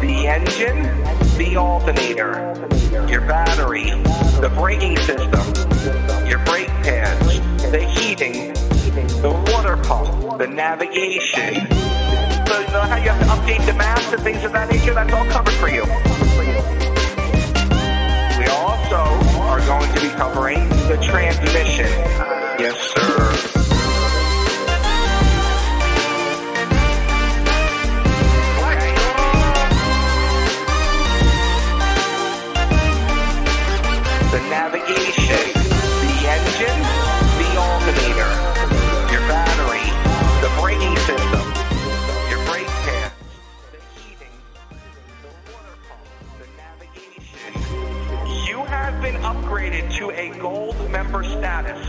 the engine, the alternator, your battery, the braking system, your brake pads, the heating, the water pump, the navigation. So you know how you have to update the maps and things of that nature? That's all covered for you. We also are going to be covering the transmission. Yes, sir. upgraded to a gold member status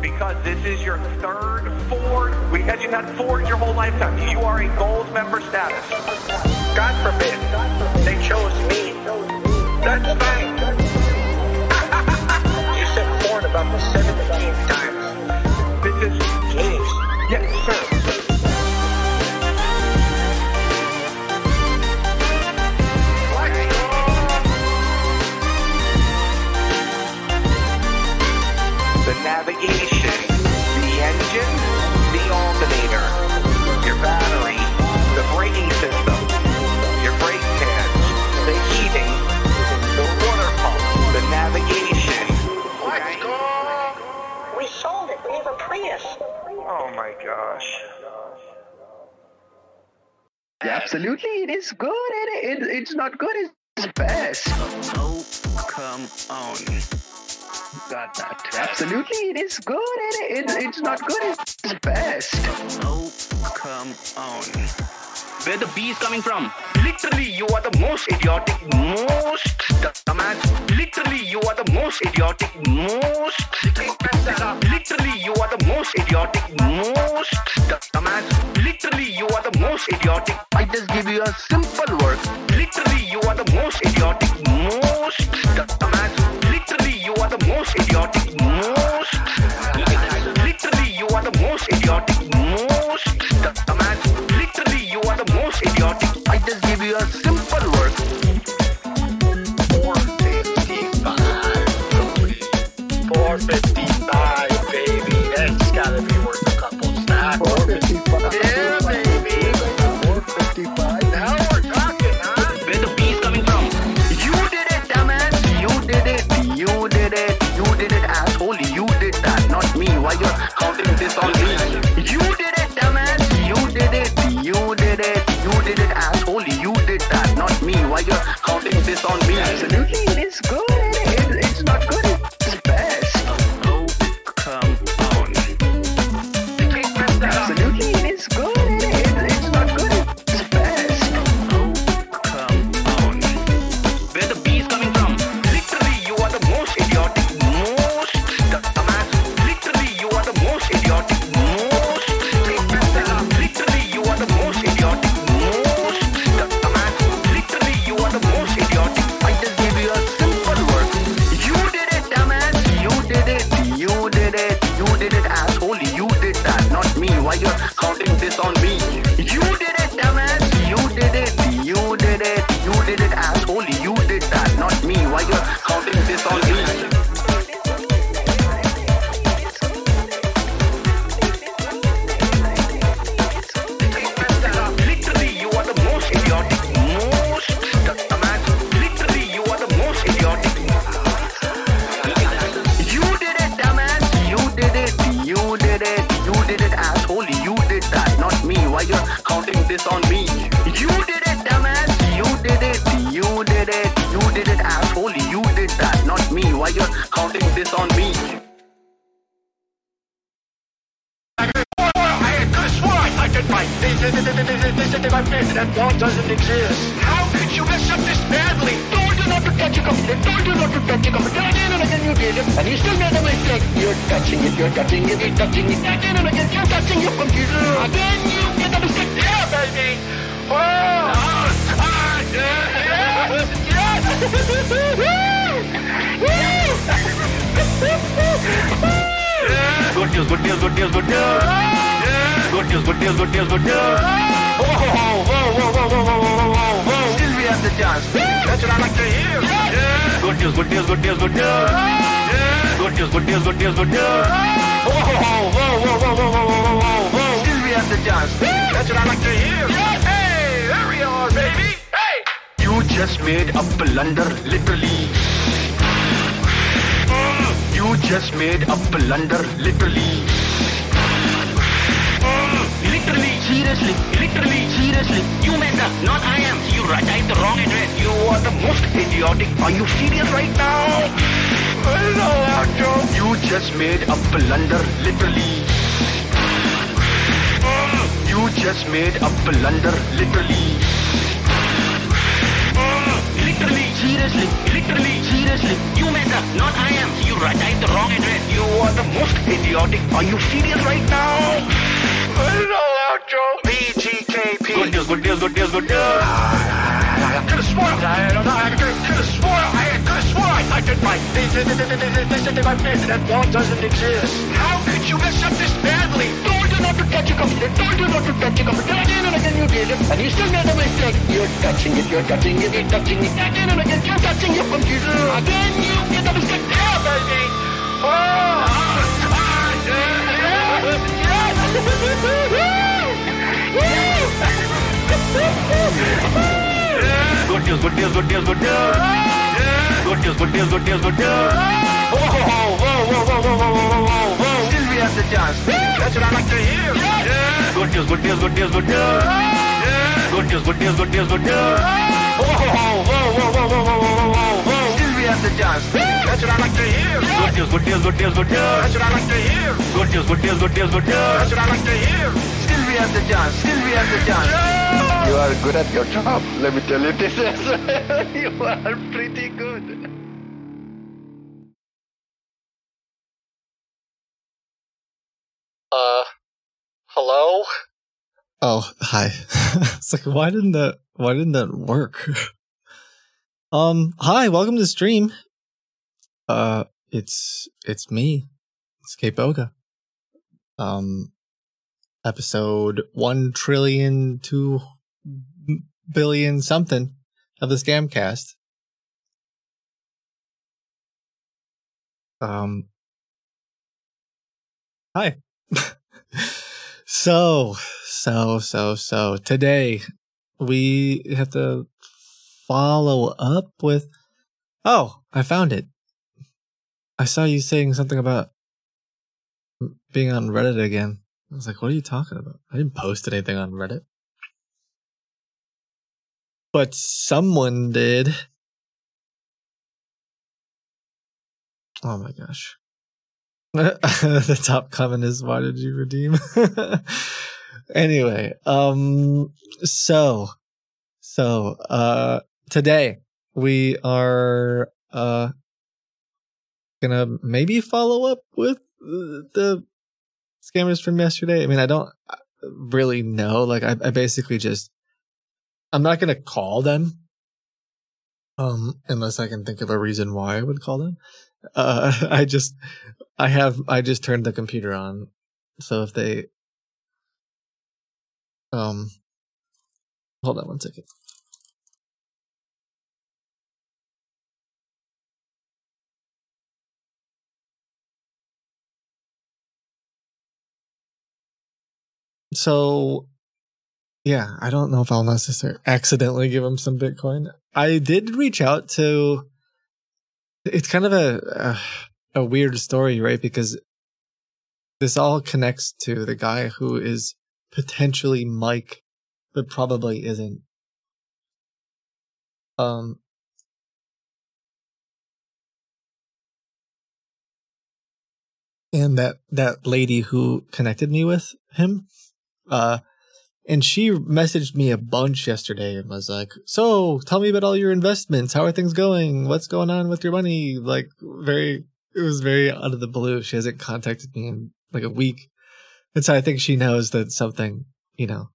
because this is your third Ford. We had you not Ford your whole lifetime. You are a gold member status. God forbid they chose me. That's fine. my gosh. Yeah, absolutely, it is good. It, it, it's not good. It's best. Oh, come on. Got that. Absolutely, it is good. It, it, it's not good. It's best. Oh, come on where the bee is coming from. Literally, you are the most idiotic, most dumbass. Literally, you are the most idiotic, most. Literally, you are the most idiotic, most dumbass. Literally, you are the most idiotic. I just give you a simple word. Literally, you are the most idiotic, most. Perfect. Uh, hello? Oh, hi. it's like why didn't that why didn't that work? um, hi, welcome to the stream. Uh it's it's me. It's Kitboga. Um episode one trillion two billion something of the Scamcast. Um Hi. So, so, so, so today we have to follow up with. Oh, I found it. I saw you saying something about being on Reddit again. I was like, what are you talking about? I didn't post anything on Reddit. But someone did. Oh my gosh. the top comment is why did you redeem? Anyway um so so uh today we are uh gonna maybe follow up with the scammers from yesterday. I mean i don't really know. Like i, I basically just i'm not gonna call them um unless i can think of a reason why i would call them uh i just I have I just turned the computer on. So if they um hold on one second. So yeah, I don't know if I'll necessarily accidentally give him some Bitcoin. I did reach out to it's kind of a, a a weird story, right? Because this all connects to the guy who is potentially Mike, but probably isn't. Um, and that that lady who connected me with him, uh, and she messaged me a bunch yesterday and was like, "So, tell me about all your investments. How are things going? What's going on with your money?" Like, very it was very out of the blue. She hasn't contacted me in like a week. And so I think she knows that something, you know,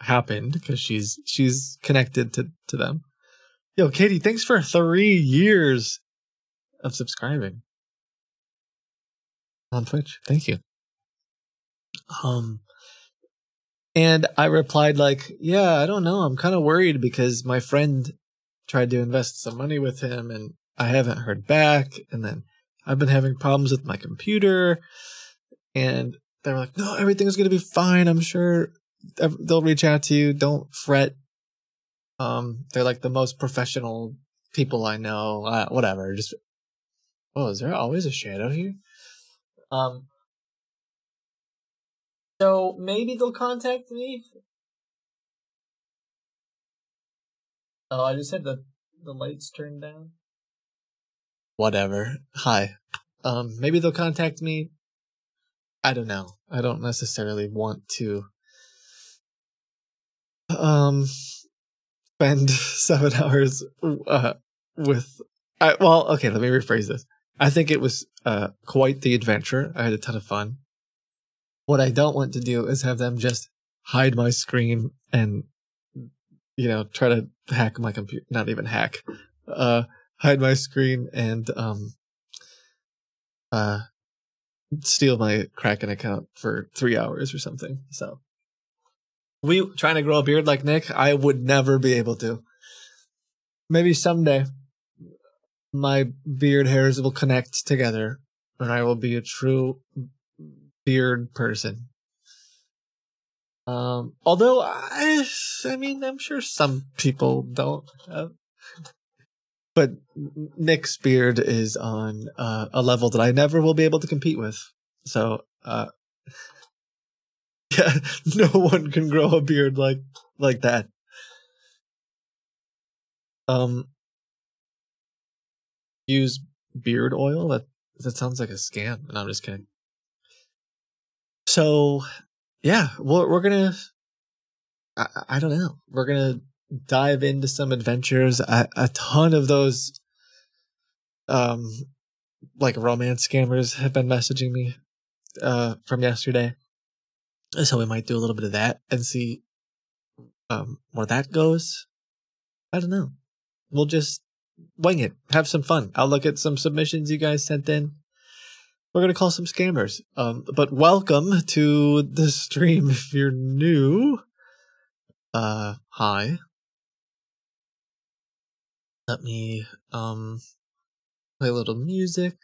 happened because she's she's connected to to them. Yo, Katie, thanks for three years of subscribing on Twitch. Thank you. Um And I replied like, "Yeah, I don't know. I'm kind of worried because my friend tried to invest some money with him and I haven't heard back and then I've been having problems with my computer and they were like, "No, everything's going to be fine. I'm sure they'll reach out to you. Don't fret." Um, they're like the most professional people I know. Uh, whatever. Just oh, is there always a shadow here? Um, so maybe they'll contact me. Oh, I just had the the lights turned down. Whatever. Hi. Um, maybe they'll contact me. I don't know. I don't necessarily want to um spend seven hours uh with I well, okay, let me rephrase this. I think it was uh quite the adventure. I had a ton of fun. What I don't want to do is have them just hide my screen and you know, try to hack my computer not even hack. Uh hide my screen and um uh steal my Kraken account for three hours or something. So we trying to grow a beard like Nick, I would never be able to. Maybe someday my beard hairs will connect together and I will be a true beard person. Um, although I, I mean, I'm sure some people don't have, but Nick's beard is on uh, a level that I never will be able to compete with. So, uh, yeah, no one can grow a beard like like that. Um, use beard oil. That that sounds like a scam, and I'm just kidding. So, yeah, we're we're gonna. I, I don't know. We're gonna dive into some adventures. A, a ton of those, um, like romance scammers have been messaging me, uh, from yesterday. So we might do a little bit of that and see, um, where that goes. I don't know. We'll just wing it, have some fun. I'll look at some submissions you guys sent in. We're gonna call some scammers. Um, but welcome to the stream if you're new. Uh, hi. Let me um play a little music.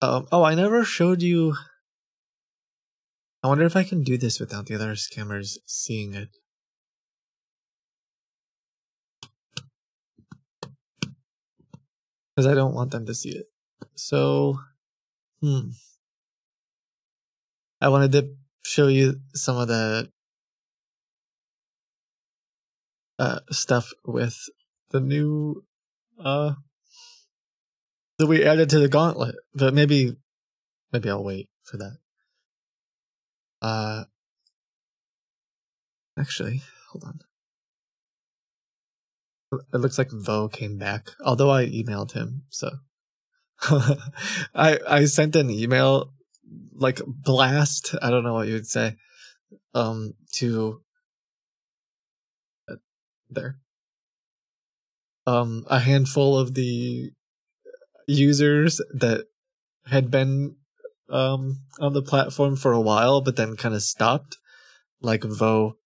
Um, oh, I never showed you. I wonder if I can do this without the other scammers seeing it. Because I don't want them to see it. So, hmm. I wanted to show you some of the uh, stuff with the new uh that we added to the gauntlet, but maybe maybe I'll wait for that. Uh actually, hold on. It looks like Vo came back, although I emailed him, so I I sent an email like blast, I don't know what you would say, um to uh, there. Um a handful of the users that had been um on the platform for a while but then kind of stopped like vo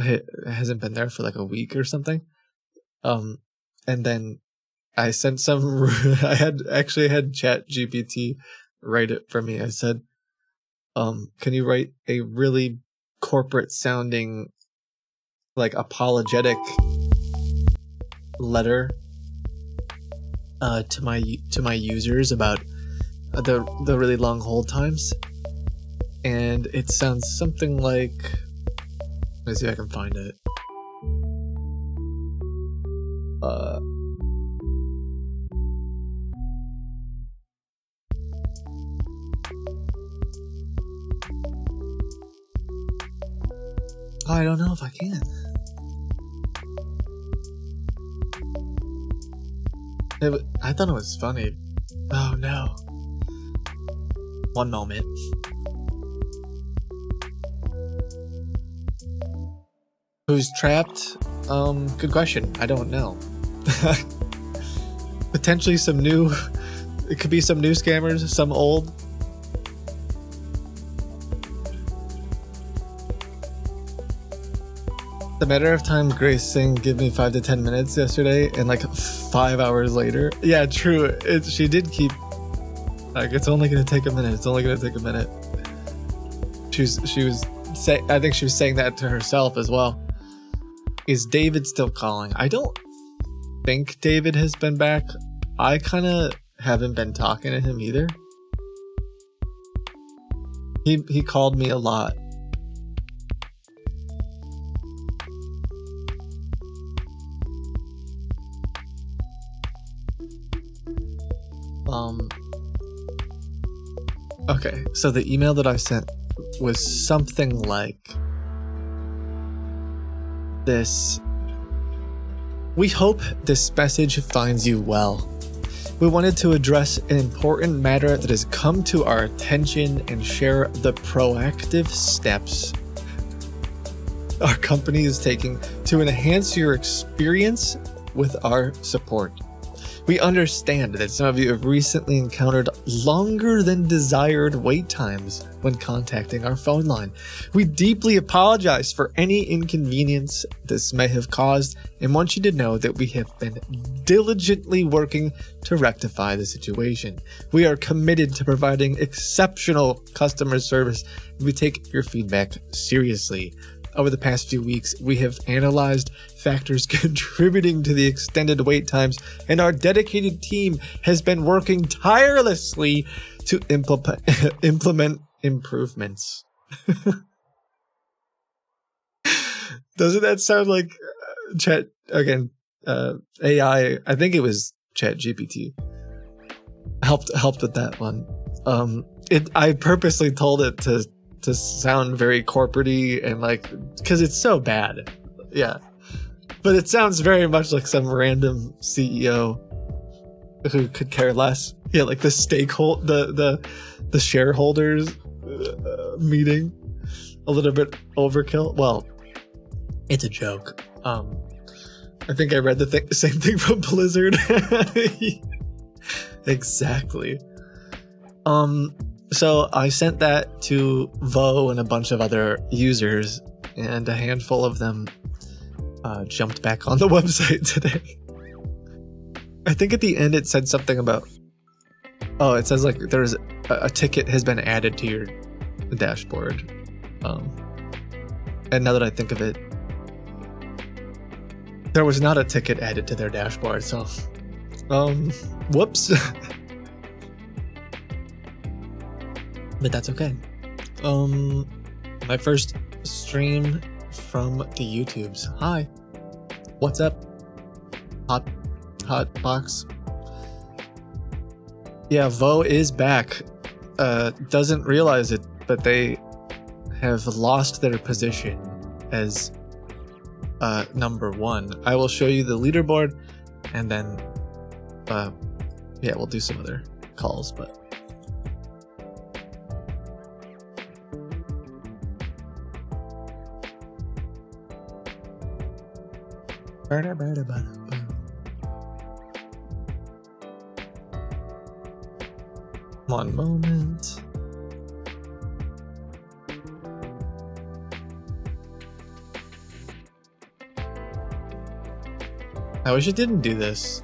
ha- hasn't been there for like a week or something um and then i sent some i had actually had chat gpt write it for me i said um can you write a really corporate sounding like apologetic letter uh, to my to my users about the the really long hold times, and it sounds something like. Let me see if I can find it. Uh. I don't know if I can. It, I thought it was funny. Oh no. One moment. Who's trapped? Um, good question. I don't know. potentially some new. It could be some new scammers, some old. The matter of time Grace Singh gave me five to ten minutes yesterday, and like five hours later. Yeah, true. It, she did keep. Like, it's only gonna take a minute. It's only gonna take a minute. She's she was say. I think she was saying that to herself as well. Is David still calling? I don't think David has been back. I kind of haven't been talking to him either. He he called me a lot. Um Okay, so the email that I sent was something like this We hope this message finds you well. We wanted to address an important matter that has come to our attention and share the proactive steps our company is taking to enhance your experience with our support. We understand that some of you have recently encountered longer than desired wait times when contacting our phone line. We deeply apologize for any inconvenience this may have caused and want you to know that we have been diligently working to rectify the situation. We are committed to providing exceptional customer service and we take your feedback seriously. Over the past few weeks, we have analyzed factors contributing to the extended wait times, and our dedicated team has been working tirelessly to implement, implement improvements. Doesn't that sound like uh, chat again? Uh, AI. I think it was Chat GPT. Helped helped with that one. Um, it. I purposely told it to to sound very corporatey and like because it's so bad. Yeah, but it sounds very much like some random CEO who could care less. Yeah, like the stakeholder, the the the shareholders uh, meeting. A little bit overkill. Well, it's a joke. Um, I think I read the th- same thing from Blizzard. exactly. Um, so I sent that to Vo and a bunch of other users, and a handful of them uh, jumped back on the website today. I think at the end it said something about. Oh, it says like there's a, a ticket has been added to your dashboard. Um, and now that I think of it, there was not a ticket added to their dashboard, so um whoops. but that's okay. Um my first stream from the YouTubes. Hi. What's up? Hot hot box. Yeah, Vo is back. Uh doesn't realize it, but they have lost their position as uh, number one. I will show you the leaderboard, and then, uh, yeah, we'll do some other calls. But one moment. I wish it didn't do this.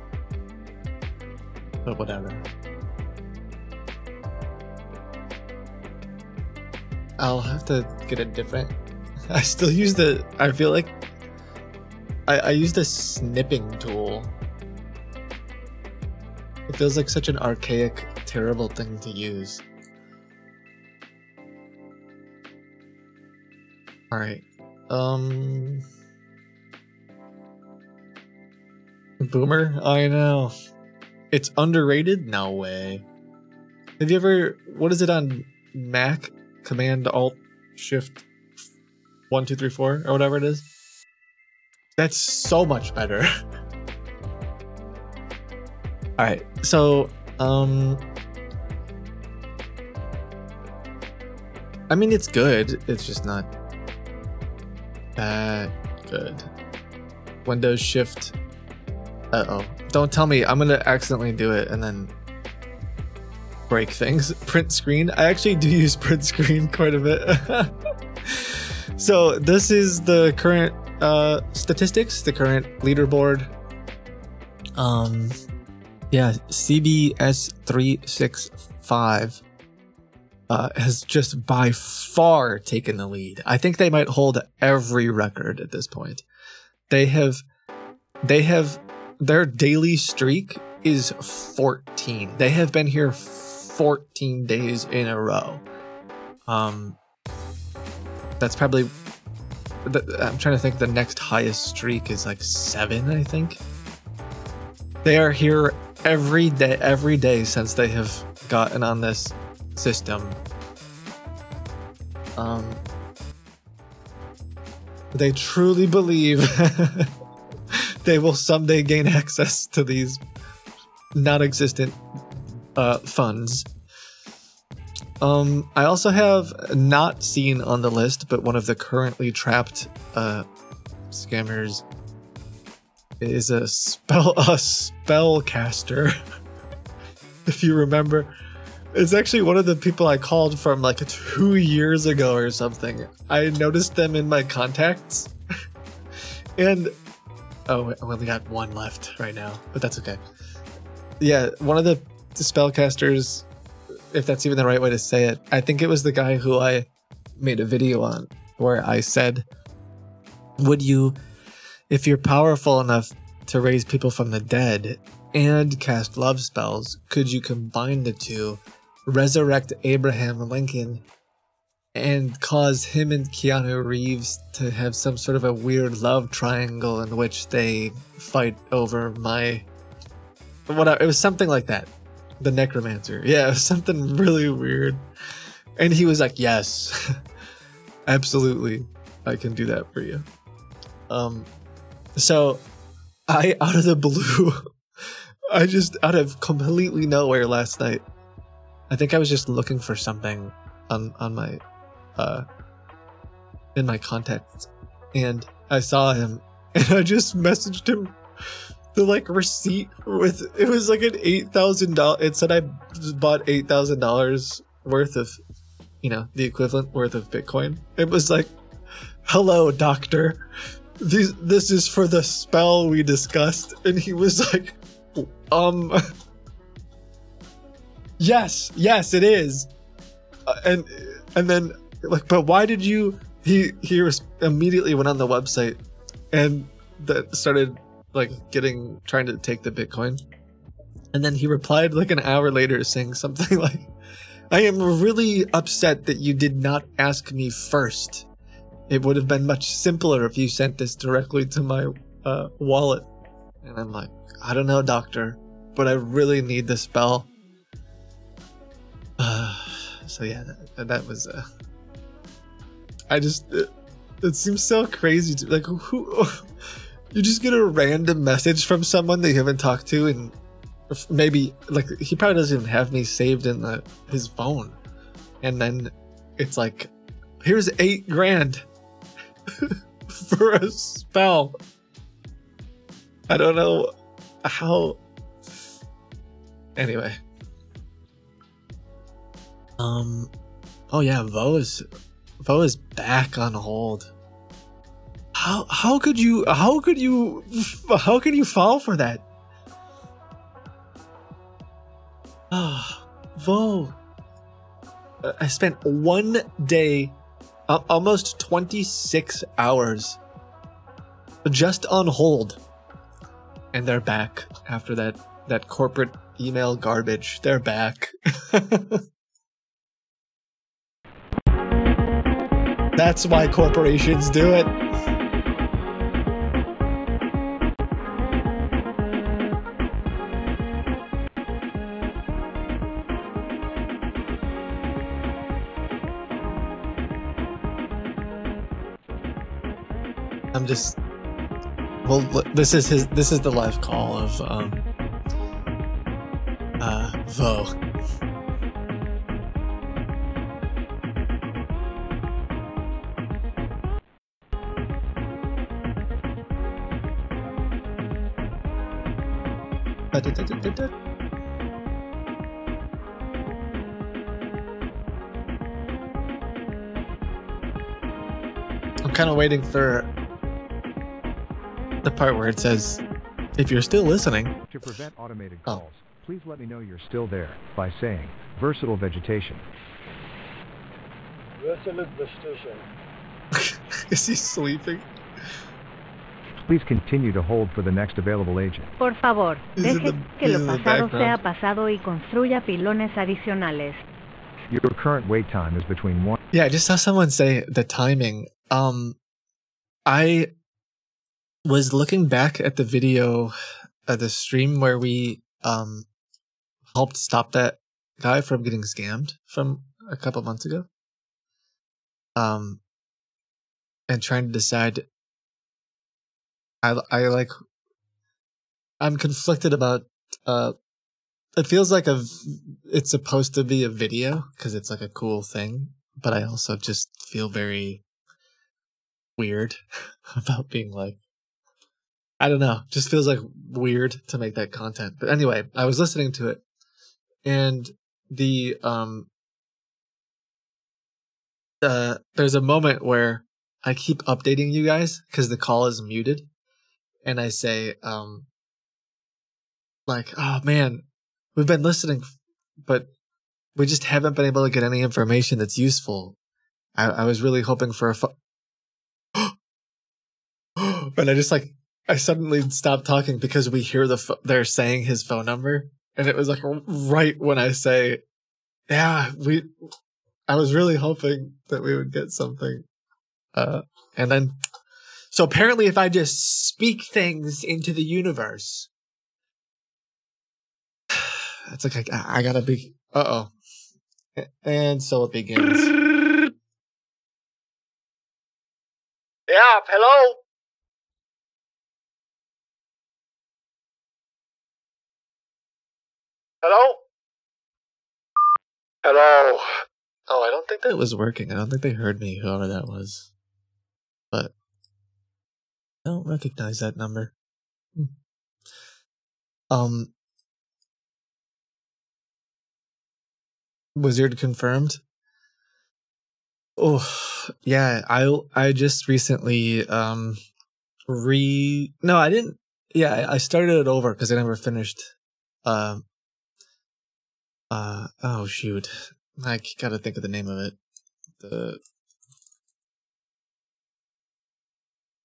But whatever. I'll have to get a different. I still use the. I feel like. I, I use the snipping tool. It feels like such an archaic, terrible thing to use. Alright. Um. Boomer? I know. It's underrated? No way. Have you ever. What is it on Mac? Command Alt Shift 1, 2, 3, 4, or whatever it is? That's so much better. Alright, so. Um. I mean, it's good. It's just not that good. Windows Shift uh oh. Don't tell me I'm gonna accidentally do it and then break things. Print screen. I actually do use print screen quite a bit. so this is the current uh, statistics, the current leaderboard. Um, yeah, CBS three six five uh, has just by far taken the lead. I think they might hold every record at this point. They have, they have, their daily streak is 14. They have been here 14 days in a row. Um, that's probably. The- I'm trying to think. The next highest streak is like seven, I think. They are here every day, every day since they have gotten on this system. Um, they truly believe they will someday gain access to these non-existent uh, funds. Um, I also have not seen on the list, but one of the currently trapped uh, scammers is a spell a spellcaster. if you remember, it's actually one of the people I called from like two years ago or something. I noticed them in my contacts, and oh, I only got one left right now, but that's okay. Yeah, one of the spellcasters if that's even the right way to say it. I think it was the guy who I made a video on where I said, Would you, if you're powerful enough to raise people from the dead and cast love spells, could you combine the two, resurrect Abraham Lincoln, and cause him and Keanu Reeves to have some sort of a weird love triangle in which they fight over my. Whatever. It was something like that the necromancer. Yeah, something really weird. And he was like, "Yes, absolutely, I can do that for you." Um, so I out of the blue, I just out of completely nowhere last night. I think I was just looking for something on on my uh in my contacts, and I saw him, and I just messaged him the like receipt with it was like an eight thousand dollars. It said I bought eight thousand dollars worth of, you know, the equivalent worth of Bitcoin. It was like, "Hello, doctor. This this is for the spell we discussed," and he was like, "Um, yes, yes, it is," Uh, and and then like, but why did you? He he res- immediately went on the website and that started like getting trying to take the bitcoin. And then he replied like an hour later saying something like i am really upset that you did not ask me first. It would have been much simpler if you sent this directly to my uh, wallet. And i'm like i don't know doctor but i really need the spell. Uh, so yeah that, that was uh, i just it, it seems so crazy to like who you just get a random message from someone that you haven't talked to and maybe like he probably doesn't even have me saved in the, his phone. And then it's like here's eight grand for a spell. I don't know how anyway. Um oh yeah vo is vo is back on hold how how could you how could you how could you fall for that? Ah, Vo. I spent one day, uh, almost 26 hours, just on hold, and they're back after that that corporate email garbage. They're back. That's why corporations do it. Just well this is his this is the live call of um uh Vo. I'm kind of waiting for the part where it says, "If you're still listening." To prevent automated Oh. calls, please let me know you're still there by saying versatile vegetation. Is he sleeping? Please continue to hold for the next available agent. Por favor, deje que lo pasado sea pasado y construya pilones adicionales. Your current wait time is between 1 Yeah, I just saw someone say the timing. Um, I was looking back at the video, at the stream where we um helped stop that guy from getting scammed from a couple months ago. Um, and trying to decide. I I like. I'm conflicted about. Uh, it feels like a It's supposed to be a video because it's like a cool thing, but I also just feel very weird about being like I don't know, just feels like weird to make that content. But anyway, I was listening to it and the um uh there's a moment where I keep updating you guys cuz the call is muted and I say um like oh man, we've been listening but we just haven't been able to get any information that's useful. I, I was really hoping for a pho- and I just like I suddenly stopped talking because we hear the pho- they're saying his phone number, and it was like right when I say, "Yeah, we." I was really hoping that we would get something, uh, and then so apparently, if I just speak things into the universe, it's like I, I gotta be. Uh oh. And so it begins. Yeah, hello? Hello? Hello? Oh, I don't think that was working. I don't think they heard me, whoever that was. But I don't recognize that number. Hmm. Um, Wizard confirmed. Oh, yeah. I I just recently um re no, I didn't. Yeah, I- I started it over because I never finished. Um. Uh oh shoot, I gotta think of the name of it. The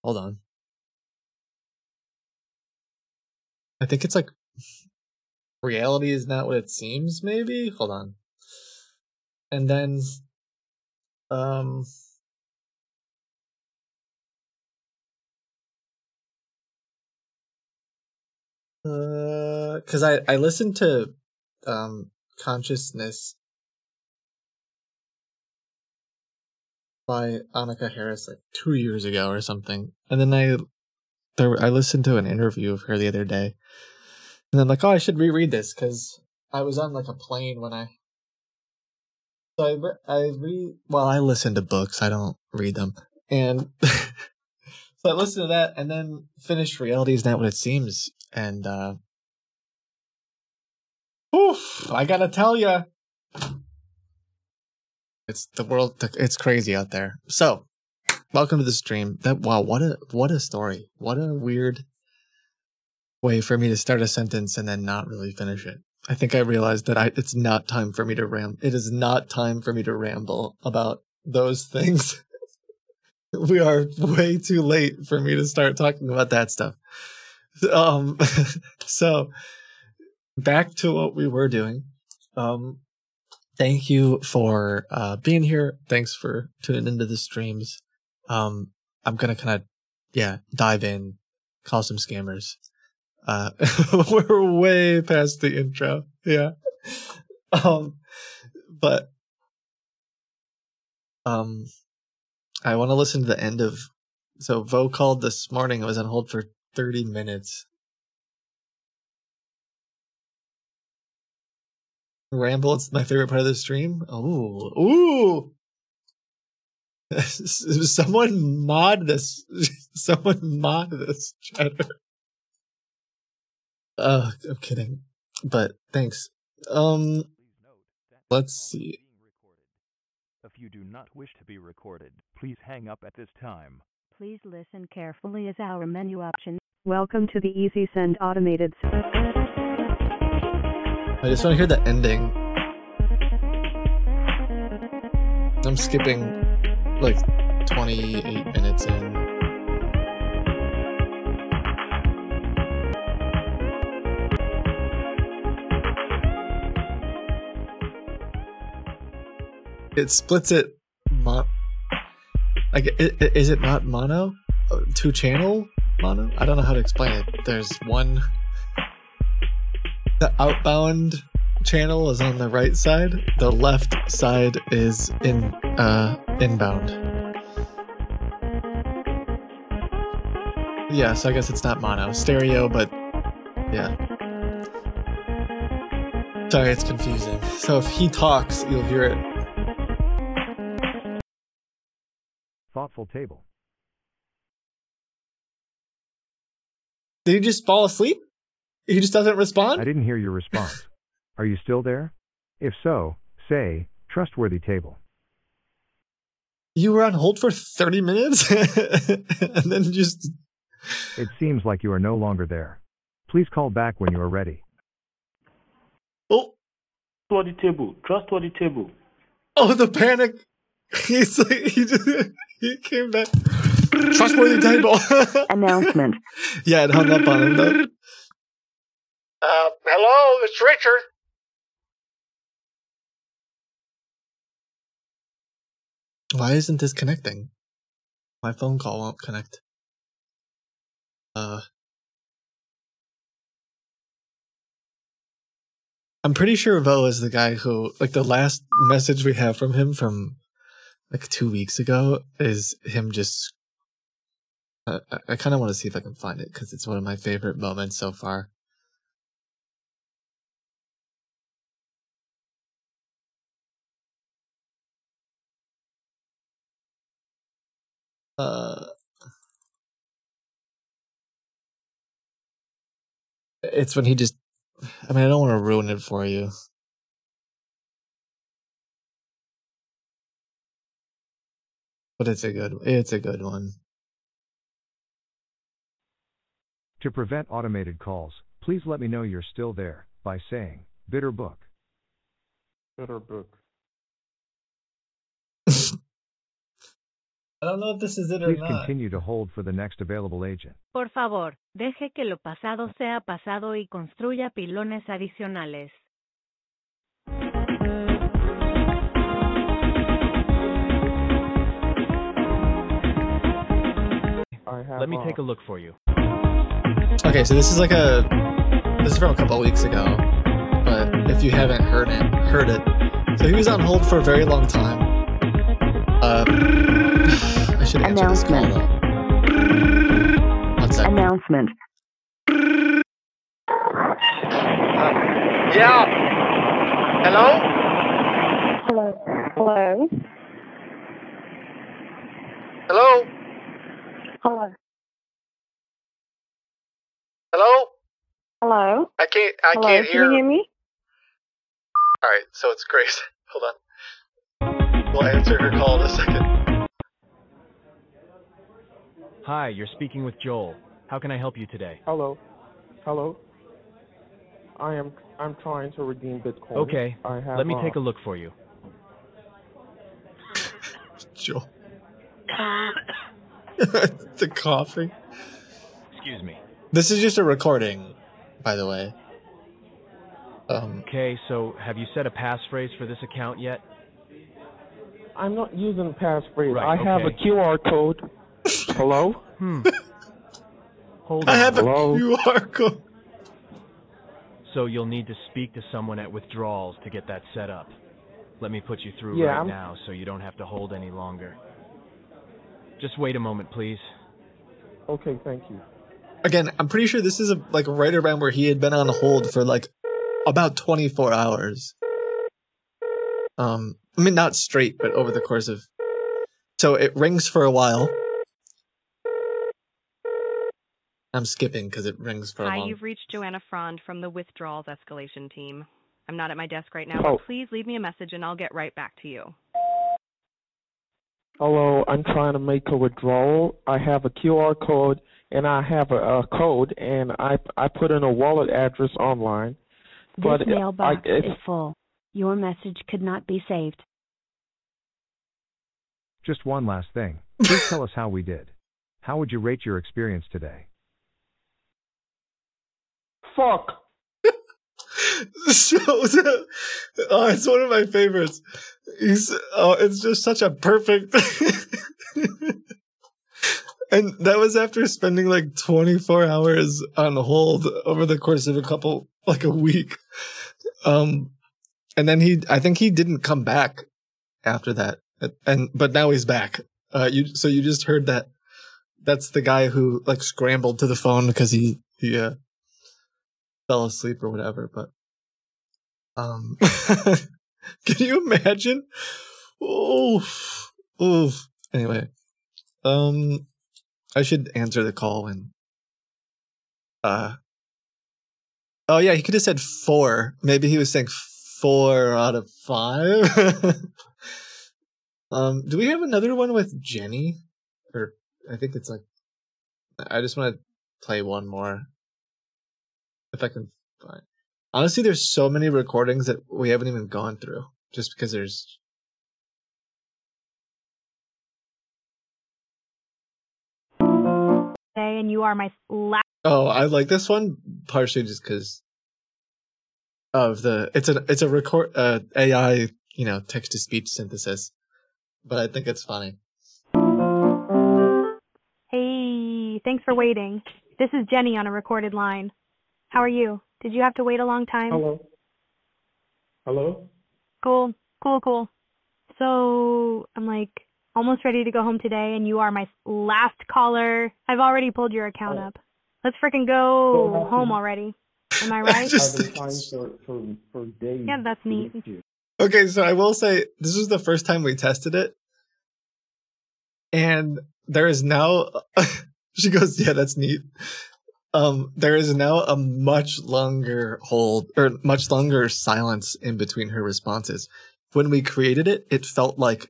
hold on. I think it's like reality is not what it seems. Maybe hold on. And then, um, uh, because I I listened to um consciousness by Annaka Harris like two years ago or something, and then I there I listened to an interview of her the other day, and then like oh I should reread this because I was on like a plane when I so I re- I read well I listen to books. I don't read them. And so I listened to that and then finished reality is not what it seems. And uh oof I gotta tell you it's the world it's crazy out there. So welcome to the stream. That wow what a what a story. What a weird way for me to start a sentence and then not really finish it. I think i realized that i it's not time for me to ram it is not time for me to ramble about those things. We are way too late for me to start talking about that stuff. Um so back to what we were doing. Um thank you for uh being here. Thanks for tuning into the streams. Um i'm gonna kind of yeah dive in call some scammers. Uh we're way past the intro. Yeah. Um but um i want to listen to the end of so vo called this morning. It was on hold for 30 minutes ramble it's my favorite part of the stream oh ooh someone mod this someone mod this chatter uh i'm kidding but thanks um let's see If you do not wish to be recorded, please hang up at this time. Please listen carefully as our menu options. Welcome to the Easy Send automated. I just want to hear the ending. I'm skipping like 28 minutes in. It splits it. Mo- like, is it not mono? Uh, Two channel mono? I don't know how to explain it. There's one the outbound channel is on the right side. The left side is in uh inbound. Yeah, so I guess it's not mono. Stereo, but yeah. Sorry, it's confusing. So if he talks, you'll hear it. Thoughtful table. Did he just fall asleep? He just doesn't respond? I didn't hear your response. Are you still there? If so, say, trustworthy table. You were on hold for 30 minutes? and then just. It seems like you are no longer there. Please call back when you are ready. Oh, Trustworthy table. Trustworthy table. oh, the panic. He's like, he, just, he came back. Trustworthy table. Announcement. yeah, it hung up on him though. Uh, hello, it's Richard. Why isn't this connecting? My phone call won't connect. Uh. I'm pretty sure Vo is the guy who, like, the last message we have from him from like two weeks ago is him just. I, I- I kind of want to see if I can find it because it's one of my favorite moments so far. Uh, it's when he just. I mean, I don't want to ruin it for you. But it's a good. It's a good one. To prevent automated calls, please let me know you're still there by saying, bitter book. Bitter book. I don't know if this is it or Please not. continue to hold for the next available agent. Por favor, deje que lo pasado sea pasado y construya pilones adicionales. Let me take a look for you. Okay, so this is like a this is from a couple weeks ago, but if you haven't heard it, heard it. So he was on hold for a very long time. Uh, I should answer this call though. One second. Announcement. Yeah. Hello? Hello. Hello. Hello? Hello. Hello? Hello. I can't. I Hello. can't Can hear. you hear me? All right, so it's Grace. Hold on. We'll answer her call in a second. Hi, you're speaking with Joel. How can I help you today? Hello. Hello. I am. I'm trying to redeem Bitcoin. Okay, I have. let me uh, take a look for you. Joel. the coughing. Excuse me. This is just a recording, by the way. Um, Okay, so have you set a passphrase for this account yet? I'm not using passphrase. Right, I have a. QR code. Hello. Hmm. Hold I on. have a Hello? QR code. So you'll need to speak to someone at withdrawals to get that set up. Let me put you through Yeah, right I'm- now so you don't have to hold any longer. Just wait a moment, please. Okay. Thank you. Again, I'm pretty sure this is a, like right around where he had been on hold for like about 24 hours. Um, I mean not straight, but over the course of. So it rings for a while. I'm skipping because it rings for a Hi, long. you've reached Joanna Frond from the withdrawals escalation team. I'm not at my desk right now, Oh. but please leave me a message and I'll get right back to you. Hello, I'm trying to make a withdrawal. I have a QR code and I have a, a code and I I put in a wallet address online. This But mailbox I, is full. Your message could not be saved. Just one last thing. Please tell us how we did. How would you rate your experience today? Fuck. so, oh, it's one of my favorites. He's oh, it's just such a perfect. and that was after spending like 24 hours on hold over the course of a couple, like a week. Um, and then he, I think he didn't come back after that, and but now he's back. Uh, you so you just heard that. That's the guy who like scrambled to the phone because he he uh, fell asleep or whatever. But um, can you imagine? Oof, oof. Anyway, um, I should answer the call and uh. Oh yeah, he could have said four. Maybe he was saying four out of five. um, do we have another one with Jenny? Or I think it's like I just want to play one more if I can find. Honestly, there's so many recordings that we haven't even gone through just because there's. and you are my last. Oh, I like this one partially just because of the it's a it's a record uh, AI you know text to speech synthesis, but I think it's funny. Hey, thanks for waiting. This is Jenny on a recorded line. How are you? Did you have to wait a long time? Hello. Hello. Cool, cool, cool. So I'm like almost ready to go home today, and you are my last caller. I've already pulled your account Oh. up. Let's freaking go So happy. home already. Am I right? just I've been trying for, for, for days. Yeah, that's to neat. Okay, so I will say this is the first time we tested it, and there is now. she goes, "Yeah, that's neat." Um, there is now a much longer hold or much longer silence in between her responses. When we created it, it felt like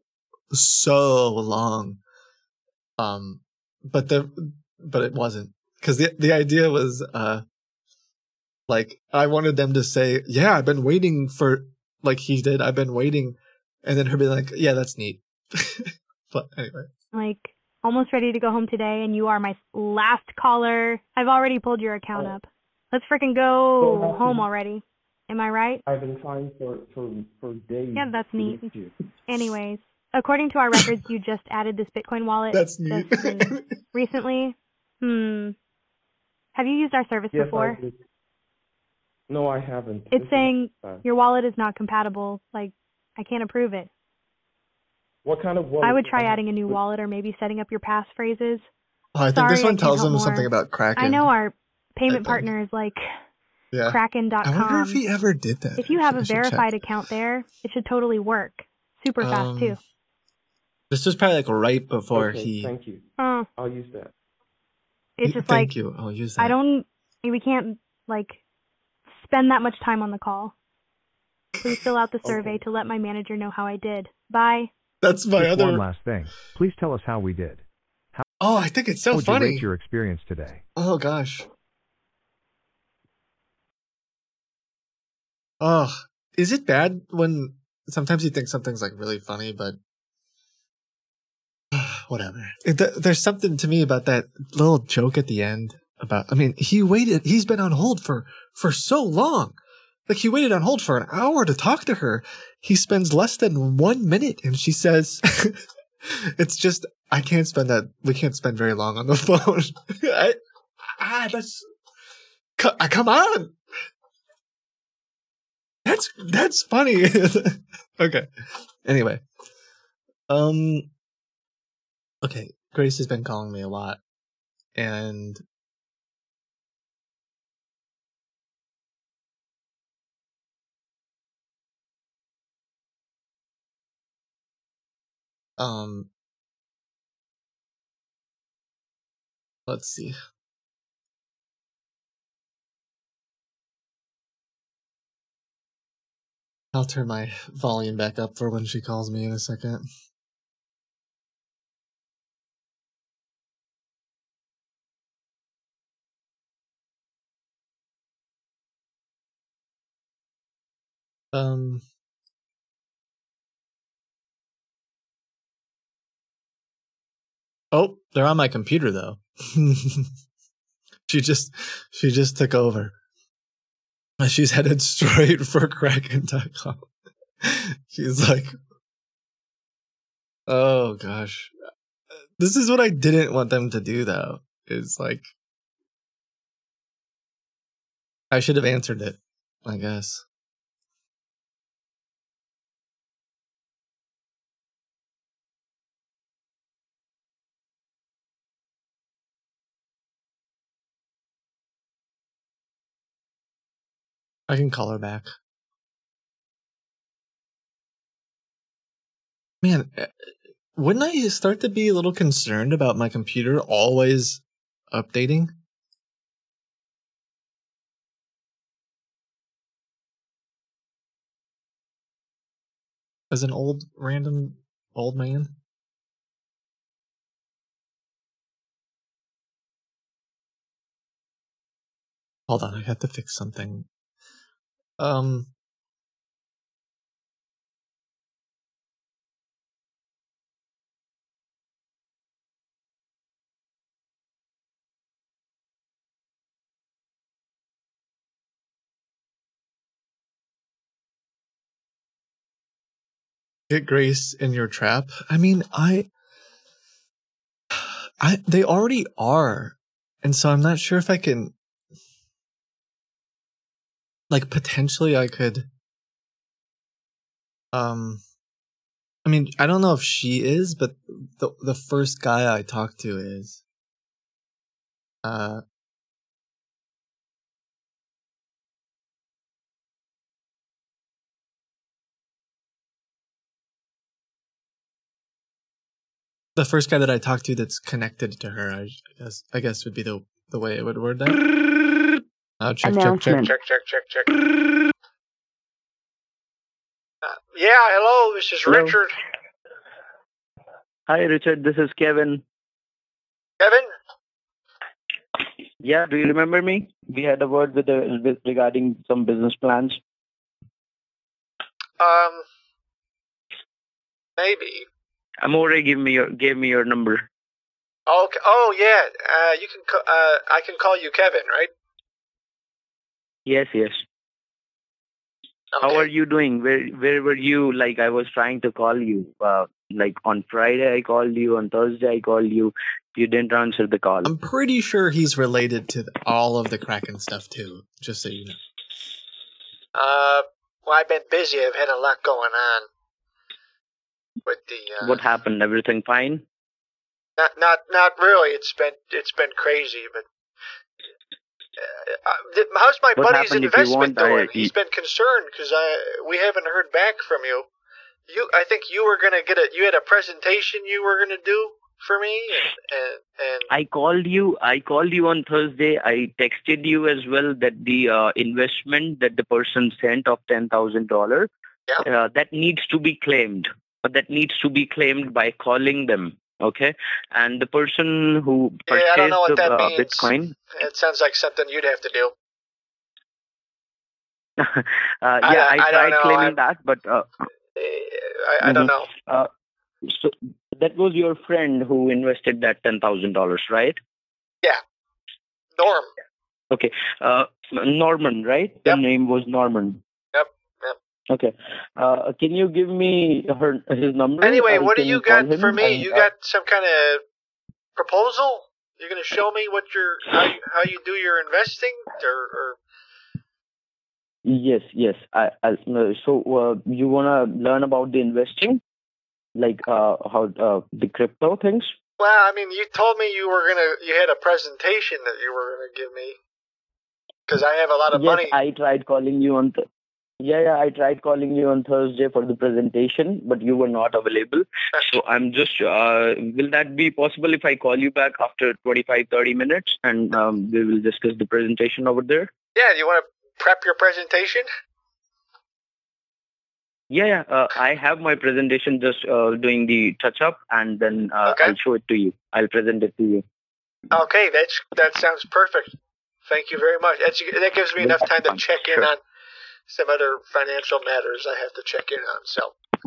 so long. Um, but the but it wasn't because the the idea was uh like I wanted them to say, "Yeah, I've been waiting for like he did. I've been waiting," and then her be like, "Yeah, that's neat." but anyway, like almost ready to go home today, and you are my last caller. I've already pulled your account Oh. up. Let's freaking go So happy. home already. Am I right? I've been trying for, for, for days. Yeah, that's neat. Anyways, according to our records, you just added this Bitcoin wallet. that's neat. just in- recently. Hmm. Have you used our service Yes, before? I did. No, I haven't. It's This saying the first time. your wallet is not compatible. Like, I can't approve it. What kind of wallet? I would try adding a new wallet or maybe setting up your passphrases. Oh, I think Sorry, this one tells help them something about Kraken. I know our payment partner is like Yeah. Kraken.com. I wonder if he ever did that. If you have I a should check. verified account there, it should totally work. Super fast Um, too. This was probably like right before Okay, he. Thank you. Oh, I'll use that. it's just Thank like you. I'll use that. I don't. We can't like spend that much time on the call. Please fill out the survey to let my manager know how I did. Bye. That's my Just other. one last thing. Please tell us how we did. How... Oh, I think it's so How would you funny. rate your experience today? Oh gosh. Oh, is it bad when sometimes you think something's like really funny, but whatever. It, th- there's something to me about that little joke at the end about. I mean, he waited. He's been on hold for for so long. Like he waited on hold for an hour to talk to her. He spends less than one minute, and she says, "It's just I can't spend that. We can't spend very long on the phone." I, ah, that's co- come on. That's that's funny. okay. Anyway, um, okay. Grace has been calling me a lot, and um let's see I'll turn my volume back up for when she calls me in a second. Um Oh, they're on my computer though. she just she just took over. She's headed straight for Kraken.com. She's like, oh gosh, this is what I didn't want them to do though. Is like, I should have answered it. I guess. I can call her back. Man, eh, wouldn't I start to be a little concerned about my computer always updating? As an old random old man? Hold on, I have to fix something. Um get Grace in your trap. I mean, I I they already are. And so I'm not sure if I can like potentially I could um I mean, I don't know if she is, but the the first guy I talked to is uh the first guy that I talked to that's connected to her, I, guess I guess would be the the way it would word that. Oh, check, check, check. Check, check, check, check. Uh, yeah, hello, this is Hello. Richard. Hi, Richard. This is Kevin. Kevin? Yeah, do you remember me? We had a word with, the, with regarding some business plans. Um, maybe. Amore gave me your gave me your number. Okay. Oh, yeah. Uh, you can. ca- Uh, I can call you Kevin, right? Yes, yes. How are you doing? Where where were you? Like I was trying to call you. Uh, like on Friday I called you. On Thursday I called you. You didn't answer the call. I'm pretty sure he's related to all of the Kraken stuff too, just so you know. Uh, well, I've been busy. I've had a lot going on with the. Uh, What happened? Everything fine? Not, not, not really. It's been, it's been crazy, but. Uh, uh, how's my What buddy's happened? If you investment doing? He's been concerned because I we haven't heard back from you. You, I think you were gonna get a. You had a presentation you were gonna do for me, and and, and I called you. I called you on Thursday. I texted you as well that the uh, investment that the person sent of ten thousand dollars uh, that needs to be claimed. But that needs to be claimed by calling them. Okay, and the person who Yeah, I purchased don't know what the that uh, means. Bitcoin. it sounds like something you'd have to do. uh, yeah, I- I, I tried claiming I'm- that, but uh, I, I don't Mhm. know. Uh, so that was your friend who invested that ten thousand dollars, right? Yeah, Norm. Okay, uh, Norman, right? The name was Norman. Okay. Uh, can you give me her his number? Anyway, what do you got for me? You uh, got some kind of proposal? You're gonna show me what your how you, how you do your investing, or, or Yes, yes. I, I so uh, you wanna learn about the investing, like uh, how uh, the crypto things? well, I mean, you told me you were gonna you had a presentation that you were gonna give me because I have a lot of yes, money. I tried calling you on. Th- yeah, yeah. I tried calling you on Thursday for the presentation, but you were not available. So I'm just. Uh, will that be possible if I call you back after 25, 30 minutes, and um, we will discuss the presentation over there? Yeah, you want to prep your presentation? Yeah, yeah. Uh, I have my presentation just uh, doing the touch up, and then uh, I'll show it to you. I'll present it to you. Okay, that's that sounds perfect. Thank you very much. That's, that gives me enough time to check in on some other financial matters I have to check in on. So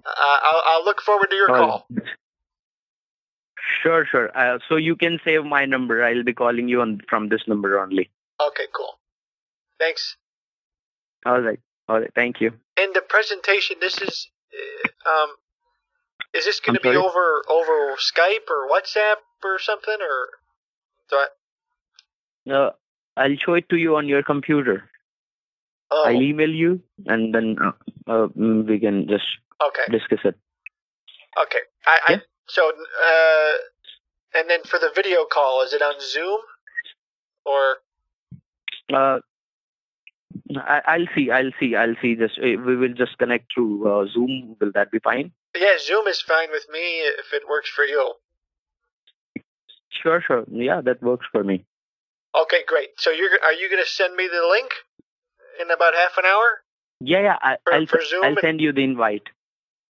uh, I'll, I'll look forward to your call. Sure, sure. Uh, so you can save my number. I'll be calling you on from this number only. Okay, cool. Thanks. All right. All right. Thank you. And the presentation, this is, uh, um, is this going to be sorry? over over Skype or WhatsApp or something, or do I? Uh, I'll show it to you on your computer. Oh, I'll email you, and then uh, uh, mm, we can just okay, discuss it. okay. I, I so uh, and then for the video call, is it on Zoom or? Uh, I, I'll see. I'll see. I'll see. Just uh, we will just connect through uh, Zoom. Will that be fine? Yeah, Zoom is fine with me if it works for you. Sure, sure. Yeah, that works for me. Okay, great. So you're are you going to send me the link in about half an hour? Yeah, yeah. I, For- I'll for Zoom I'll and- send you the invite.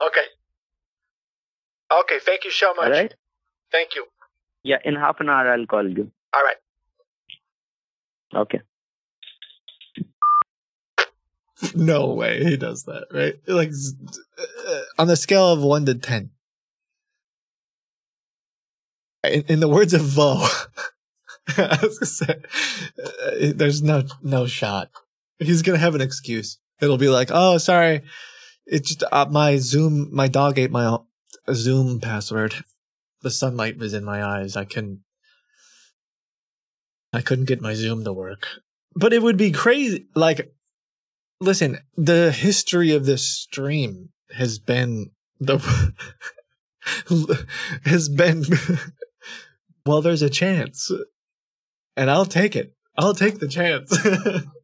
Okay. Okay, thank you so much. All right. Thank you. Yeah, in half an hour I'll call you. All right. Okay. No way he does that, right? Like uh, on the scale of one to ten. In, in the words of Vo, I was gonna say, uh, there's no no shot. He's gonna have an excuse. It'll be like, oh, sorry, it's just uh, my Zoom. My dog ate my Zoom password. The sunlight was in my eyes. I couldn't. I couldn't get my Zoom to work. But it would be crazy. Like, listen, the history of this stream has been the has been well. There's a chance, and I'll take it. I'll take the chance.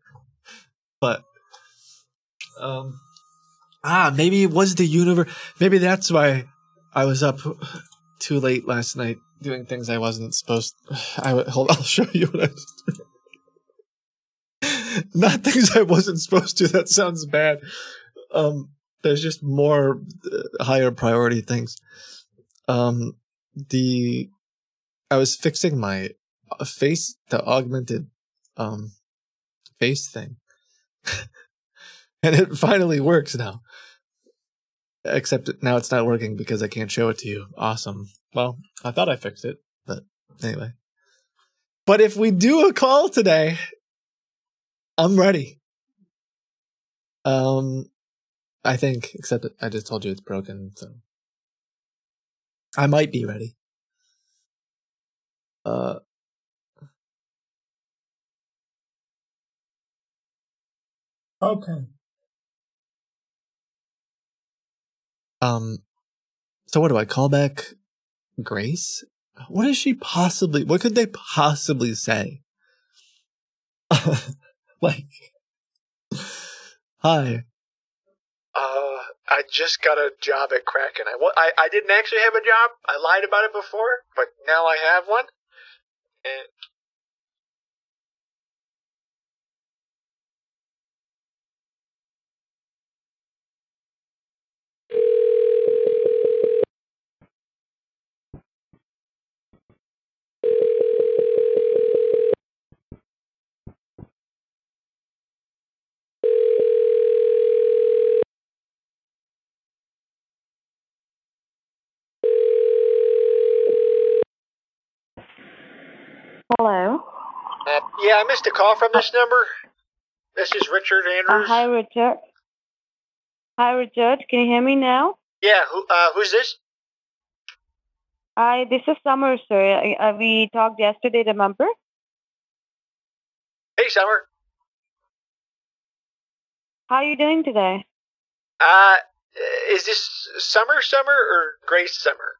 but um, ah, maybe it was the universe. Maybe that's why I was up too late last night doing things I wasn't supposed. I would- hold. I'll show you what I was doing. Not things I wasn't supposed to. That sounds bad. Um, there's just more uh, higher priority things. Um, the I was fixing my uh, face, the augmented um face thing, and it finally works now. Except now it's not working because I can't show it to you. Awesome. Well, I thought I fixed it, but anyway. But if we do a call today, I'm ready. Um, I think, except I just told you it's broken, so I might be ready. Uh, okay. Um, so what do I call back? Grace? What is she possibly? What could they possibly say? like, hi. Uh, I just got a job at Kraken. I, wa- I, I didn't actually have a job. I lied about it before, but now I have one. And Hello. uh, yeah, I missed a call from this number. This is Richard Uh, Andrews. hi, Richard. Hi, Richard. Can you hear me now? Yeah, who uh, who's this? Hi, this is Summer, sir. I- Uh, we talked yesterday, remember? Hey, Summer. How are you doing today? Uh, is this Summer Summer or Grace Summer?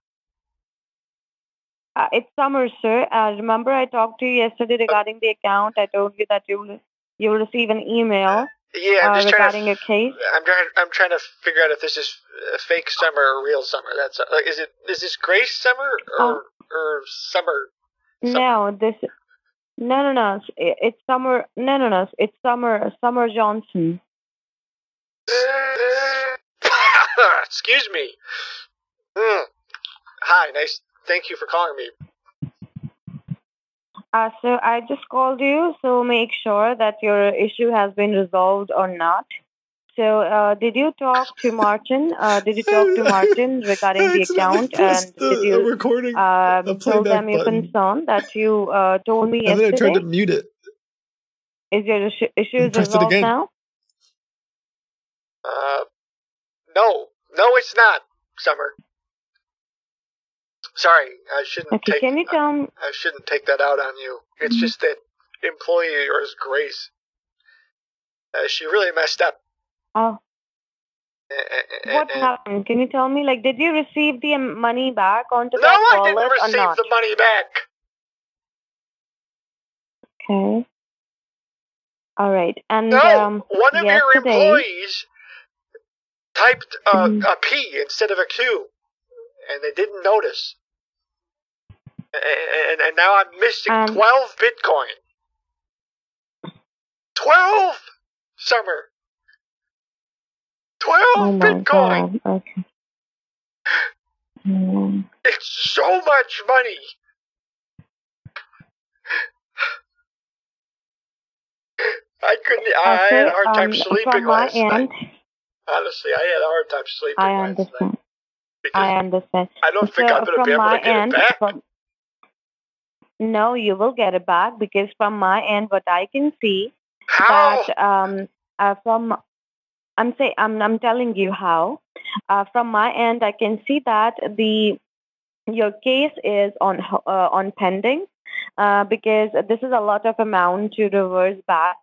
Uh, it's Summer, sir. Uh, remember I talked to you yesterday regarding the account. I told you that you will you will receive an email Yeah, I'm uh, just trying to. a case. I'm trying. I'm trying to figure out if this is a fake Summer or real Summer. That's uh, like, is it? Is this Grace Summer or or Summer? No, this. No, no, no. It's, it's Summer. No, no, no. It's Summer. Summer Johnson. Excuse me. Hmm. Hi, nice. Thank you for calling me. Uh, so I just called you so make sure that your issue has been resolved or not. So, uh, did you talk to Martin? Uh, did you talk to Martin regarding the account? And did you recording um, the tell them your button. concern that you uh, told me And then I yesterday? tried to mute it. Is your issue, issues resolved again. now? Uh, no, no, it's not, Summer. Sorry, I shouldn't Okay, take. can you tell me? I shouldn't take that out on you. It's just that employee of yours, Grace. Uh, she really messed up. Oh, A- a- what happened? Can you tell me? Like, did you receive the money back onto No, that I wallet didn't or receive not? the money back. Okay. All right. And No, um, one of your employees typed uh, Mm. a P instead of a Q, and they didn't notice. And, and, now I'm missing Um, 12 Bitcoin. 12! Summer. 12 oh Bitcoin! god. Okay. Mm. It's so much money! I couldn't, I had a hard time um, sleeping last night. end, Honestly, I had a hard time sleeping I last understand. night. I understand. I don't think I'm going to be able to get end, it back. From, no, you will get it back because from my end, what I can see How? that um uh, from I'm say I'm I'm telling you how. Uh, from my end, I can see that the your case is on uh, on pending uh, because this is a lot of amount to reverse back.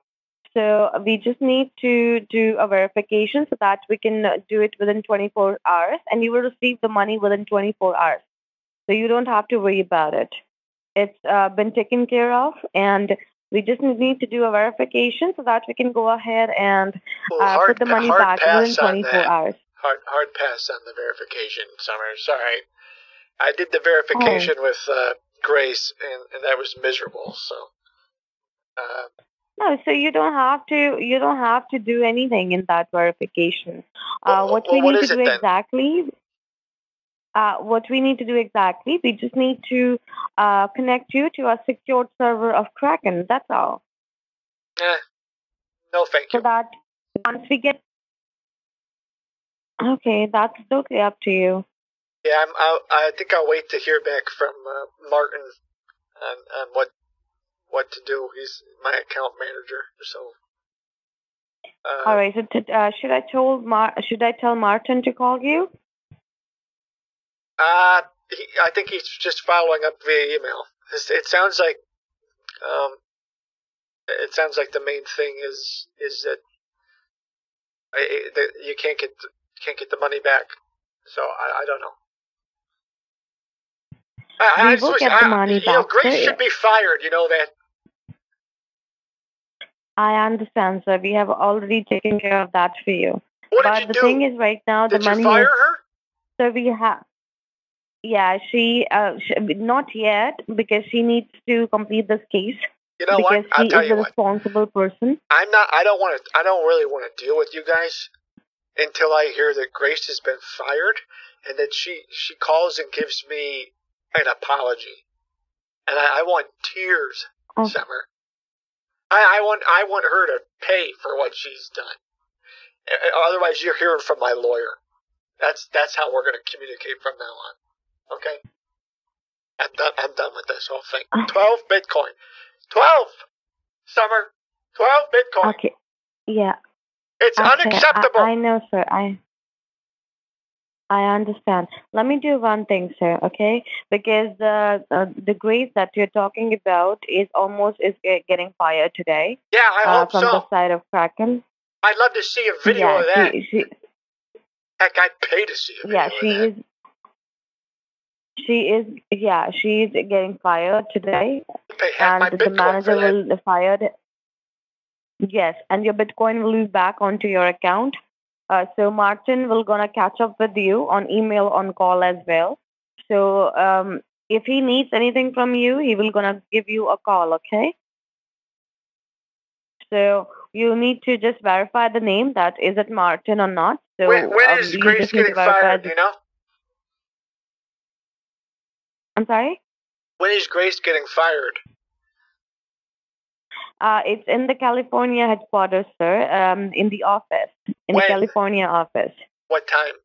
So we just need to do a verification so that we can do it within 24 hours, and you will receive the money within 24 hours. So you don't have to worry about it. It's uh, been taken care of, and we just need to do a verification so that we can go ahead and Well, uh, hard, put the money back within pass on 24 hours. Hard, hard pass on the verification, Summer. Sorry. I did the verification Oh. with uh, Grace, and, and that was miserable. So, uh, No, so you don't have to. You don't have to do anything in that verification. Uh, what we well, what need is to do then? exactly. Uh, what we need to do exactly, we just need to uh, connect you to a secured server of Kraken. That's all. eh, no, thank you. So that once we get, okay, that's totally up to you. Yeah, I'm, I'll, I think I'll wait to hear back from uh, Martin on, on what what to do. He's my account manager, so. Uh, all right. So t- uh, should I told Mar- Should I tell Martin to call you? Uh, he, I think he's just following up via email. It's- It sounds like, um, it sounds like the main thing is is that, I, I- that you can't get the, can't get the money back. So I, I don't know. I, I We just will get the I- money You know, back, Grace should be fired. You know that. I understand, sir. We have already taken care of that for you. What did but you the do? thing is, right now the Did you money fire is. her? So we have. Yeah, she, uh, sh not yet because she needs to complete this case. You know because what? I'll she tell is you what. responsible person. I'm not. I don't want to. I don't really want to deal with you guys until I hear that Grace has been fired and that she she calls and gives me an apology. And I, I want tears, Oh. Summer. I, I want I want her to pay for what she's done. Uh, Otherwise, you're hearing from my lawyer. That's that's how we're going to communicate from now on. Okay. I'm done. I'm done with this whole thing. Twelve Bitcoin. Twelve. Summer. Twelve Bitcoin. Okay. Yeah. It's Okay, unacceptable. I, I know, sir. I I understand. Let me do one thing, sir. Okay, because the uh, the grace that you're talking about is almost is getting fired today. Yeah, I uh, hope from so. the side of Kraken. I'd love to see a video yeah, of that. She, she, Heck, I'd pay to see a video yeah, she is. She is. Yeah, she is getting fired today, Pay half my and the Bitcoin manager will be fired. Yes, and your Bitcoin will be back onto your account. Uh, so Martin will gonna catch up with you on email, on call as well. So um, if he needs anything from you, he will gonna give you a call. Okay. So you need to just verify the name. That is it Martin or not? So when when um, is Grace getting fired? the- You know, I'm sorry. when is Grace getting fired? Uh, it's in the California headquarters, sir. Um, in the office, in When? the California office What time?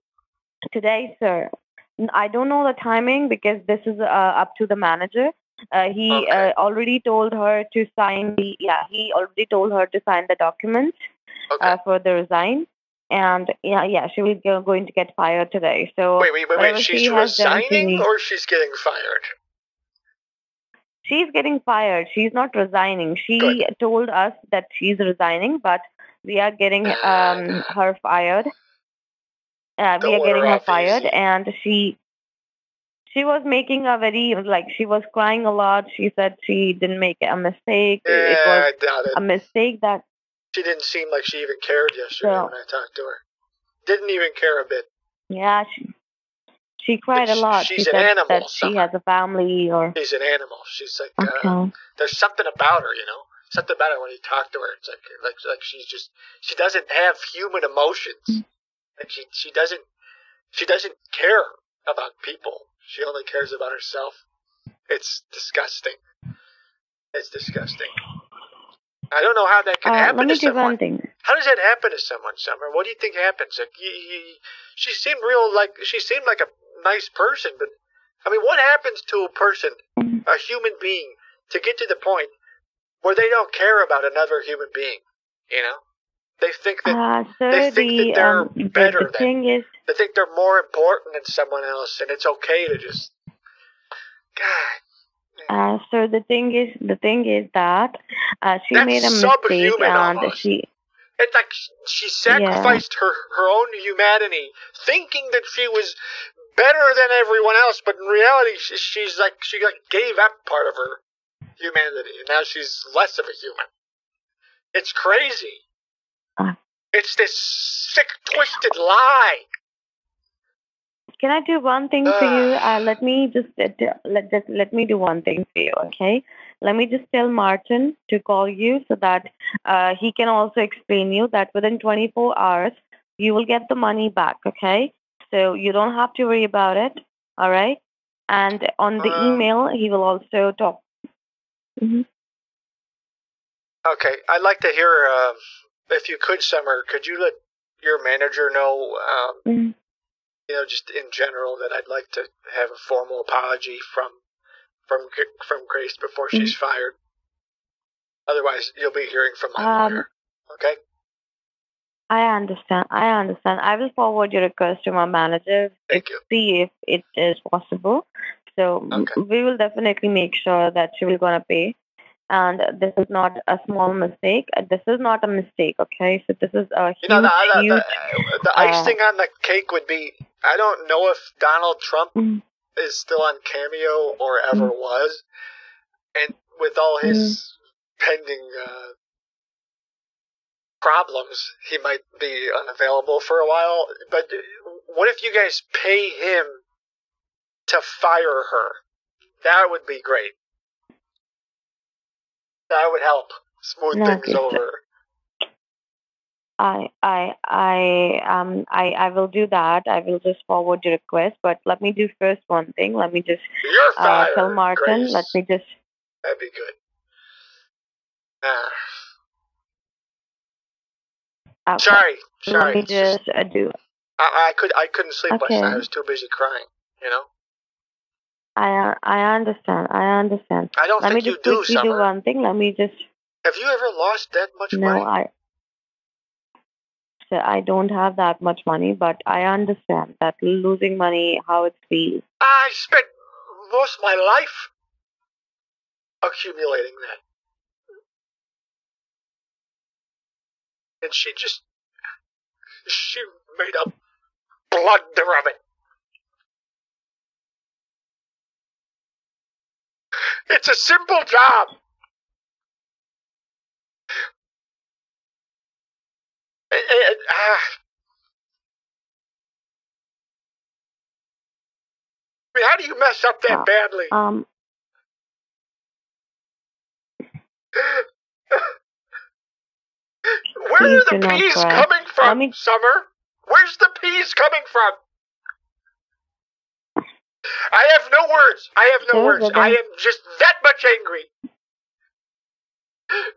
today, sir. I don't know the timing because this is uh, up to the manager. Uh, he uh, already told her to sign the yeah. He already told her to sign the documents uh, for the resign, and yeah, yeah, she was go- going to get fired today. So Wait, wait, wait, wait. She's she has done, she resigning or she's getting fired? She's getting fired. She's not resigning. She told us that she's resigning, but we are getting um, her fired. Uh, we are getting her fired, easy. and she she was making a very like she was crying a lot. She said she didn't make a mistake. it Yeah, I was doubt it. a mistake that She didn't seem like she even cared yesterday So- when I talked to her. Didn't even care a bit. yeah she she cried a lot. she's she an animal, that she has a family or She's an animal. She's like, uh, okay. there's something about her, you know, something about her when you talk to her. It's like, like, like she's just, she doesn't have human emotions. Like she, she doesn't, she doesn't care about people. She only cares about herself. It's disgusting. It's disgusting. I don't know how that can Uh, happen let me to do someone. one thing. How does that happen to someone, Summer? What do you think happens? Like, you, you, she seemed real, like she seemed like a nice person, but I mean, what happens to a person, a human being, to get to the point where they don't care about another human being? You know, they think that Uh, so they think the, that they're um, better the than is, they think they're more important than someone else, and it's okay to just. Uh, so the thing is, the thing is that uh, she That's made a mistake and almost. she It's like she sacrificed her her own humanity, thinking that she was better than everyone else, but in reality, she, she's like she like gave up part of her humanity, and now she's less of a human. It's crazy. Uh. It's this sick, twisted lie. Can I do one thing for you? Uh, let me just let, let just let me do one thing for you, okay? Let me just tell Martin to call you so that uh, he can also explain you that within 24 hours you will get the money back, okay? So you don't have to worry about it, all right? And on the Um, email he will also talk. hmm Okay, I'd like to hear uh, if you could, Summer. Could you let your manager know, um, Mhm. You know, just in general, that I'd like to have a formal apology from from from Grace before she's fired. Otherwise, you'll be hearing from my Um, lawyer. Okay. I understand. I understand. I will forward your request to my manager Thank you. see if it is possible. So m- we will definitely make sure that she will gonna pay. And this is not a small mistake. Uh, This is not a mistake. Okay. So this is a huge, You know, the, the, huge. the, the uh, icing on the cake would be I don't know if Donald Trump Mm. is still on Cameo or ever was. And with all his pending uh, problems, he might be unavailable for a while. But what if you guys pay him to fire her? That would be great. That would help smooth things over. I, I, I, um, I, I will do that. I will just forward your request. But let me do first one thing. Let me just uh, tell Martin. Grace. Let me just. That'd be good. Ah, Uh, sorry, Let sorry. me just- uh, do. I, I could I couldn't sleep last night. I was too busy crying. You know. I, I understand. I understand. I don't Let think me you just do, quickly do one thing. Let me just. Have you ever lost that much No, money? I. I don't have that much money, but I understand that losing money, how it feels. I spent most of my life accumulating that. And she just she made a blunder of it. It's a simple job. Eh, eh, ah. I mean, how do you mess up that Uh, badly? Um, Where are the peas coming from, me- Summer? Where's the peas coming from? I have no words. I have no words. I am just that much angry.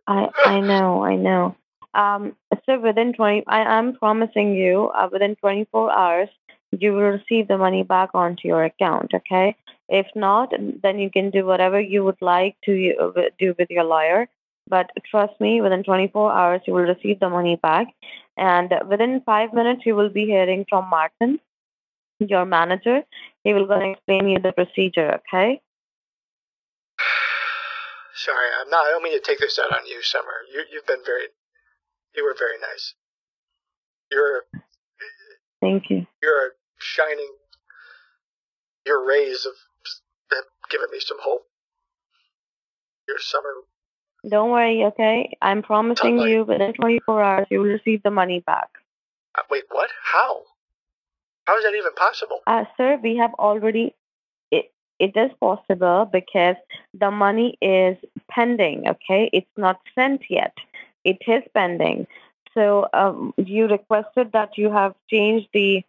I I know, I know. Um, so within 20, I am promising you, uh, within 24 hours, you will receive the money back onto your account. Okay. If not, then you can do whatever you would like to uh, do with your lawyer. But trust me, within 24 hours, you will receive the money back. And within five minutes, you will be hearing from Martin, your manager. He will going to explain you the procedure. Okay. Sorry, I'm not. I don't mean to take this out on you, Summer. You, you've been very, you were very nice. You're, Thank you. you're a shining. Your rays have have given me some hope. Your summer. Don't worry. Okay. I'm promising you within 24 hours, you will receive the money back. Uh, wait, what? How? How is that even possible? Uh, sir, we have already. It, it is possible because the money is pending. Okay, it's not sent yet. It is pending. So um, you requested that you have changed the.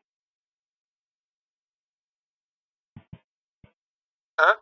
Huh?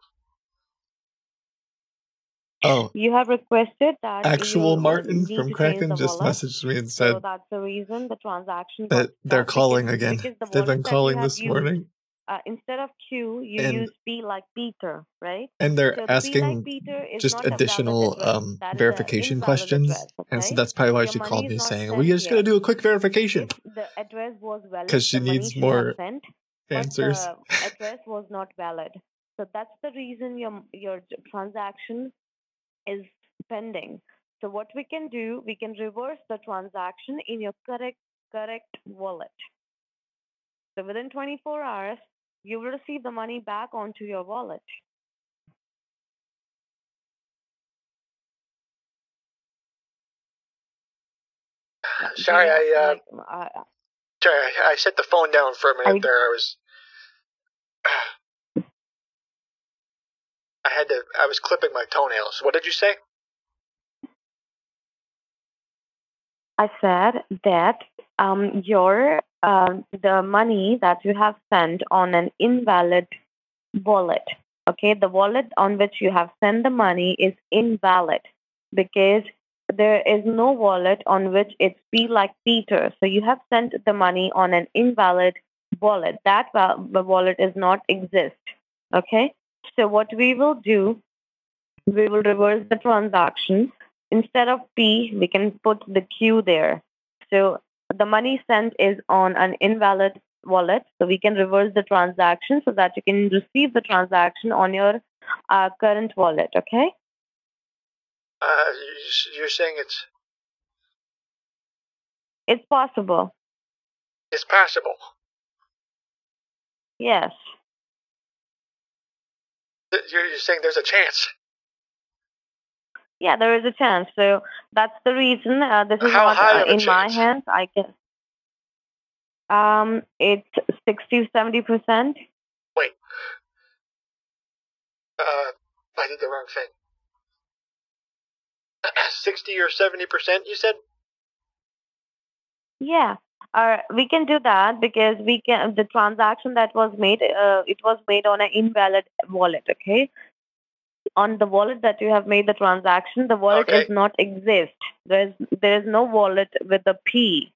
Oh, You have requested that actual Martin from Kraken just wallet. messaged me and said. So said that's the reason the transaction. that they're calling again. the They've been wallet that you calling this used, morning, Uh, instead of Q, you And- use B like Peter, right? and they're So like asking is just additional um, That is a verification questions, address, and so that's probably why Your she called me saying, sent "We just going to do a quick verification The address was valid. because she needs more sent, answers." the address was not valid. So that's the reason your your transaction is pending. So what we can do, we can reverse the transaction in your correct correct wallet. So within 24 hours, you will receive the money back onto your wallet. Sorry, I uh, Like, uh, sorry, I, I set the phone down for a minute I- there. I was, I had to. I was clipping my toenails. What did you say? I said that um, your um, the money that you have sent on an invalid wallet. Okay, the wallet on which you have sent the money is invalid because there is no wallet on which it's P like Peter. So you have sent the money on an invalid wallet. That wa- wallet does not exist. Okay, so what we will do, we will reverse the transaction instead of P, we can put the Q there. So the money sent is on an invalid wallet. So we can reverse the transaction so that you can receive the transaction on your uh, current wallet. Okay? Uh, you- you're saying it's It's possible. it's possible. Yes. You're, you're saying there's a chance. Yeah, there is a chance. So that's the reason. Uh, this is How not uh, in my hands. I can. Um, it's 60 70 percent. Wait. Uh, I did the wrong thing. Sixty or seventy percent, you said? Yeah, uh, we can do that because we can. The transaction that was made, uh, it was made on an invalid wallet. Okay, on the wallet that you have made the transaction, the wallet Okay. does not exist. There is there is no wallet with a P,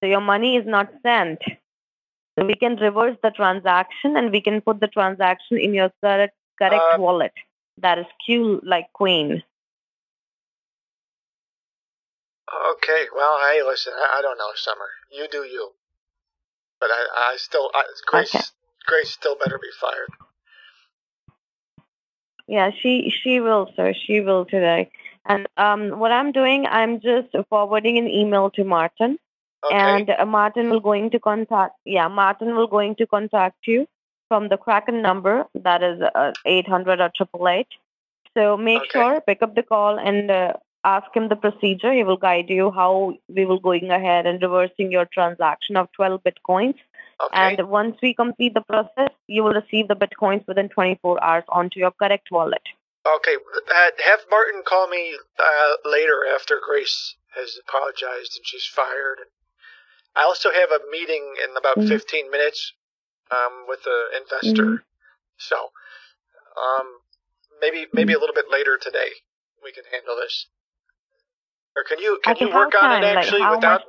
so your money is not sent. So we can reverse the transaction and we can put the transaction in your correct correct Uh, wallet. That is Q like Queen. Okay, well, hey, listen, I, I don't know, Summer. You do you. But I, I still, I, Grace, Okay. Grace still better be fired. Yeah, she she will, sir. She will today. And um, what I'm doing, I'm just forwarding an email to Martin, Okay. and uh, Martin will going to contact. Yeah, Martin will going to contact you from the Kraken number that is uh, 800 or triple eight. So make Okay. sure pick up the call and uh, ask him the procedure. He will guide you how we will going ahead and reversing your transaction of 12 bitcoins. Okay. And once we complete the process, you will receive the bitcoins within 24 hours onto your correct wallet. Okay, uh, have Martin call me uh, later after Grace has apologized and she's fired. I also have a meeting in about Mhm. 15 minutes um, with the investor. Mhm. So um, maybe maybe a little bit later today we can handle this. Or can you can you work on time? it Like actually how without?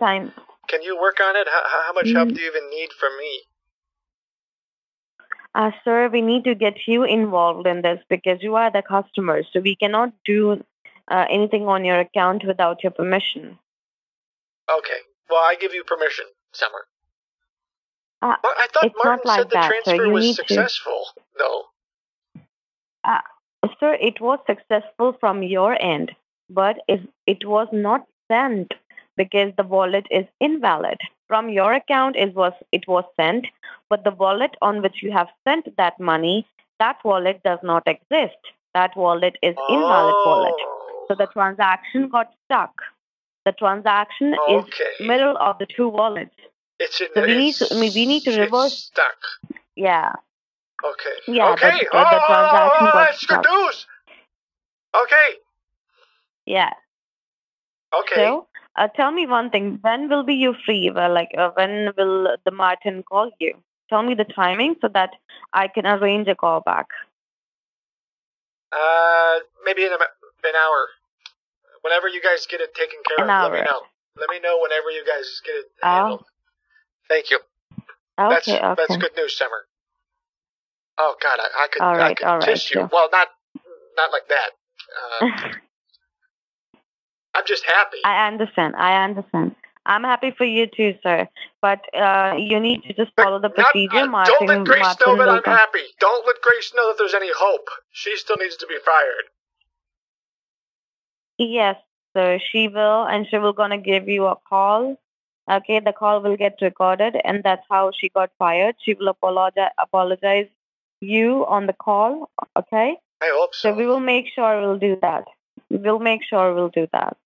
Can you work on it? How, how much help Mm. do you even need from me? Uh, sir, we need to get you involved in this because you are the customer. So we cannot do uh, anything on your account without your permission. Okay. Well, I give you permission, Summer. Uh, I thought it's Martin not like said the that, transfer was need to- successful. No. Uh, sir, it was successful from your end, but it, it was not sent because the wallet is invalid. From your account, it was it was sent, but the wallet on which you have sent that money, that wallet does not exist. That wallet is invalid wallet. So the transaction got stuck. The transaction is middle of the two wallets. It's in So we need to we need to it's reverse. stuck. Yeah. Okay. Yeah, Okay. the- oh, the transaction oh, oh, that's good news. Okay. Yeah. Okay. So, uh, tell me one thing. When will be you free? Well, like, uh, when will the Martin call you? Tell me the timing so that I can arrange a call back. Uh, maybe in a, an hour. Whenever you guys get it taken care An of, let me know. Let me know whenever you guys get it Oh, handled. Thank you. that's okay, that's good news, Summer. Oh God, I, I could All I could all right, kiss you. sure. Well, not not like that. Uh, I'm just happy. I understand. I understand. I'm happy for you too, sir. But uh, you need to just follow the procedure. Martin, Don't let Grace Martin know that I'm happy. Don't let Grace know that there's any hope. She still needs to be fired. Yes, sir. She will, and she will gonna give you a call. Okay, the call will get recorded, and that's how she got fired. She will apologize, apologize you on the call. Okay. I hope so. so. we will make sure we'll do that. We'll make sure we'll do that.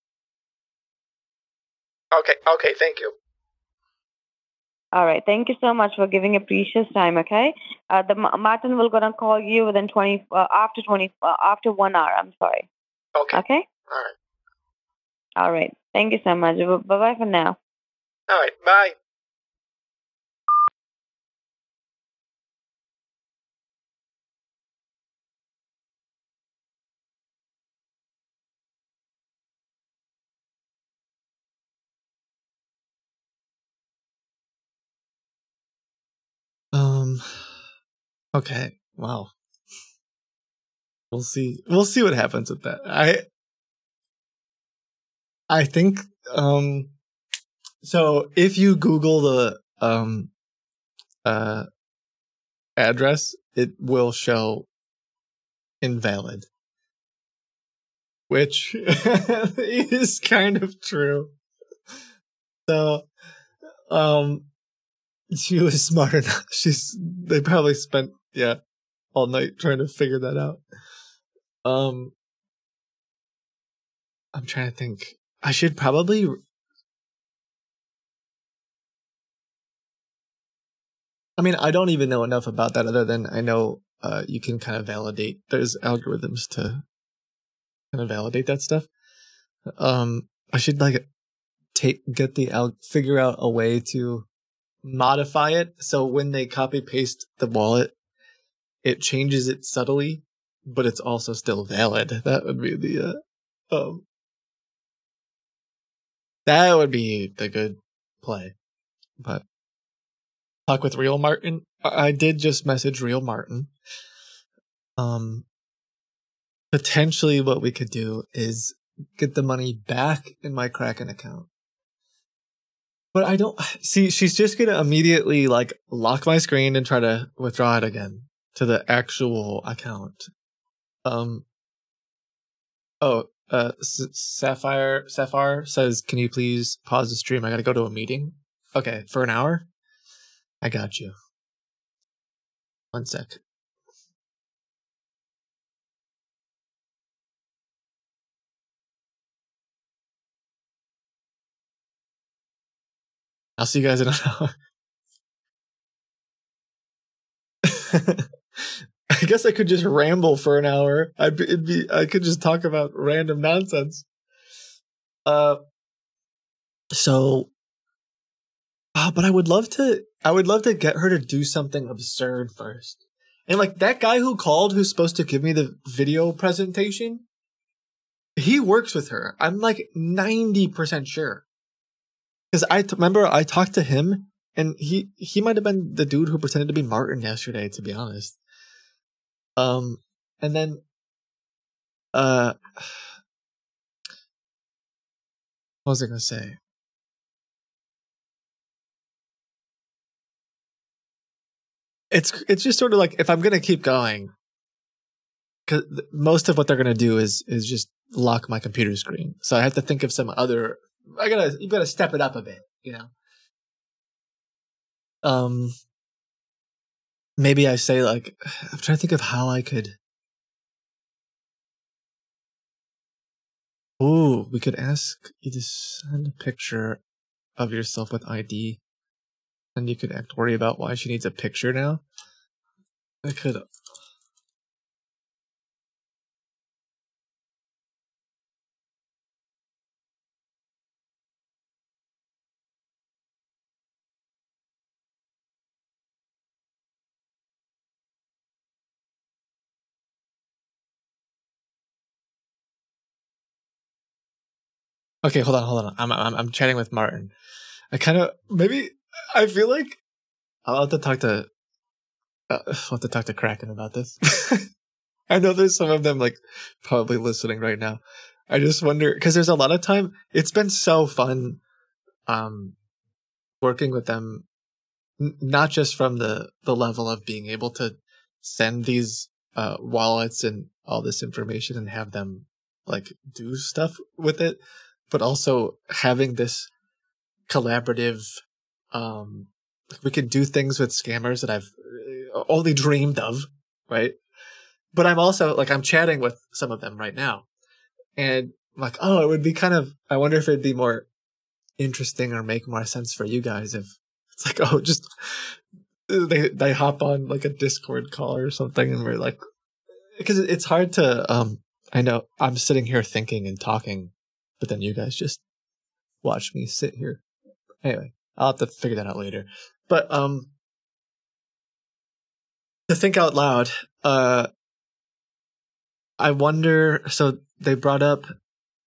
Okay. Okay. Thank you. All right. Thank you so much for giving a precious time. Okay. Uh, the Ma- Martin will gonna call you within twenty uh, after twenty uh, after one hour. I'm sorry. Okay. Okay. All right. All right. Thank you so much. Bye bye for now. All right. Bye. Um. Okay. Wow. We'll see. We'll see what happens with that. I. I think. Um. So if you Google the um. Uh. Address, it will show invalid, which is kind of true. So, um, she was smart enough. She's they probably spent yeah all night trying to figure that out. Um, I'm trying to think. I should probably. I mean, I don't even know enough about that other than I know uh, you can kind of validate. There's algorithms to kind of validate that stuff. Um, I should like take get the al- figure out a way to modify it so when they copy paste the wallet, it changes it subtly, but it's also still valid. That would be the uh, um, that would be the good play. But talk with Real Martin. I did just message Real Martin. Um, potentially, what we could do is get the money back in my Kraken account. But I don't see. She's just gonna immediately like lock my screen and try to withdraw it again to the actual account. Um. Oh, uh, Sapphire Sapphire says, "Can you please pause the stream? I gotta go to a meeting." Okay, for an hour. I got you. One sec. I'll see you guys in an hour. I guess I could just ramble for an hour. I'd be, be I could just talk about random nonsense. Uh, so, ah, but I would love to. I would love to get her to do something absurd first. And like that guy who called, who's supposed to give me the video presentation, he works with her. I'm like 90% sure. Cause I t- remember I talked to him and he, he might have been the dude who pretended to be Martin yesterday, to be honest. Um, and then, uh, what was I to say? It's, it's just sort of like, if I'm going to keep going, cause most of what they're going to do is, is just lock my computer screen. So I have to think of some other, I gotta, you gotta step it up a bit, you know? Um, maybe I say like, I'm trying to think of how I could, Ooh, we could ask you to send a picture of yourself with ID, and you could act worry about why she needs a picture now. I could. Okay, hold on, hold on. I'm I'm I'm chatting with Martin. I kind of maybe I feel like I'll have to talk to uh, I'll have to talk to Kraken about this. I know there's some of them like probably listening right now. I just wonder because there's a lot of time. It's been so fun, um, working with them. N- not just from the the level of being able to send these uh, wallets and all this information and have them like do stuff with it, but also having this collaborative um we can do things with scammers that I've uh, only dreamed of, right? But I'm also like I'm chatting with some of them right now. And I'm like, oh, it would be kind of I wonder if it'd be more interesting or make more sense for you guys if it's like, oh, just they they hop on like a Discord call or something and we're like because it's hard to um I know I'm sitting here thinking and talking but then you guys just watch me sit here. Anyway, I'll have to figure that out later. But um to think out loud, uh I wonder so they brought up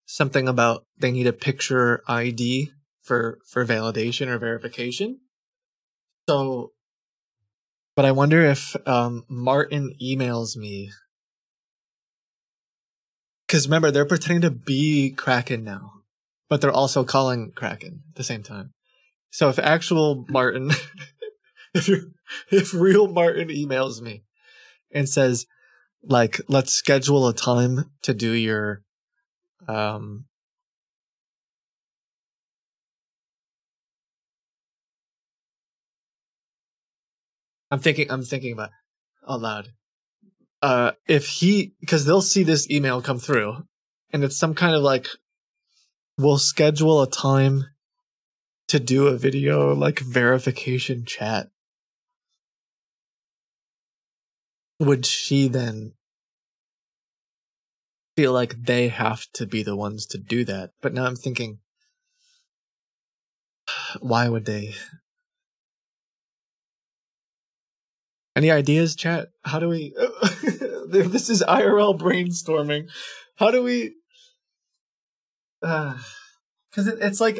something about they need a picture ID for for validation or verification. So but I wonder if um Martin emails me because remember, they're pretending to be Kraken now, but they're also calling Kraken at the same time. So if actual Martin, if you if real Martin emails me and says, like, let's schedule a time to do your, um, I'm thinking, I'm thinking about out loud uh, if he, because they'll see this email come through, and it's some kind of like, we'll schedule a time to do a video like verification chat. Would she then feel like they have to be the ones to do that? But now I'm thinking, why would they? Any ideas, chat? How do we? this is IRL brainstorming. How do we? Because uh, it, it's like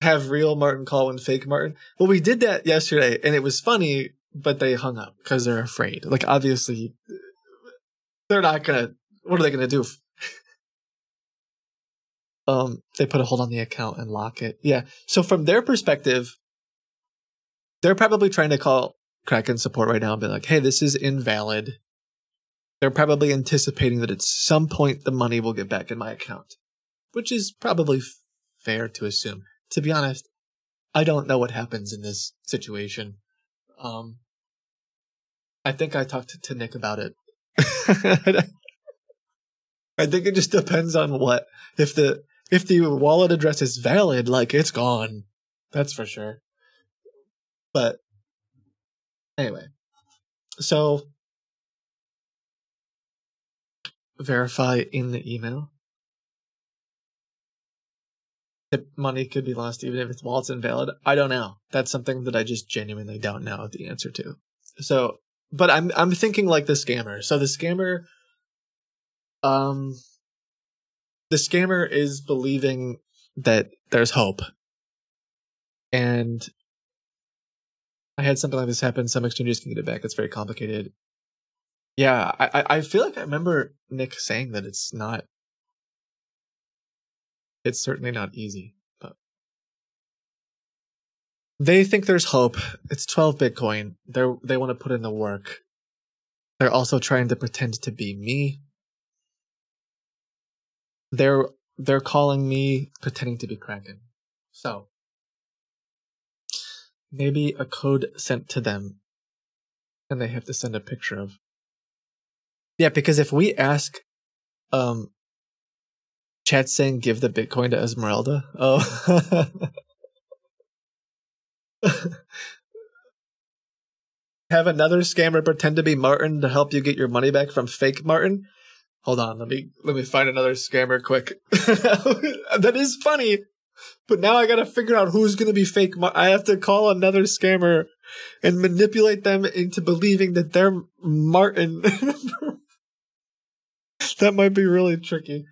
have real Martin call fake Martin. Well, we did that yesterday, and it was funny, but they hung up because they're afraid. Like obviously, they're not gonna. What are they gonna do? um, they put a hold on the account and lock it. Yeah. So from their perspective, they're probably trying to call Kraken support right now and be like, "Hey, this is invalid." They're probably anticipating that at some point the money will get back in my account, which is probably f- fair to assume. To be honest, I don't know what happens in this situation. Um, I think I talked to, to Nick about it. I think it just depends on what if the if the wallet address is valid, like it's gone. That's for sure. But anyway, so verify in the email. The money could be lost even if its wallet's invalid. I don't know. That's something that I just genuinely don't know the answer to. So but I'm I'm thinking like the scammer. So the scammer, um, the scammer is believing that there's hope, and I had something like this happen. Some exchanges can get it back. It's very complicated. Yeah, I I- feel like I remember Nick saying that it's not. It's certainly not easy, but they think there's hope. It's 12 Bitcoin. They they want to put in the work. They're also trying to pretend to be me. They're they're calling me pretending to be Kraken. So maybe a code sent to them and they have to send a picture of. Yeah, because if we ask um chat saying give the Bitcoin to Esmeralda, oh have another scammer pretend to be Martin to help you get your money back from fake Martin. Hold on, let me let me find another scammer quick. that is funny, but now I gotta figure out who's gonna be fake. I have to call another scammer and manipulate them into believing that they're Martin. that might be really tricky.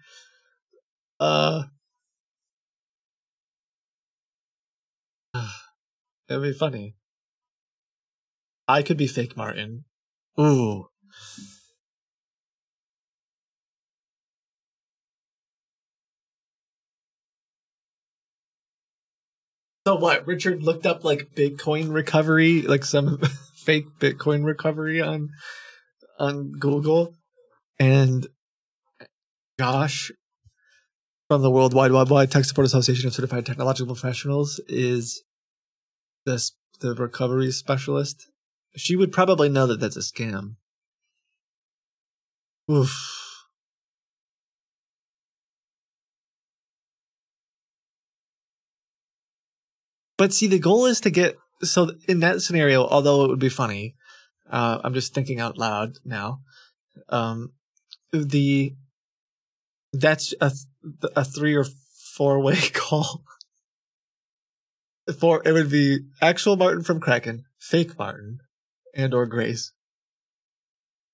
Uh, that'd be funny. I could be fake Martin. Ooh. So what? Richard looked up like Bitcoin recovery, like some fake Bitcoin recovery on on Google, and Josh from the World Wide Wide Wide Tech Support Association of Certified Technological Professionals is this the recovery specialist. She would probably know that that's a scam. Oof. But see, the goal is to get so in that scenario. Although it would be funny, uh, I'm just thinking out loud now. Um, the that's a a three or four way call. For it would be actual Martin from Kraken, fake Martin, and or Grace.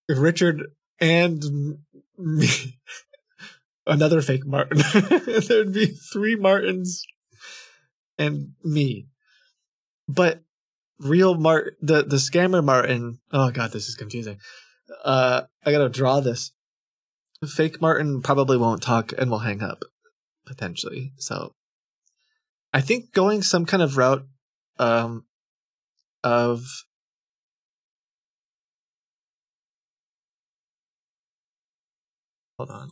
If Richard and me, another fake Martin. There'd be three Martins and me. But real Martin, the the scammer Martin. Oh god, this is confusing. Uh, I gotta draw this. Fake Martin probably won't talk and will hang up potentially. So, I think going some kind of route, um, of hold on.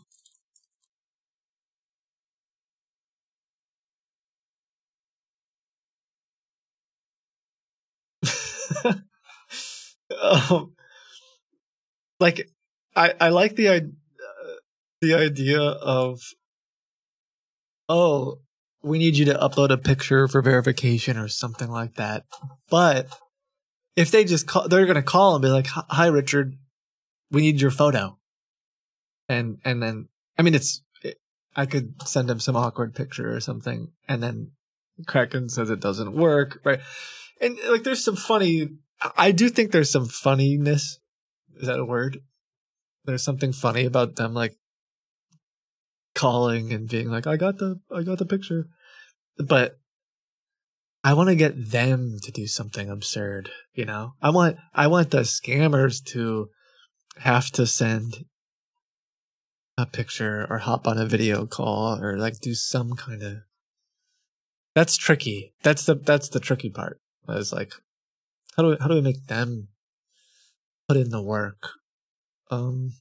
um, like I I like the idea the idea of oh we need you to upload a picture for verification or something like that. But if they just call, they're going to call and be like, "Hi, Richard, we need your photo," and and then I mean it's I could send him some awkward picture or something, and then Kraken says it doesn't work, right? And like, there's some funny. I do think there's some funniness. Is that a word? There's something funny about them, like calling and being like, "I got the, I got the picture," but I want to get them to do something absurd. You know, I want, I want the scammers to have to send a picture or hop on a video call or like do some kind of. That's tricky. That's the that's the tricky part. Is like, how do we, how do we make them put in the work? Um,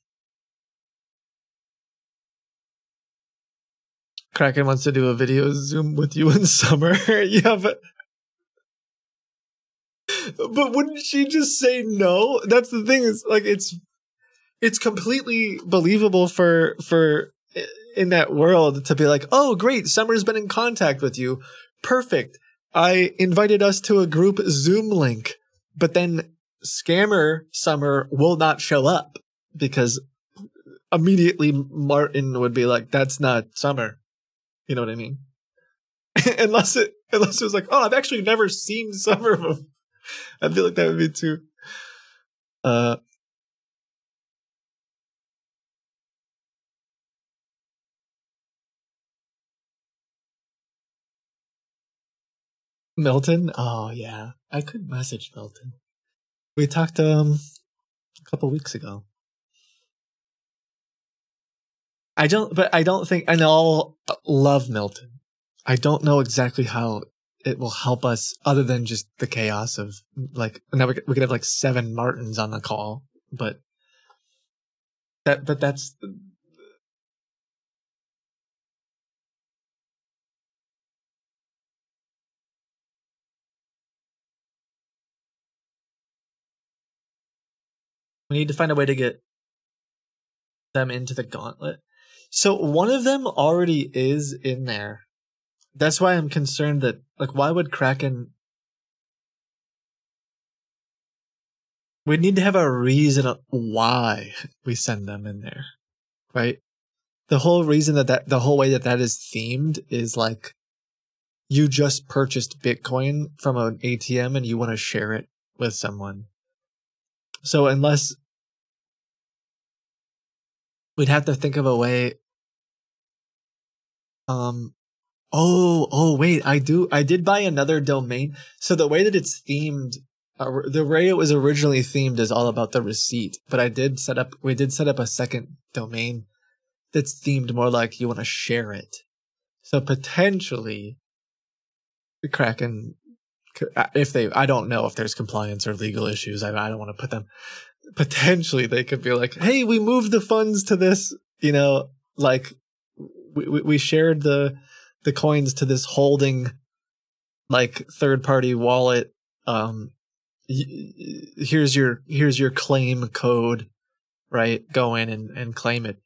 Kraken wants to do a video Zoom with you in summer. yeah, but but wouldn't she just say no? That's the thing. Is like it's it's completely believable for for in that world to be like, oh great, Summer's been in contact with you. Perfect. I invited us to a group Zoom link, but then scammer Summer will not show up because immediately Martin would be like, that's not Summer. You know what I mean? unless it unless it was like, oh, I've actually never seen Summer. I feel like that would be too Uh, Milton? Oh yeah, I could message Milton. We talked um a couple weeks ago. I don't, but I don't think, and I'll love Milton. I don't know exactly how it will help us other than just the chaos of like, now we could, we could have like seven Martins on the call, but that, but that's, we need to find a way to get them into the gauntlet. So one of them already is in there. That's why I'm concerned that like why would Kraken We need to have a reason why we send them in there. Right? The whole reason that, that the whole way that that is themed is like you just purchased Bitcoin from an ATM and you want to share it with someone. So unless we'd have to think of a way um oh oh wait i do i did buy another domain. So the way that it's themed uh, the way it was originally themed is all about the receipt but i did set up we did set up a second domain that's themed more like you want to share it. So potentially the kraken uh, if they i don't know if there's compliance or legal issues i, I don't want to put them potentially they could be like hey we moved the funds to this you know like we, we shared the the coins to this holding like third party wallet. Um here's your here's your claim code right? Go in and, and claim it.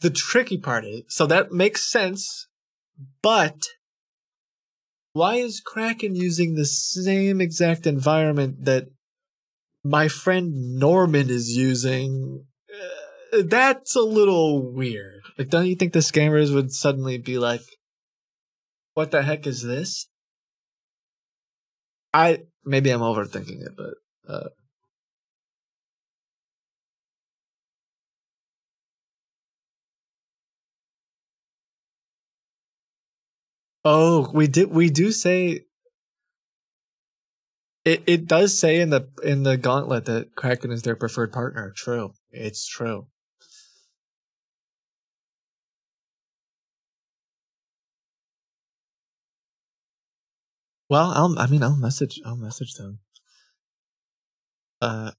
The tricky part is so that makes sense but why is kraken using the same exact environment that my friend norman is using uh, that's a little weird like, don't you think the scammers would suddenly be like, "What the heck is this?" I maybe I'm overthinking it, but uh, Oh, we did. We do say it. It does say in the in the gauntlet that Kraken is their preferred partner. True, it's true. Well, I'll. I mean, I'll message. I'll message them. Uh.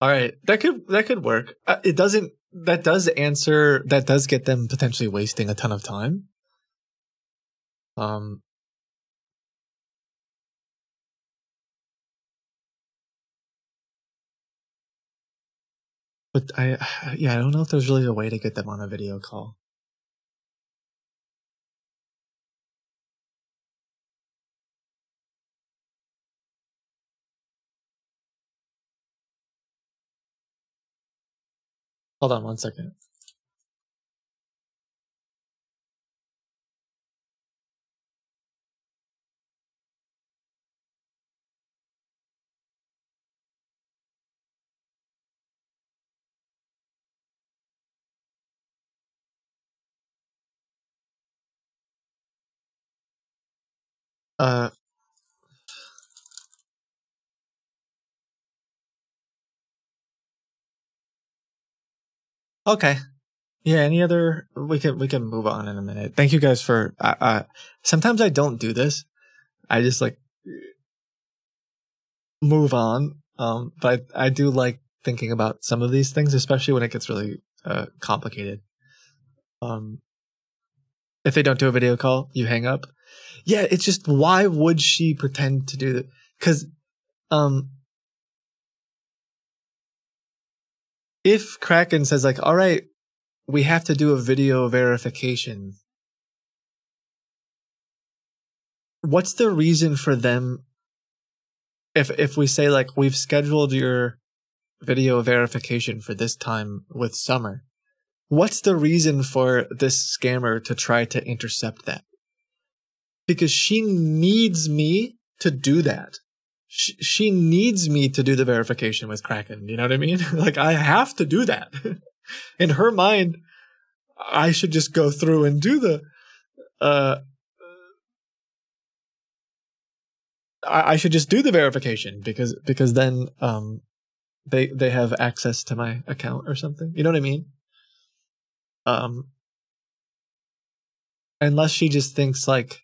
All right, that could that could work. Uh, it doesn't. That does answer. That does get them potentially wasting a ton of time. Um, But I, yeah, I don't know if there's really a way to get them on a video call. Hold on one second. Uh, okay. Yeah. Any other? We can we can move on in a minute. Thank you guys for. Uh, uh sometimes I don't do this. I just like move on. Um, but I, I do like thinking about some of these things, especially when it gets really uh complicated. Um, if they don't do a video call, you hang up. Yeah, it's just why would she pretend to do that? Because, um, if Kraken says like, "All right, we have to do a video verification," what's the reason for them? If if we say like we've scheduled your video verification for this time with Summer, what's the reason for this scammer to try to intercept that? Because she needs me to do that. She, she needs me to do the verification with Kraken. You know what I mean? like I have to do that. In her mind, I should just go through and do the, uh, I, I should just do the verification because, because then, um, they, they have access to my account or something. You know what I mean? Um, unless she just thinks like,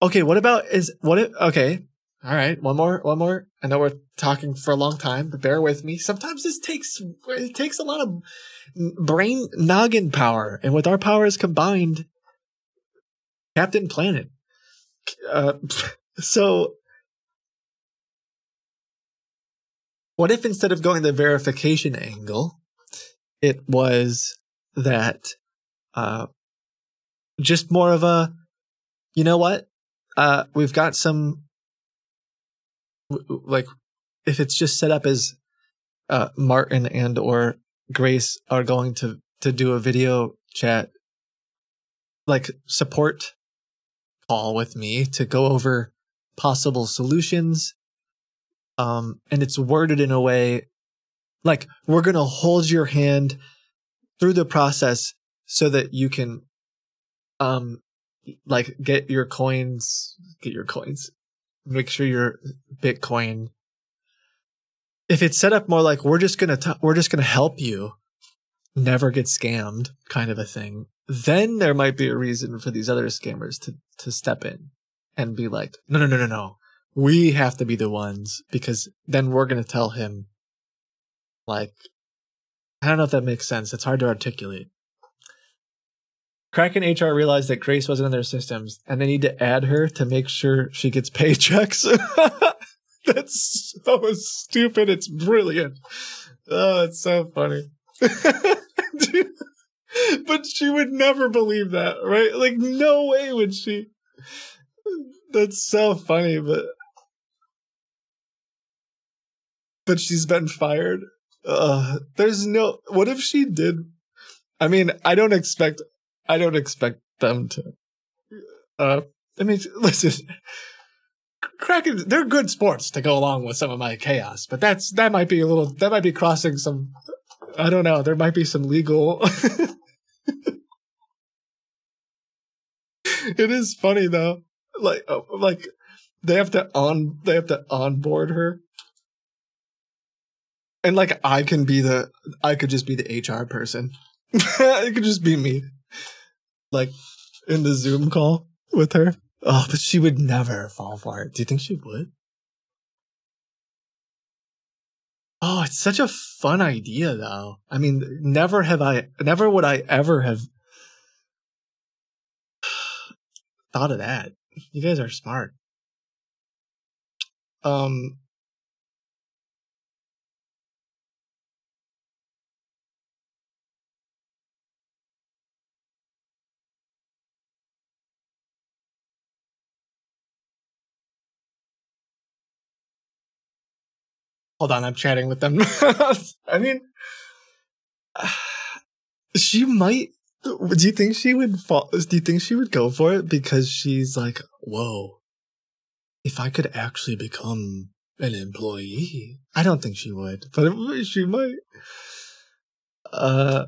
okay, what about is what if, okay, all right, one more, one more. I know we're talking for a long time, but bear with me. Sometimes this takes, it takes a lot of brain noggin power. And with our powers combined, Captain Planet. Uh, so what if instead of going the verification angle, it was that, uh, just more of a, you know what? Uh, we've got some like if it's just set up as uh, Martin and or Grace are going to to do a video chat like support call with me to go over possible solutions um and it's worded in a way like we're going to hold your hand through the process so that you can um like get your coins get your coins make sure your Bitcoin. If it's set up more like we're just gonna t- we're just gonna help you never get scammed, kind of a thing, then there might be a reason for these other scammers to to step in and be like, no, no, no, no, no, we have to be the ones because then we're gonna tell him, like, I don't know if that makes sense. It's hard to articulate. Kraken HR realized that Grace wasn't in their systems and they need to add her to make sure she gets paychecks. That's so stupid. It's brilliant. Oh, it's so funny. but she would never believe that, right? Like, no way would she. That's so funny, but. But she's been fired. Uh, there's no. What if she did? I mean, I don't expect I don't expect them to. Uh, I mean, listen, Kraken, they're good sports to go along with some of my chaos, but that's that might be a little that might be crossing some. I don't know. There might be some legal. it is funny though, like uh, like they have to on they have to onboard her, and like I can be the I could just be the HR person. it could just be me like in the Zoom call with her. Oh, but she would never fall for it. Do you think she would? Oh, it's such a fun idea though. I mean, never have I never would I ever have thought of that. You guys are smart. Um Hold on, I'm chatting with them. I mean, she might. Do you think she would fall? Do you think she would go for it because she's like, whoa, if I could actually become an employee? I don't think she would, but she might. Uh,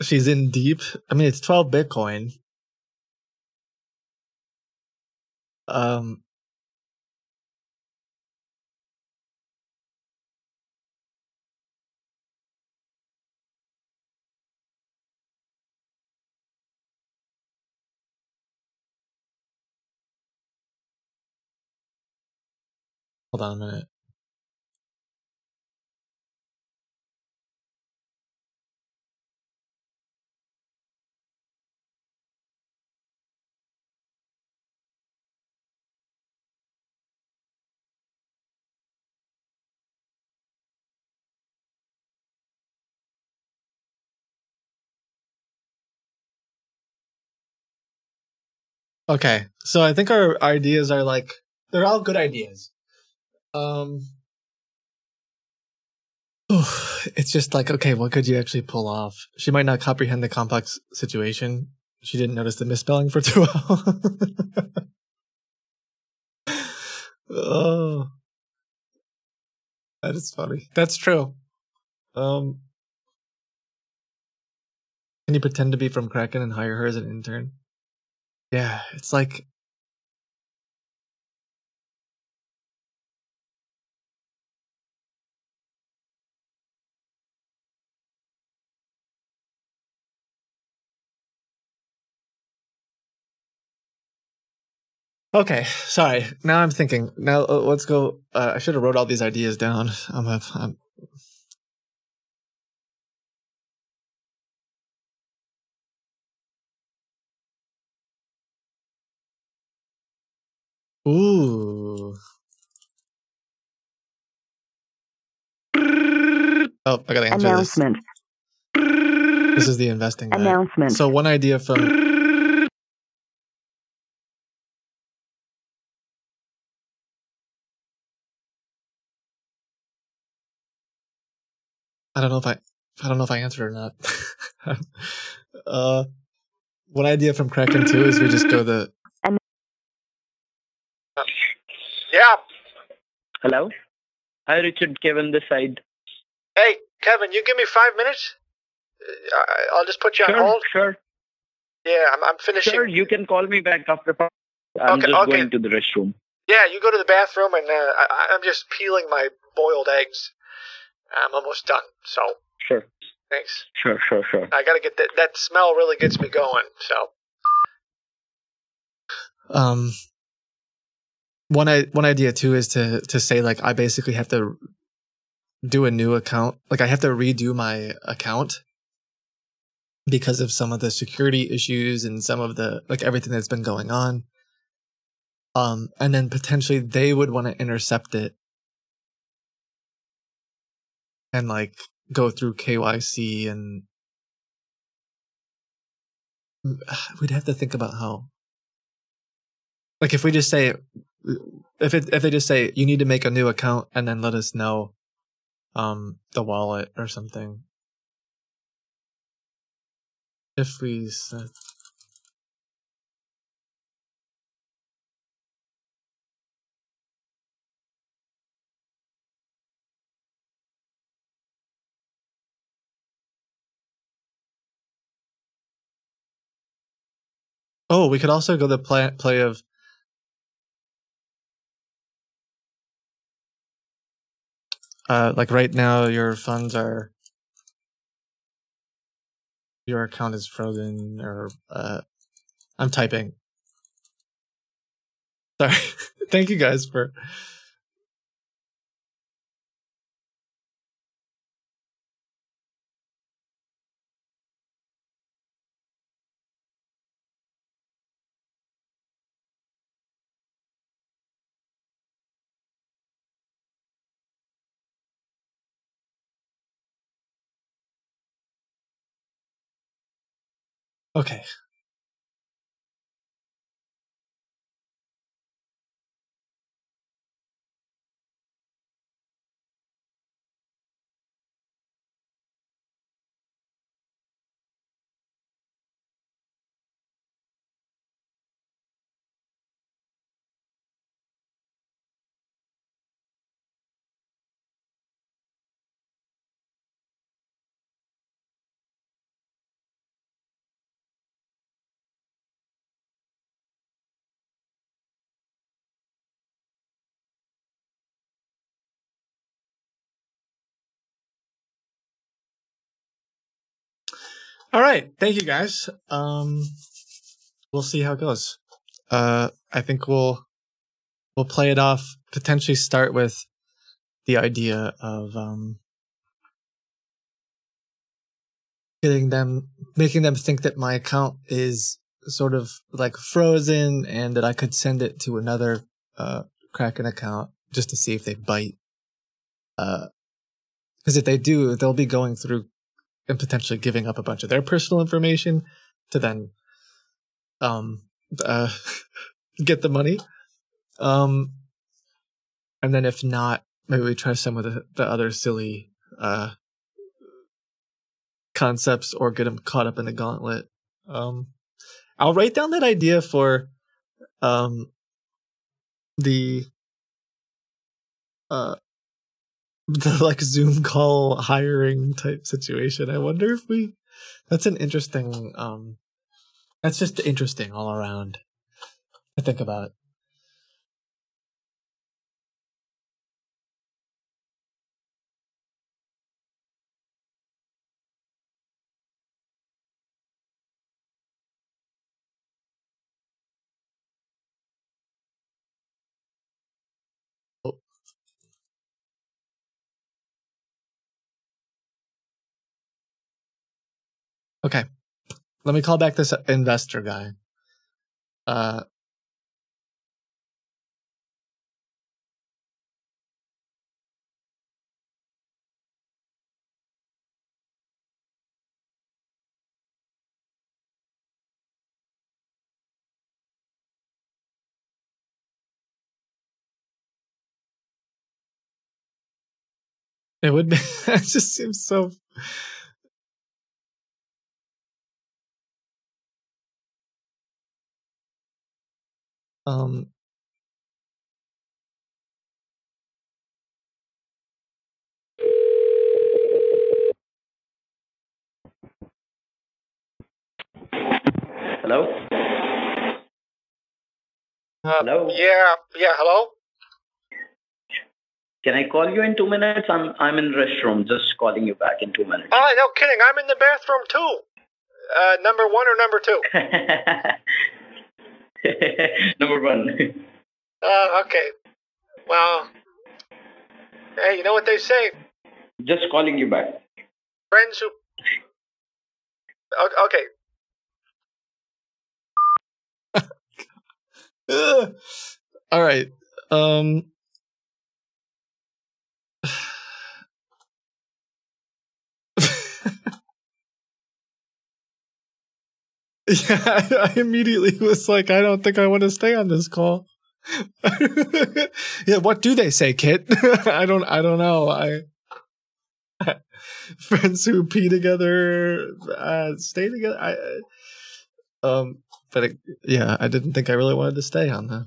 she's in deep. I mean, it's 12 Bitcoin. Um, Hold on a minute. Okay, so I think our ideas are like they're all good ideas. Um, oh, it's just like, okay, what could you actually pull off? She might not comprehend the complex situation. She didn't notice the misspelling for too well. oh, that is funny. That's true. Um, can you pretend to be from Kraken and hire her as an intern? Yeah, it's like Okay, sorry. Now I'm thinking. Now uh, let's go. Uh, I should have wrote all these ideas down. I'm, a, I'm Ooh. Oh, I gotta answer Announcement. this. This is the investing guy. Announcement. So one idea from I don't know if I I don't know if I answered or not. uh, one idea from Kraken too is we just go the Yeah. Hello? Hi, Richard. Kevin this side. Hey, Kevin, you give me five minutes? Uh, I- I'll just put you on hold. sure. Yeah, I'm, I'm finishing. Sure, you can call me back after. I'm Okay, just okay. going to the restroom. Yeah, you go to the bathroom, and uh, I, I'm just peeling my boiled eggs. I'm almost done. So Sure, thanks. sure, sure, sure. I gotta get that. That smell really gets me going. So um one i one idea too is to to say like i basically have to do a new account like i have to redo my account because of some of the security issues and some of the like everything that's been going on um and then potentially they would want to intercept it and like go through KYC and we'd have to think about how like if we just say if it if they just say you need to make a new account and then let us know um the wallet or something. If we said Oh, we could also go the play play of uh like right now your funds are your account is frozen or uh I'm typing. Sorry. Thank you guys for Okay. All right. Thank you guys. Um we'll see how it goes. Uh I think we'll we'll play it off potentially start with the idea of um getting them making them think that my account is sort of like frozen and that I could send it to another uh Kraken account just to see if they bite. Uh because if they do, they'll be going through and potentially giving up a bunch of their personal information to then um uh get the money. Um and then if not, maybe we try some of the, the other silly uh, concepts or get them caught up in the gauntlet. Um, I'll write down that idea for um, the uh, the like Zoom call hiring type situation. I wonder if we that's an interesting um that's just interesting all around. I think about Okay. Let me call back this investor guy. Uh It would be it just seems so um Hello? Uh, Hello? Yeah, yeah. Hello. Can I call you in two minutes? I'm I'm in restroom. Just calling you back in two minutes. Oh, no kidding. I'm in the bathroom too. Uh, number one or number two? Number one. Uh, okay. Well, hey, you know what they say? Just calling you back. Friends who. Okay. All right. Um Yeah, I, immediately was like, I don't think I want to stay on this call. yeah, what do they say, Kit? I don't I don't know. I friends who pee together uh stay together. I um but it, yeah, I didn't think I really wanted to stay on that.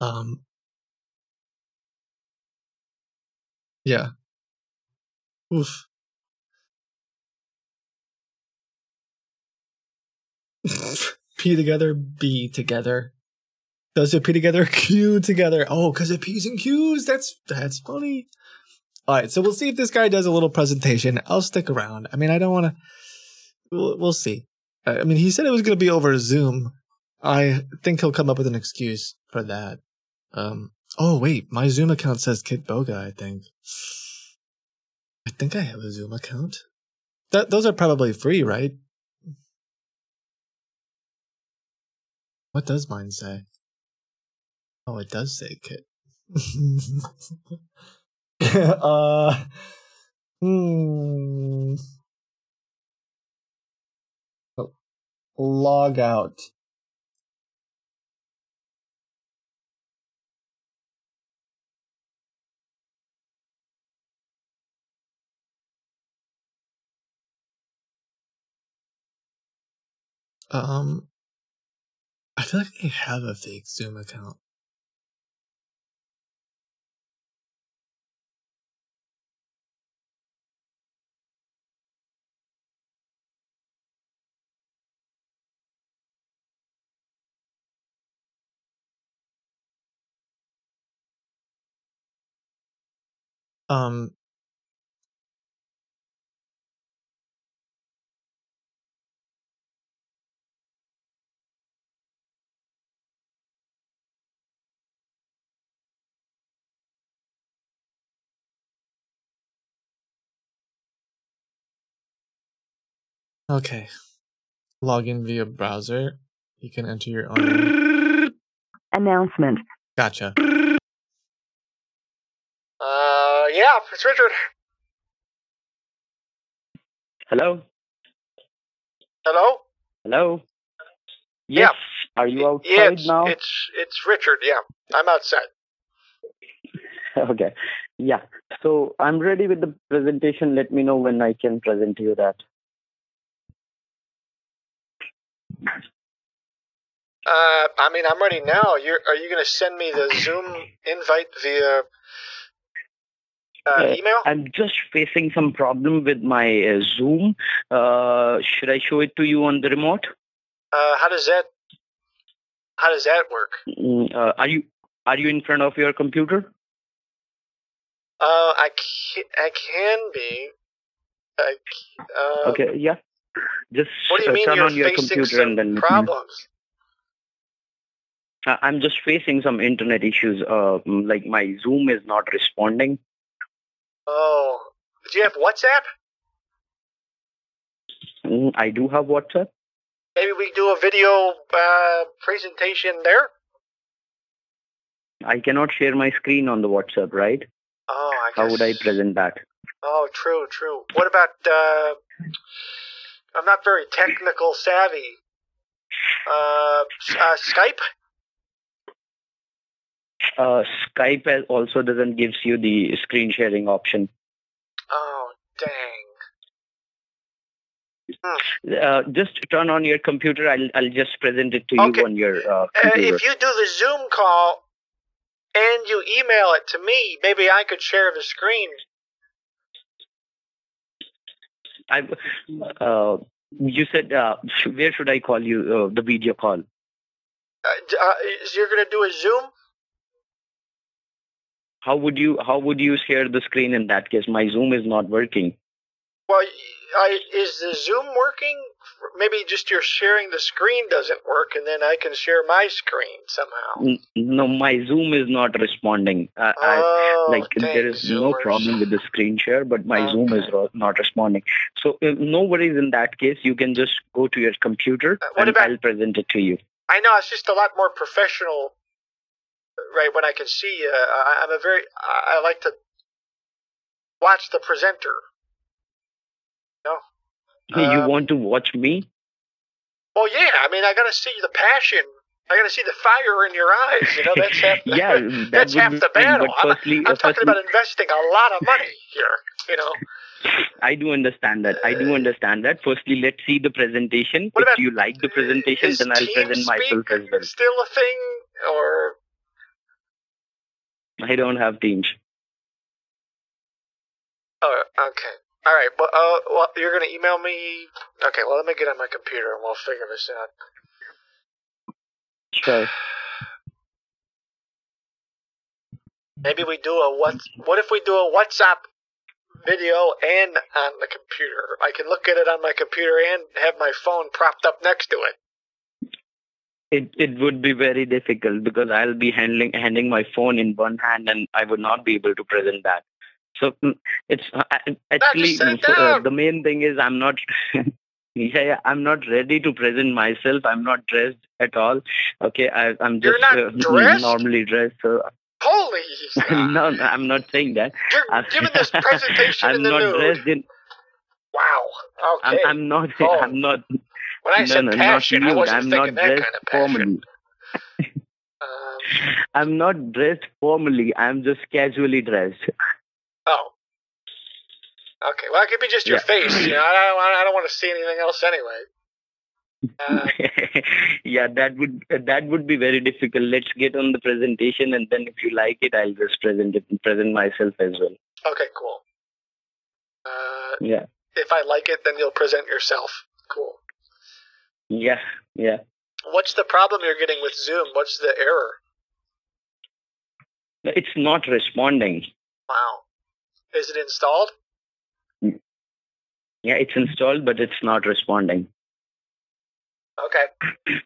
Um Yeah. Oof. P together, B together. Does it P together, Q together? Oh, because it P's and Q's. That's that's funny. All right, so we'll see if this guy does a little presentation. I'll stick around. I mean, I don't want to. We'll, we'll see. I mean, he said it was going to be over Zoom. I think he'll come up with an excuse for that. Um. Oh wait, my Zoom account says Kitboga. I think. I think I have a Zoom account. That those are probably free, right? What does mine say? Oh, it does say Kit. uh, hmm. Oh, log out. Um, I feel like I have a fake Zoom account. Um, okay. Log in via browser. You can enter your own. Announcement. Gotcha. Uh, yeah, it's Richard. Hello? Hello. Hello? Yeah. Yes. Are you outside Yeah, it's, now? it's it's Richard. Yeah, I'm outside. Okay. Yeah. So I'm ready with the presentation. Let me know when I can present you that. Uh, I mean, I'm ready now. You're, are you going to send me the Zoom invite via uh, email? I'm just facing some problem with my uh, Zoom. Uh, should I show it to you on the remote? Uh, how does that how does that work? Mm, Uh, are you are you in front of your computer? Uh, I can, I can be. I, okay. Yeah. Just What do you mean turn on your computer and then. problems? Uh, I'm just facing some internet issues. Uh, like my Zoom is not responding. Oh, do you have WhatsApp? Mm, I do have WhatsApp. Maybe we do a video uh, presentation there. I cannot share my screen on the WhatsApp, right? Oh, I How guess. would I present that? Oh, true, true. What about? Uh, I'm not very technical savvy. Uh, uh, Skype. Uh, Skype also doesn't gives you the screen sharing option. Oh, dang. Uh, just turn on your computer. I'll I'll just present it to you Okay. on your uh, Uh, computer. if you do the Zoom call and you email it to me, maybe I could share the screen. I, uh, you said uh, where should I call you uh, the video call? Uh, uh, is you're gonna do a Zoom? How would you how would you share the screen in that case? My Zoom is not working. Well, I, is the Zoom working? Maybe just your sharing the screen doesn't work, and then I can share my screen somehow. No, my Zoom is not responding. I, Oh, I, like there is no problem with the screen share, but my Zoom is not responding. So uh, no worries in that case. You can just go to your computer uh, what and about- I'll present it to you. I know it's just a lot more professional, uh, right? When I can see you, I, I'm a very, I, I like to watch the presenter. No. You Uh, want to watch me? Well, yeah. I mean, I gotta see the passion. I gotta see the fire in your eyes. You know, that's half. Yeah, that that's half the battle. but I'm, firstly- I'm uh, talking about investing a lot of money here. You know. I do understand that. I do understand that. Firstly, let's see the presentation. What if you like the presentation, then I'll present myself as well. Still a thing, or I don't have Teams. oh, okay. All right. Well, uh, well, you're gonna email me. Okay. Well, let me get on my computer and we'll figure this out. Sure. Maybe we do a what? What if we do a WhatsApp video and on the computer? I can look at it on my computer and have my phone propped up next to it. It it would be very difficult because I'll be handling handing my phone in one hand and I would not be able to present that. So mm, it's uh, actually so, uh, the main thing is I'm not. Yeah, yeah, I'm not ready to present myself. I'm not dressed at all. Okay, I, I'm just uh, dressed? normally dressed. So Holy! no, no, I'm not saying that. You're I'm, giving this presentation I'm in the not nude. dressed in. Wow. I'm, Okay. I'm not. Oh. I'm not. When I no, said no, passion, I wasn't I'm thinking not that dressed kind of passion. Um, I'm not dressed formally. I'm just casually dressed. Oh. Okay. Well, it could be just your Yeah. face. You know, I don't. I don't want to see anything else anyway. Uh, yeah, that would that would be very difficult. Let's get on the presentation, and then if you like it, I'll just present it, present myself as well. okay. Cool. Uh, Yeah, if I like it, then you'll present yourself. Cool. yeah, yeah. What's the problem you're getting with Zoom? What's the error? It's not responding. Wow. Is it installed? Yeah, it's installed, but it's not responding. Okay.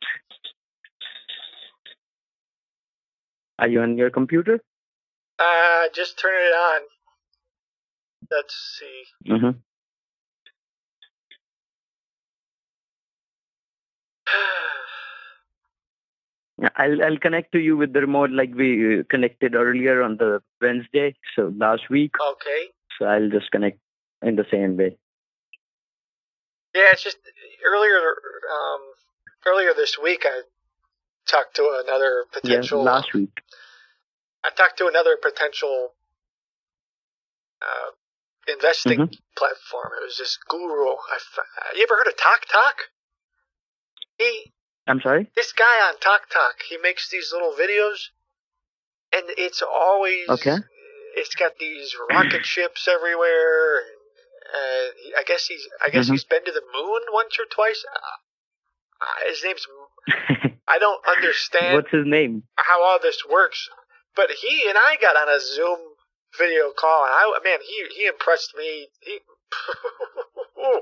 Are you on your computer? Uh, just turn it on. Let's see. Mm-hmm. Yeah, I'll I'll connect to you with the remote like we uh, connected earlier on the Wednesday, so last week. Okay. So I'll just connect in the same way. Yeah, it's just earlier. Um, earlier this week, I talked to another Yeah, potential last week. I talked to another potential uh, investing Mhm. platform. It was this guru. I you ever heard of Talk Talk? He I'm sorry. this guy on Talk Talk, he makes these little videos, and it's always Okay. it's got these rocket ships everywhere. And, uh, I guess he's I guess Mhm. he's been to the moon once or twice. Uh, uh, his name's I don't understand What's his name? how all this works, but he and I got on a Zoom video call, and I man he he impressed me. He,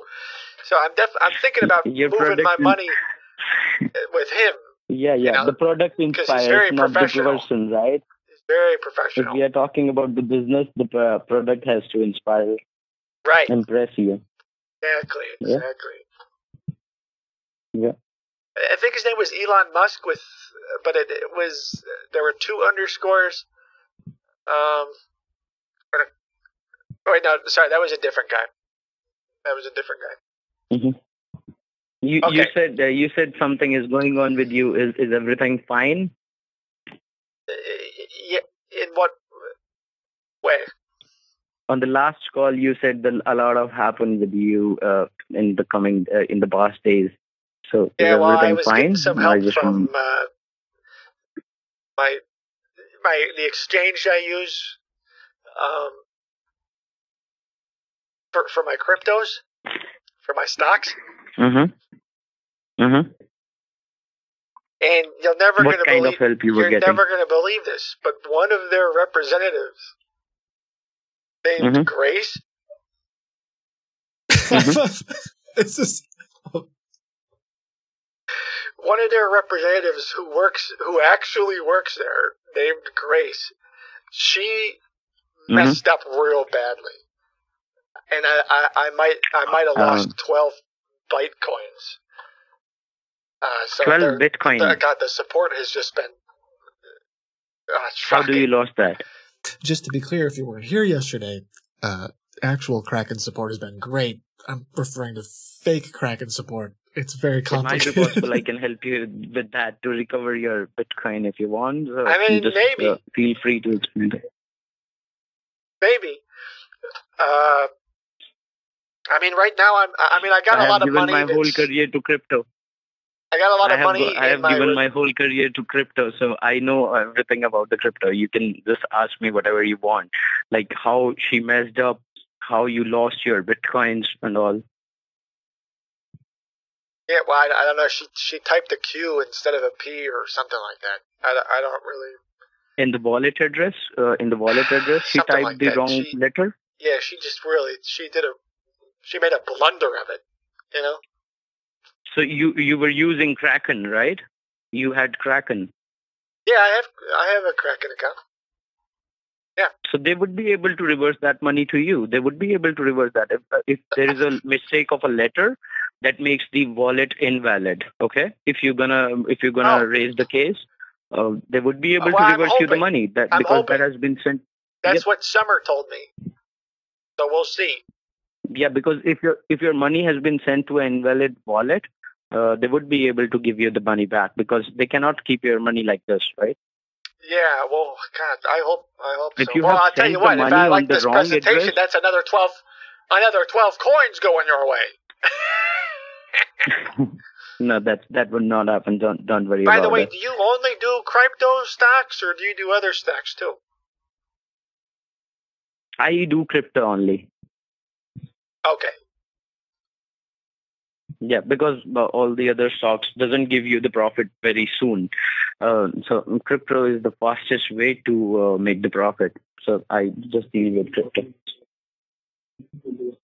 so I'm def I'm thinking about Your moving my money with him. Yeah, yeah. know, the product inspires, not the person, right? He's very If professional. we are talking about the business, the uh, product has to inspire, Right. impress you. Exactly. Exactly. Yeah. I think his name was Elon Musk with, but it, it was there were two underscores. Um. Oh wait, no, sorry, that was a different guy. That was a different guy. hmm You you said uh, you said something is going on with you. Is is everything fine? Uh, Yeah. In what way? On the last call, you said that a lot of happened with you uh, in the coming uh, in the past days. So is Yeah, well, I everything was fine? getting some help from uh, my my the exchange I use um, for for my cryptos, for my stocks, Mhm. Mhm. and you're never gonna kind believe of help you were you're getting? never gonna believe this, but one of their representatives named Mhm. Grace. it's just One of their representatives who works, who actually works there, named Grace, she Mhm. messed up real badly, and I, I, I might, I might have lost Um, twelve bitcoins. Uh, so 12 their- Bitcoin. the- God, the support has just been. Uh, How do you lost that? just to be clear, if you were here yesterday, uh, actual Kraken support has been great. I'm referring to fake Kraken support. It's very It might be complicated. possible I can help you with that to recover your Bitcoin if you want. So I mean, just, maybe. uh, feel free to explain it. Maybe. Uh, I mean, right now I'm. I mean, I got I a lot of money. I have given my whole career to crypto. I got a lot I of have, money. I have in my given my whole career to crypto, so I know everything about the crypto. You can just ask me whatever you want, like how she messed up, how you lost your bitcoins and all. Yeah, well, I, I don't know. She she typed a Q instead of a P or something like that. I, don't- I don't really. In the wallet address, uh, in the wallet address, she typed like the that. wrong She- letter. Yeah, she just really she did a she made a blunder of it. You know. So you you were using Kraken, right? You had Kraken. Yeah, I have I have a Kraken account. Yeah. So they would be able to reverse that money to you. They would be able to reverse that if if there is a mistake of a letter that makes the wallet invalid. Okay, if you're gonna if you're gonna Oh. raise the case, uh, they would be able Well, to reverse you the money that I'm because hoping. that has been sent. That's Yep. what Summer told me. So we'll see. Yeah, because if your if your money has been sent to an invalid wallet, uh, they would be able to give you the money back because they cannot keep your money like this, right? Yeah, well, God, I hope I hope If so. you well, I'll tell you what. If I like this presentation, address- that's another twelve, another twelve coins going your way. No, that that would not happen. Don't don't worry By the way, it. do you only do crypto stocks or do you do other stocks too? I do crypto only. Okay. Yeah, because all the other stocks doesn't give you the profit very soon. Uh, so crypto is the fastest way to uh, make the profit. So I just deal with crypto.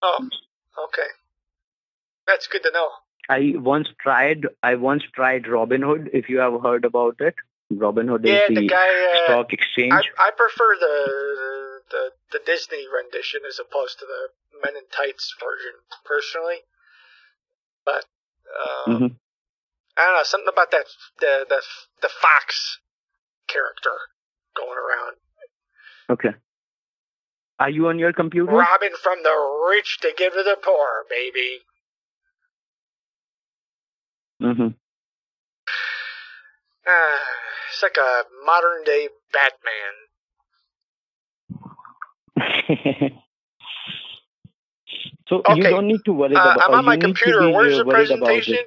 Oh, okay. That's good to know. I once tried. I once tried Robinhood. If you have heard about it, Robinhood Yeah, is the the, guy. Uh, stock exchange. I, I prefer the, the the Disney rendition as opposed to the Men in Tights version, personally. But um, Mhm. I don't know something about that the the the fox character going around, Okay. Are you on your computer? robbing from the rich to give to the poor, baby. Mm-hmm. Ah, it's like a modern day Batman. So you don't need to worry Uh, about. I'm on you my computer. Where's uh, the worried about it. presentation?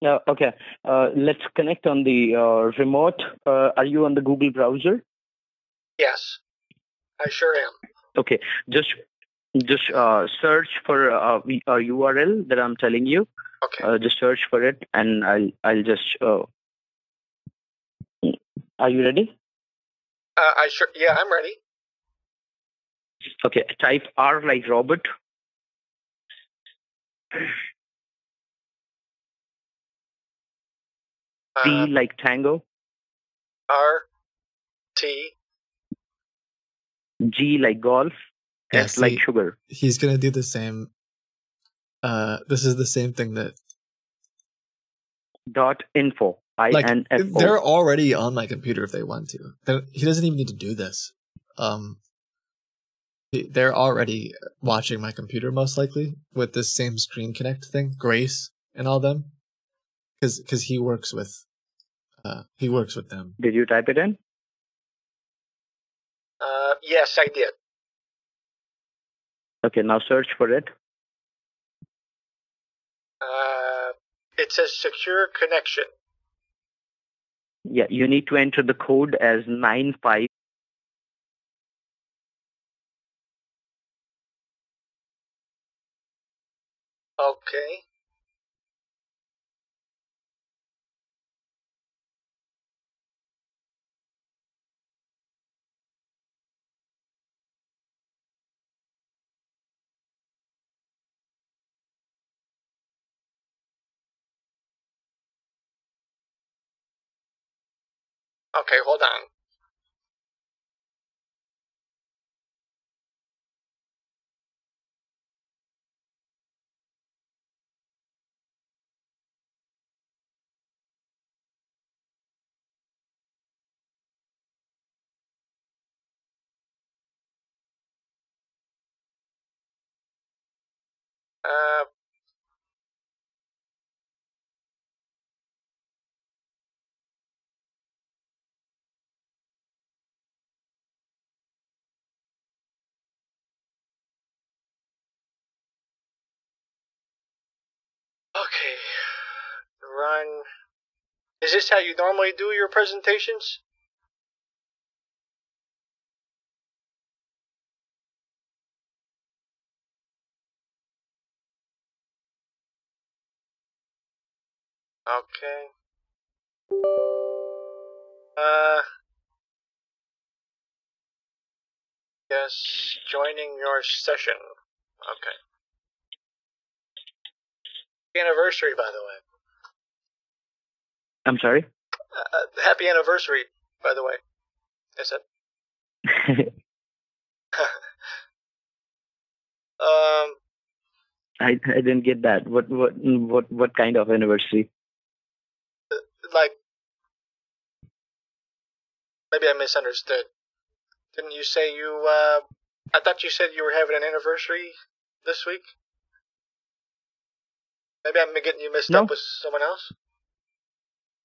Yeah, okay. Uh, let's connect on the uh, remote. Uh, are you on the Google browser? Yes, I sure am. Okay, just just uh, search for uh, v- a URL that I'm telling you. Okay. Uh, just search for it, and I'll I'll just. Uh, are you ready? Uh, I sure. Yeah, I'm ready. Okay, type R like Robert. T Uh, like Tango. R T. G like golf. Yeah, S like sugar. He's gonna do the same. Uh, this is the same thing that Dot info. I like N F O. they're already on my computer if they want to. They're- he doesn't even need to do this. Um, they're already watching my computer most likely with this same screen connect thing, Grace and all them, because because he works with, uh, he works with them. Did you type it in? Uh, yes, I did. Okay, now search for it. Uh, it says secure connection. Yeah, you need to enter the code as nine five. Okay. Okay, hold on. Uh, okay. Run. Is this how you normally do your presentations? Okay. Uh. Yes, joining your session. Okay. Anniversary, by the way. I'm sorry. Uh, uh, happy anniversary, by the way. I said. Um, I I didn't get that. What what what what kind of anniversary? like, maybe I misunderstood. Didn't you say you, uh, I thought you said you were having an anniversary this week? Maybe I'm getting you mixed No. up with someone else?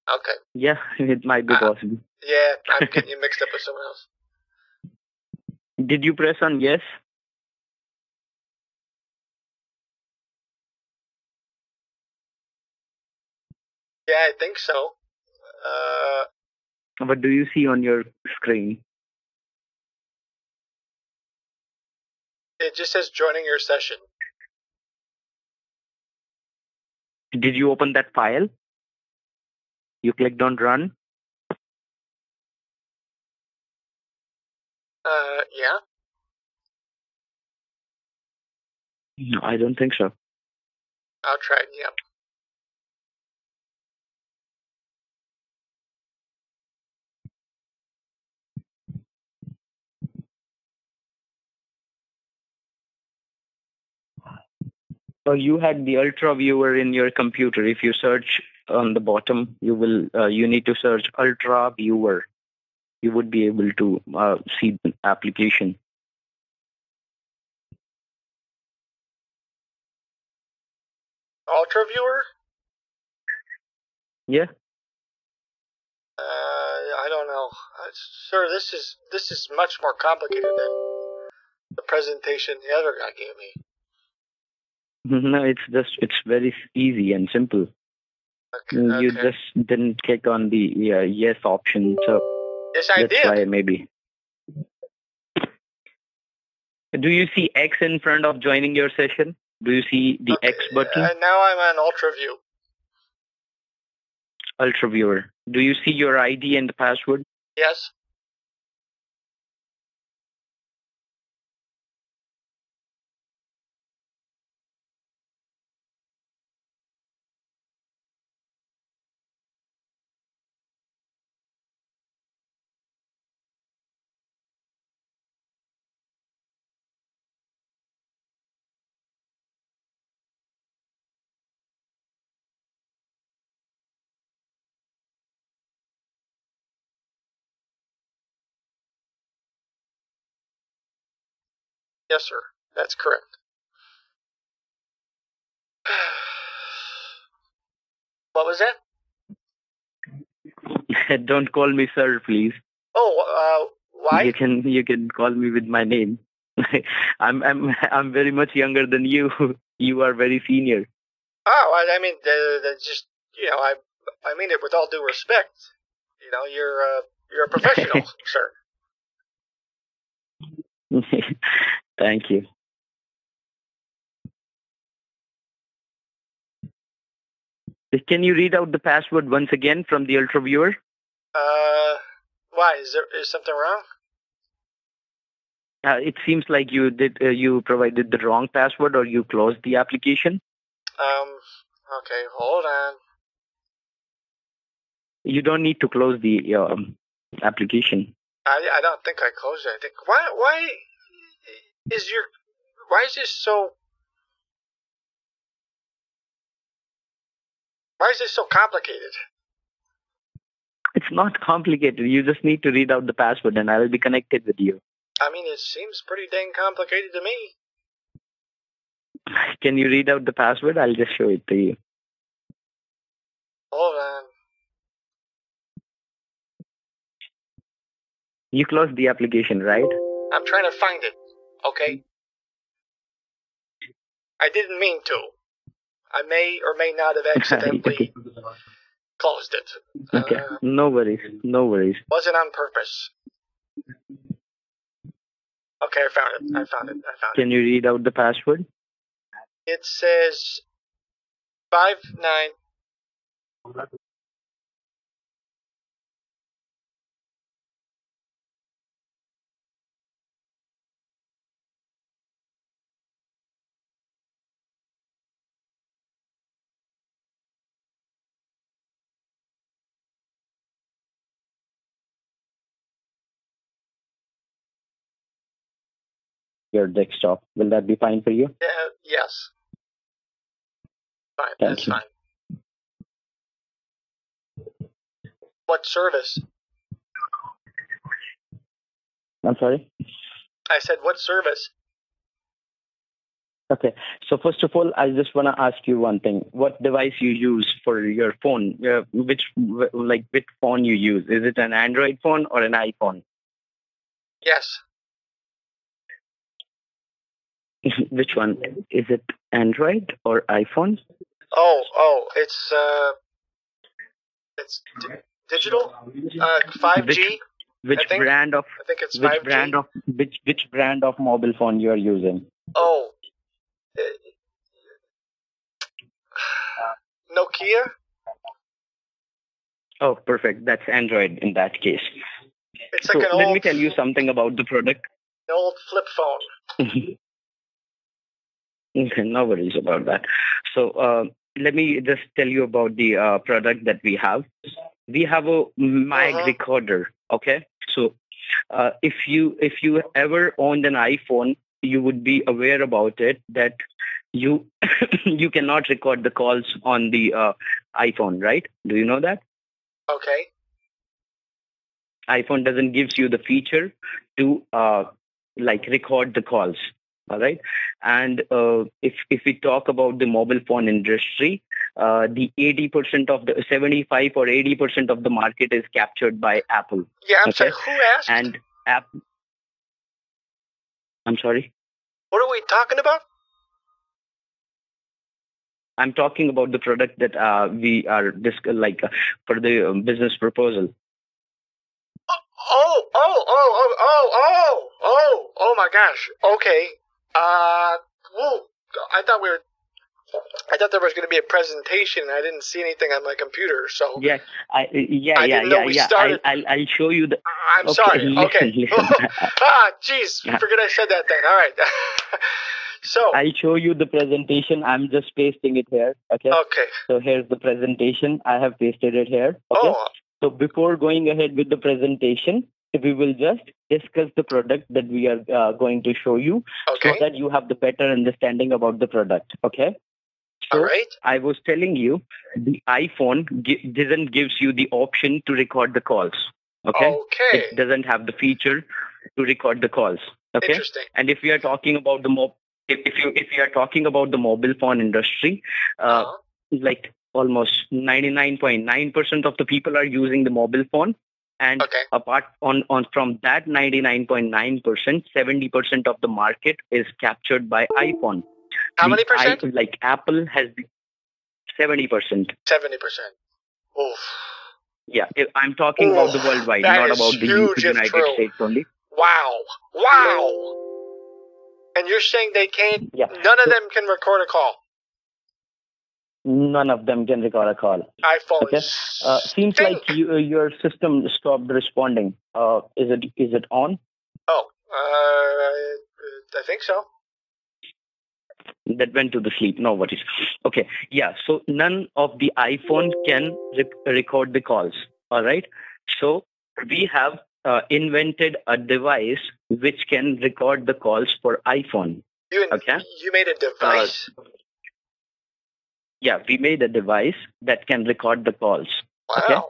Okay. Yeah, it might be Uh, possible. Yeah, I'm getting you mixed up with someone else. Did you press on yes? Yeah, I think so. Uh, What do you see on your screen? it just says joining your session. Did you open that file? You clicked on run. Uh, yeah. No, I don't think so. I'll try it. Yeah. So you had the ultra viewer in your computer. If you search on the bottom, you will uh, you need to search ultra viewer. You would be able to uh, see the application. Ultra viewer? Yeah. Uh, I don't know. uh, sir. This is this is much more complicated than the presentation the other guy gave me. No, it's just it's very easy and simple. Mm, you okay. just didn't click on the uh, yes option, so Yes, I that's did. why maybe. Do you see X in front of joining your session? Do you see the X button? Uh, now I'm on Ultra View. Ultra Viewer. Do you see your ID and the password? Yes. Yes, sir. That's correct. What was that? Don't call me sir, please. Oh, uh, why? You can you can call me with my name. I'm I'm I'm very much younger than you. You are very senior. Oh, I, I mean, just you know, I I mean it with all due respect. You know, you're uh, you're a professional, sir. Thank you. Can you read out the password once again from the Ultra Viewer? Uh, why is there is something wrong? Uh, it seems like you did uh, you provided the wrong password or you closed the application. Um, okay, hold on. You don't need to close the um, application. I I don't think I closed it. I think why why is your why is this so why is this so complicated? It's not complicated. You just need to read out the password and I will be connected with you. I mean, it seems pretty dang complicated to me. Can you read out the password? I'll just show it to you. Hold on. You closed the application, right? I'm trying to find it. Okay. I didn't mean to. I may or may not have accidentally closed it. Okay. Uh, no worries. No worries. wasn't on purpose. Okay, I found it. I found it. I found it. Can you read out the password? It says five nine. Your desktop. Will that be fine for you? Yeah, yes. Fine, Thank that's you. fine. What service? I'm sorry? I said what service? Okay. So first of all, I just want to ask you one thing. What device you use for your phone? Uh, which, like, which phone you use? Is it an Android phone or an iPhone? Yes. which one? Is it Android or iPhone? Oh, oh, it's uh, it's d- digital. Uh, five G. Which I think- brand of I think it's which 5G. brand of which which brand of mobile phone you are using? Oh. Uh, Nokia. Oh, perfect. That's Android in that case. It's so like an let old, me tell you something about the product. an old flip phone. okay, no worries about that. So uh, let me just tell you about the uh, product that we have. We have a mic Uh-huh. recorder. Okay, so uh, if you if you ever owned an iPhone, you would be aware about it that you you cannot record the calls on the uh, iPhone, right? Do you know that? Okay. iPhone doesn't gives you the feature to uh, like record the calls. All right. And uh, if if we talk about the mobile phone industry, uh, the 80% of the 75 or 80% of the market is captured by Apple. Yeah, I'm okay? sorry. Who asked? And app. I'm sorry. what are we talking about? I'm talking about the product that uh, we are dis- like uh, for the um, business proposal. Oh, oh, oh, oh, oh, oh, oh, oh my gosh. Okay. Uh, whoa. I thought we were. I thought there was going to be a presentation. and I didn't see anything on my computer, so Yeah, I yeah I yeah yeah we yeah. started- I'll, I'll I'll show you the. I'm okay, sorry. listen, okay. listen. ah, jeez. Forget I said that then. All right. so, I'll show you the presentation. I'm just pasting it here. Okay. okay. So here's the presentation. I have pasted it here. Okay. Oh, So before going ahead with the presentation, we will just discuss the product that we are uh, going to show you okay. so that you have the better understanding about the product. Okay. So All right. I was telling you the iPhone doesn't gives you the option to record the calls. Okay. Okay. It doesn't have the feature to record the calls. Okay. Interesting. And if we are talking about the mo- if, if you if you are talking about the mobile phone industry, uh, Uh-huh. like almost 99.9% of the people are using the mobile phone and Okay. apart on, on from that 99.9% 70% of the market is captured by iphone How The many percent? i- like apple has 70% 70%. Oof. yeah i'm talking about the worldwide that not about the united true. states only Wow. Wow. And you're saying they can't, yeah none of them can record a call. None of them can record a call iPhone. okay uh, seems like you, uh, your system stopped responding uh, is it is it on Oh, uh, I think so. that went to the sleep. No worries. Okay. Yeah. So none of the iPhone can rec- record the calls. All right. So we have uh, invented a device which can record the calls for iPhone. You Okay. you made a device. Yeah, we made a device that can record the calls. Okay. wow.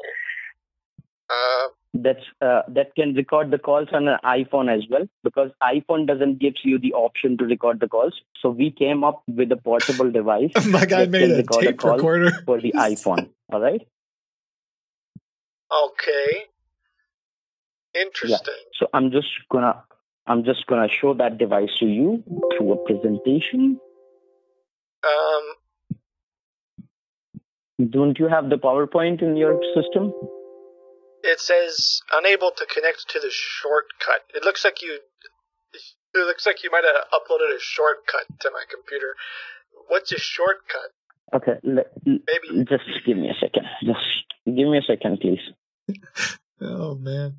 Uh, That's uh, that can record the calls on an iPhone as well because iPhone doesn't gives you the option to record the calls. So we came up with a portable device. My guy that made can a record tape call recorder. for the iPhone. All right. okay. Interesting. So I'm just gonna I'm just gonna show that device to you through a presentation. Um, Don't you have the PowerPoint in your system? it says unable to connect to the shortcut. It looks like you. It looks like you might have uploaded a shortcut to my computer. What's a shortcut? Okay, le- l- just give me a second. Just give me a second, please. Oh man.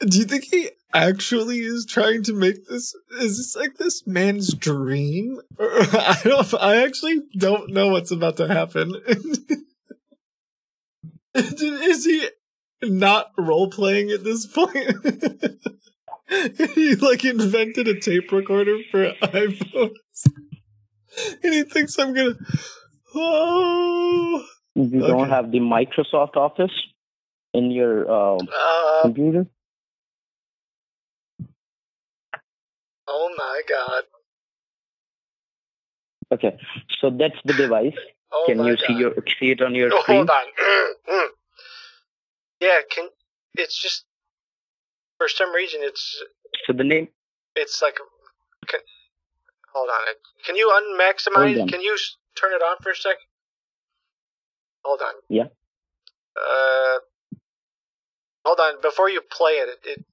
Do you think he actually is trying to make this is this like this man's dream? I don't I actually don't know what's about to happen. is he not role playing at this point? he like invented a tape recorder for iPhones. And he thinks I'm gonna Oh You don't have the Microsoft Office in your uh, Uh, computer? Oh my god. Okay, so that's the device. Oh Can you see your see it on your Oh, screen? hold on. Mm, mm. yeah, can it's just for some reason it's So the name it's like can, hold on. Can you unmaximize? Can you turn it on for a sec? Hold on. Yeah. Uh, hold on. Before you play it, it, it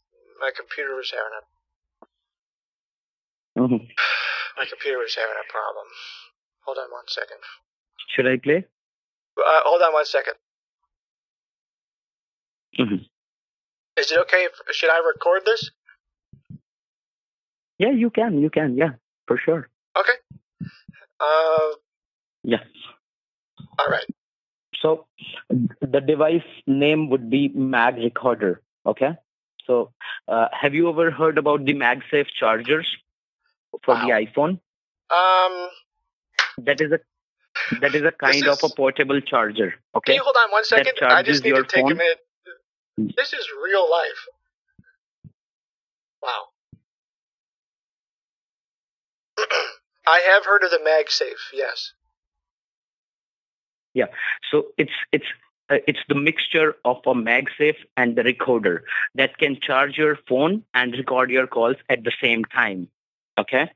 my computer was having a Mhm. my computer was having a problem. Hold on one second. Should I play? Uh, hold on one second. Mhm. Is it okay? If, should I record this? Yeah, you can. You can. Yeah, for sure. Okay. Uh, Yeah. all right. So the device name would be Mag Recorder. Okay. So uh, have you ever heard about the MagSafe chargers for the iPhone? Um, That is a that is a kind of a portable charger. can Okay. you hold on one That? I just need to take a phone. minute. This is real life. Wow. I have heard of the MagSafe. Yes. Yeah. So it's it's uh, it's the mixture of a MagSafe and the recorder that can charge your phone and record your calls at the same time. Okay.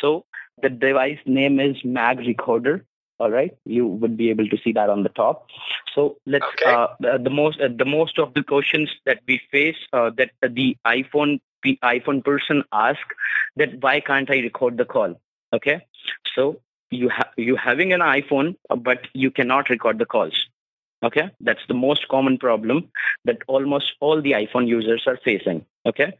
So the device name is Mag Recorder. All right, you would be able to see that on the top. So let's uh, the, the most uh, the most of the questions that we face uh, that the iPhone the iPhone person ask that why can't I record the call? Okay, so you have you having an iPhone, uh, but you cannot record the calls. Okay, that's the most common problem that almost all the iPhone users are facing. Okay,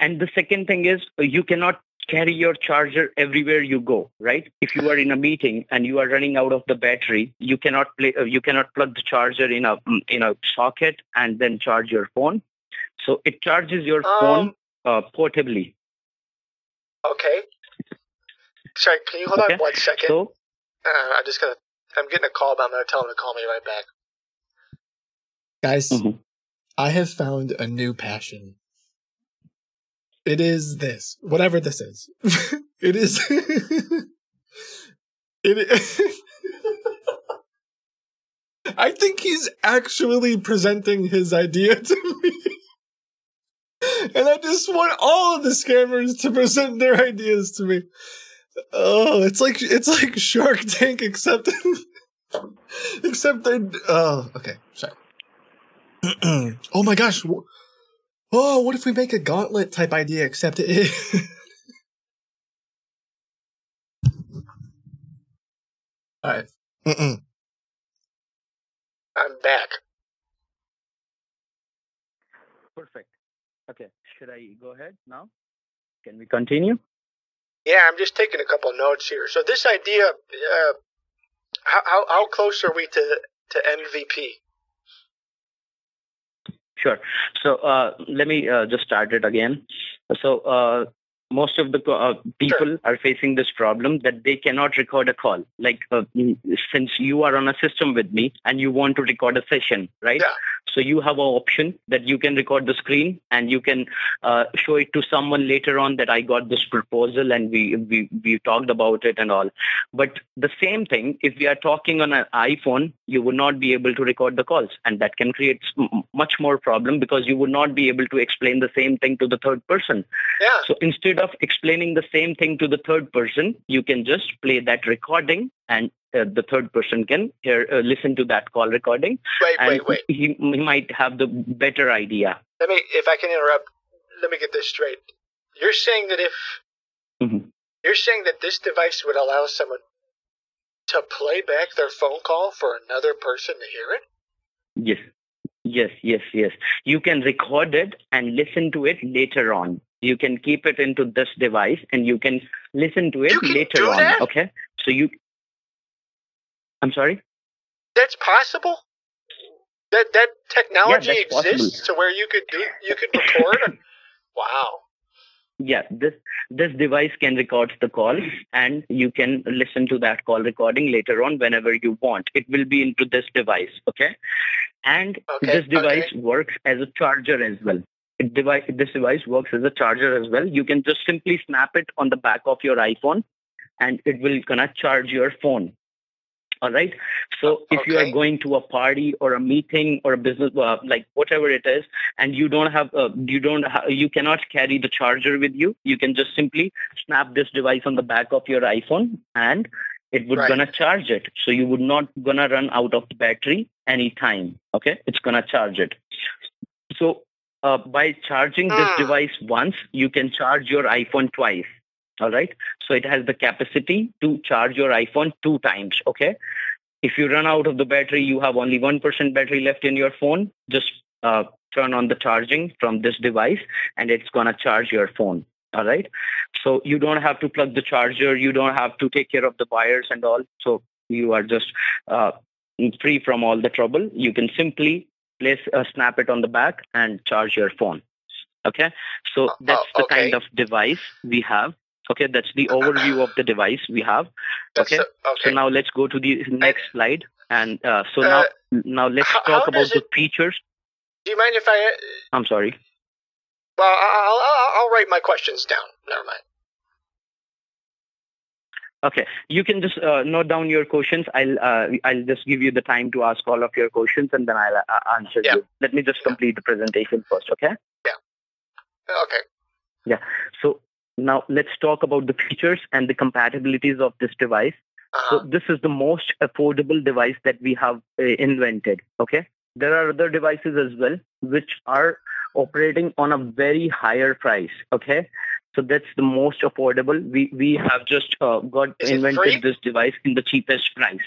and the second thing is uh, you cannot carry your charger everywhere you go right if you are in a meeting and you are running out of the battery you cannot play uh, you cannot plug the charger in a mm, in a socket and then charge your phone so it charges your Um, phone uh, portably Okay. Sorry, can you hold on Okay. one second? So- uh, I just gotta. I'm getting a call, but I'm gonna tell him to call me right back. Guys, Mm-hmm. I have found a new passion. It is this, whatever this is. it is. it is. I think he's actually presenting his idea to me. And I just want all of the scammers to present their ideas to me. Oh, it's like it's like Shark Tank except except they're oh, okay, sorry. oh my gosh. Wh- Oh, what if we make a gauntlet type idea except it All right. Mm-mm. I'm back. perfect okay should i go ahead now can we continue Yeah, I'm just taking a couple notes here. So this idea, uh, how, how how close are we to to MVP? Sure. So uh, let me uh, just start it again. So uh, most of the uh, people are facing this problem that they cannot record a call. Like uh, mm, since you are on a system with me and you want to record a session, right? Yeah. So you have an option that you can record the screen and you can uh, show it to someone later on that I got this proposal and we, we we talked about it and all. But the same thing, if we are talking on an iPhone, you would not be able to record the calls, and that can create much more problem because you would not be able to explain the same thing to the third person. Yeah. So instead of explaining the same thing to the third person, you can just play that recording and. Uh, the third person can hear, uh, listen to that call recording, Wait, and wait, wait. He, he might have the better idea. Let me, if I can interrupt, let me get this straight. You're saying that if Mhm. you're saying that this device would allow someone to play back their phone call for another person to hear it? Yes, yes, yes, yes. You can record it and listen to it later on. You can keep it into this device and you can listen to it later on. that? Okay. So you. I'm sorry. That's possible. That that technology possible. exists to where you could do you could record. wow. Yeah, this this device can record the call and you can listen to that call recording later on whenever you want. It will be into this device, okay? And Okay, this device works as a charger as well. Device this device works as a charger as well. You can just simply snap it on the back of your iPhone and it will gonna charge your phone. All right. So if you are going to a party or a meeting or a business, uh, like whatever it is, and you don't have, uh, you don't, ha- you cannot carry the charger with you. You can just simply snap this device on the back of your iPhone, and it would Right. gonna charge it. So you would not gonna run out of the battery anytime. Okay, it's gonna charge it. So uh, by charging this device once, you can charge your iPhone twice. All right. So it has the capacity to charge your iPhone two times. Okay. If you run out of the battery, you have only 1% battery left in your phone, just uh, turn on the charging from this device and it's going to charge your phone. All right. So you don't have to plug the charger. You don't have to take care of the wires and all. So you are just uh, free from all the trouble. You can simply place, uh, snap it on the back and charge your phone. Okay. So that's the kind of device we have. Okay. That's the overview of the device we have. Okay. So now let's go to the next slide. And uh, so now, now let's talk about does the it- features. Do you mind if I? I'm sorry. Well, I'll, I'll, I'll write my questions down. Never mind. Okay, you can just uh, note down your questions. I'll uh, I'll just give you the time to ask all of your questions, and then I'll uh, answer you. Let me just complete the presentation first, okay? Yeah. Okay. Yeah. So now let's talk about the features and the compatibilities of this device. So this is the most affordable device that we have uh, invented. Okay. There are other devices as well which are operating on a very higher price. Okay. So that's the most affordable. We we have just uh, got Is invented this device in the cheapest price.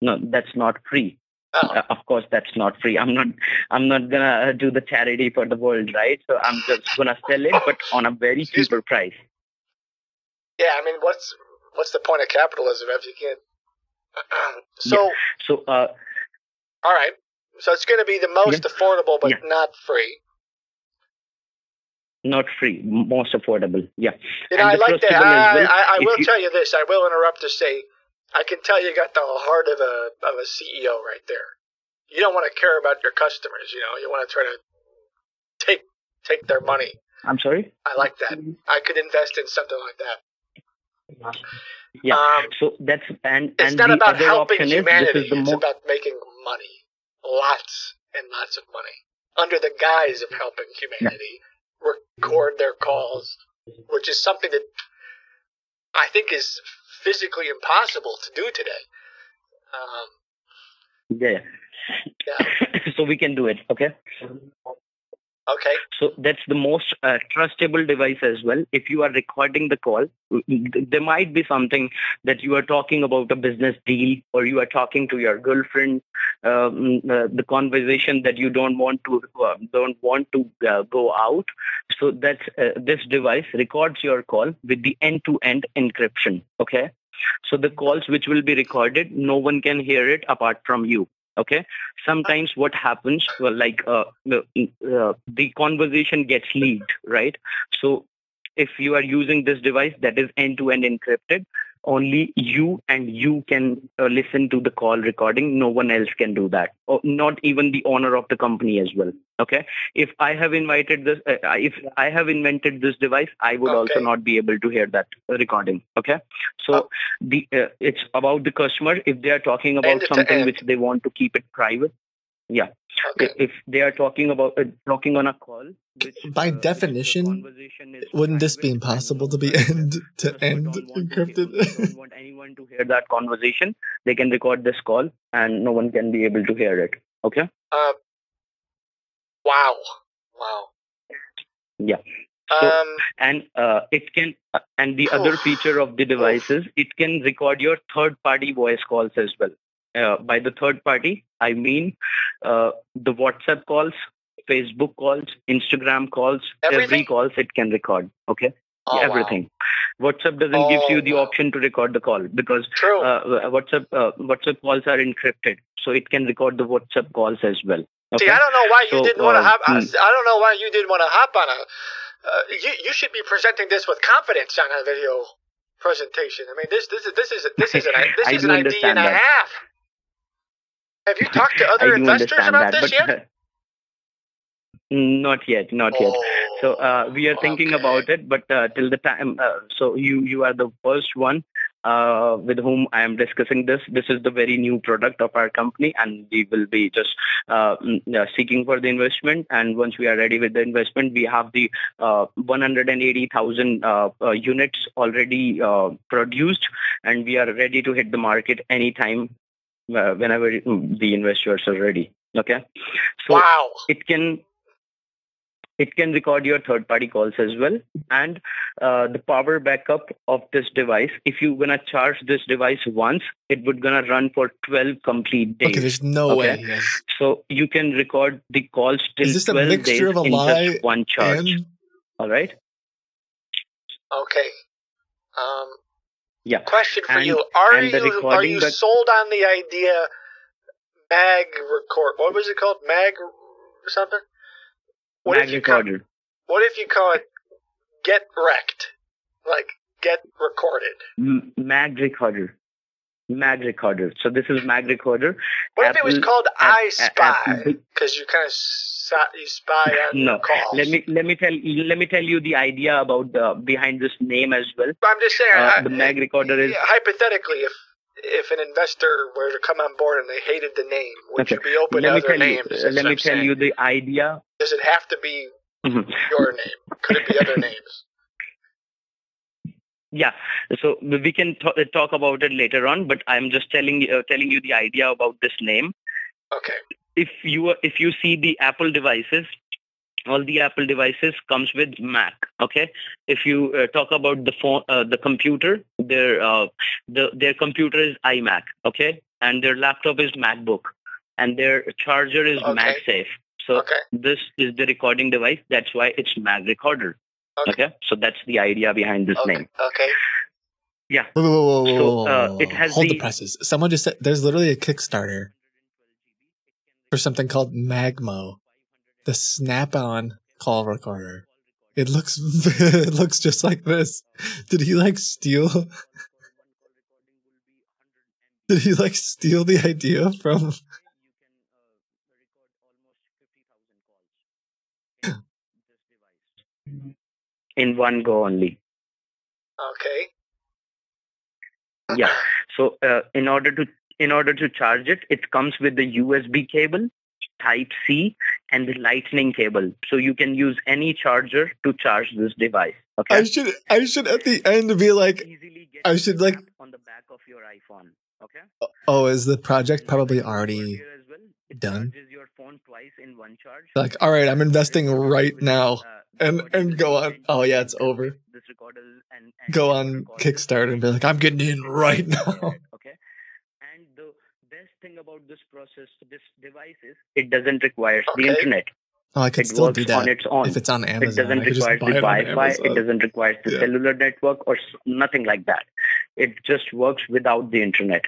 No, that's not free. Oh. Uh, of course, that's not free. I'm not. I'm not gonna do the charity for the world, right? So I'm just gonna sell it, but on a very cheaper price. Yeah, I mean, what's what's the point of capitalism if you can't? so, So uh, all right. So it's going to be the most affordable, but not free. Not free, most affordable. Yeah. You know, And I like that. I, well. I, I will you- tell you this. I will interrupt to say, I can tell you got the heart of a of a CEO right there. You don't want to care about your customers. You know, you want to try to take take their money. I'm sorry. I like that. I could invest in something like that. Yeah. so that's and Um, It's and not the about helping option is humanity. this is It's more about making money, lots and lots of money, under the guise of helping humanity. Record their calls, which is something that I think is physically impossible to do today. Um, yeah. so we can do it. Okay. Okay. So that's the most uh, trustable device as well. If you are recording the call, there might be something that you are talking about a business deal or you are talking to your girlfriend, um, uh, the conversation that you don't want to uh, don't want to uh, go out. So that's uh, this device records your call with the end-to-end encryption. Okay. So the calls which will be recorded, no one can hear it apart from you okay? Sometimes what happens well, like uh, the, uh, the conversation gets leaked right? So if you are using this device that is end to end encrypted only you and you can uh, listen to the call recording. No one else can do that. Or not even the owner of the company as well. Okay? If i have invited this uh, if i have invented this device i would also not be able to hear that recording. Okay? So the uh, it's about the customer. If they are talking about something which they want to keep it private yeah. If, if they are talking about uh, talking on a call By definition, wouldn't this be impossible to be end to end encrypted? don't want anyone to hear that conversation they can record this call and no one can be able to hear it okay Uh, wow. Wow. yeah so, Um, and uh, it can uh, and the other feature of the device is it can record your third party voice calls as well uh, by the third party i mean uh, the whatsapp calls facebook calls instagram calls every calls it can record okay Oh, wow. everything whatsapp doesn't give Oh, you the option to record the call because uh, whatsapp uh, whatsapp calls are encrypted so it can record the whatsapp calls as well See. I don't know why you So, didn't want to uh, hop. I mm. I don't know why you didn't want to hop on a. Uh, you you should be presenting this with confidence on a video presentation. I mean, this this is this is this is an this is an idea and a half. Have you talked to other investors about that, this yet? not yet, not yet. So uh, we are thinking about it, but uh, till the time, uh, so you you are the first one uh, with whom I am discussing this. This is the very new product of our company, and we will be just uh, mm, uh, seeking for the investment. And once we are ready with the investment, we have the uh, 180,000 uh, uh, units already uh, produced, and we are ready to hit the market anytime uh, whenever mm, the investors are ready. Okay. So wow. it can it can record your third party calls as well and uh, the power backup of this device if you're gonna charge this device once it would gonna run for 12 complete days Okay, there's no way he has- so you can record the calls till Is this a 12 mixture days of a in lie just one charge and- all right Okay. Um, yeah question for And- you: Are you are you that- sold on the idea? Mag record. What was it called? Mag something. What mag if you call, recorder What if you call it get wrecked? Like get recorded. M- mag recorder Mag Recorder. So this is Mag Recorder. What if it was called I Spy? Apple- Because you kind of you spy on no, calls. let me let me tell let me tell you the idea about the behind this name as well. I'm just saying, Uh, I- the Mag Recorder is yeah, hypothetically, if if an investor were to come on board and they hated the name, would okay. you be open let to me other tell names? you. Let me tell saying. you the idea. Does it have to be Mhm. your name? Could it be other names? Yeah, so we can t- talk about it later on, but I'm just telling uh, telling you the idea about this name. Okay. If you if you see the Apple devices, all the Apple devices comes with Mac. Okay. If you uh, talk about the phone, uh, the computer, their uh, the their computer is iMac. Okay, and their laptop is MacBook, and their charger is MagSafe. So this is the recording device. That's why it's Mag Recorder. Okay. So that's the idea behind this name. Okay. Yeah. Whoa, whoa, whoa, whoa, So, whoa, uh, whoa, it has hold the the- presses. Someone just said there's literally a Kickstarter for something called Magmo, the snap-on call recorder. It looks it looks just like this. Did he like steal? Did he like steal the idea from? in one go only. Okay. Yeah. So uh, in order to in order to charge it, it comes with the USB cable, Type C, and the Lightning cable. So you can use any charger to charge this device. Okay. I should I should at the end be like I should like on the back of your iPhone. Okay. oh, oh is the project probably already done? Charges your phone twice in one charge. Like all right, I'm investing right now, uh, and and go on. Oh yeah, it's over. This recorder and Go on Kickstarter and be like, I'm getting in right now. Okay. And the best thing about this process, this device is it doesn't require the internet. Oh, I could it still works do that on its own. if it's on Amazon. It doesn't I could just require buy the it Wi-Fi. It Amazon. doesn't require the Yeah. cellular network or nothing like that. It just works without the internet.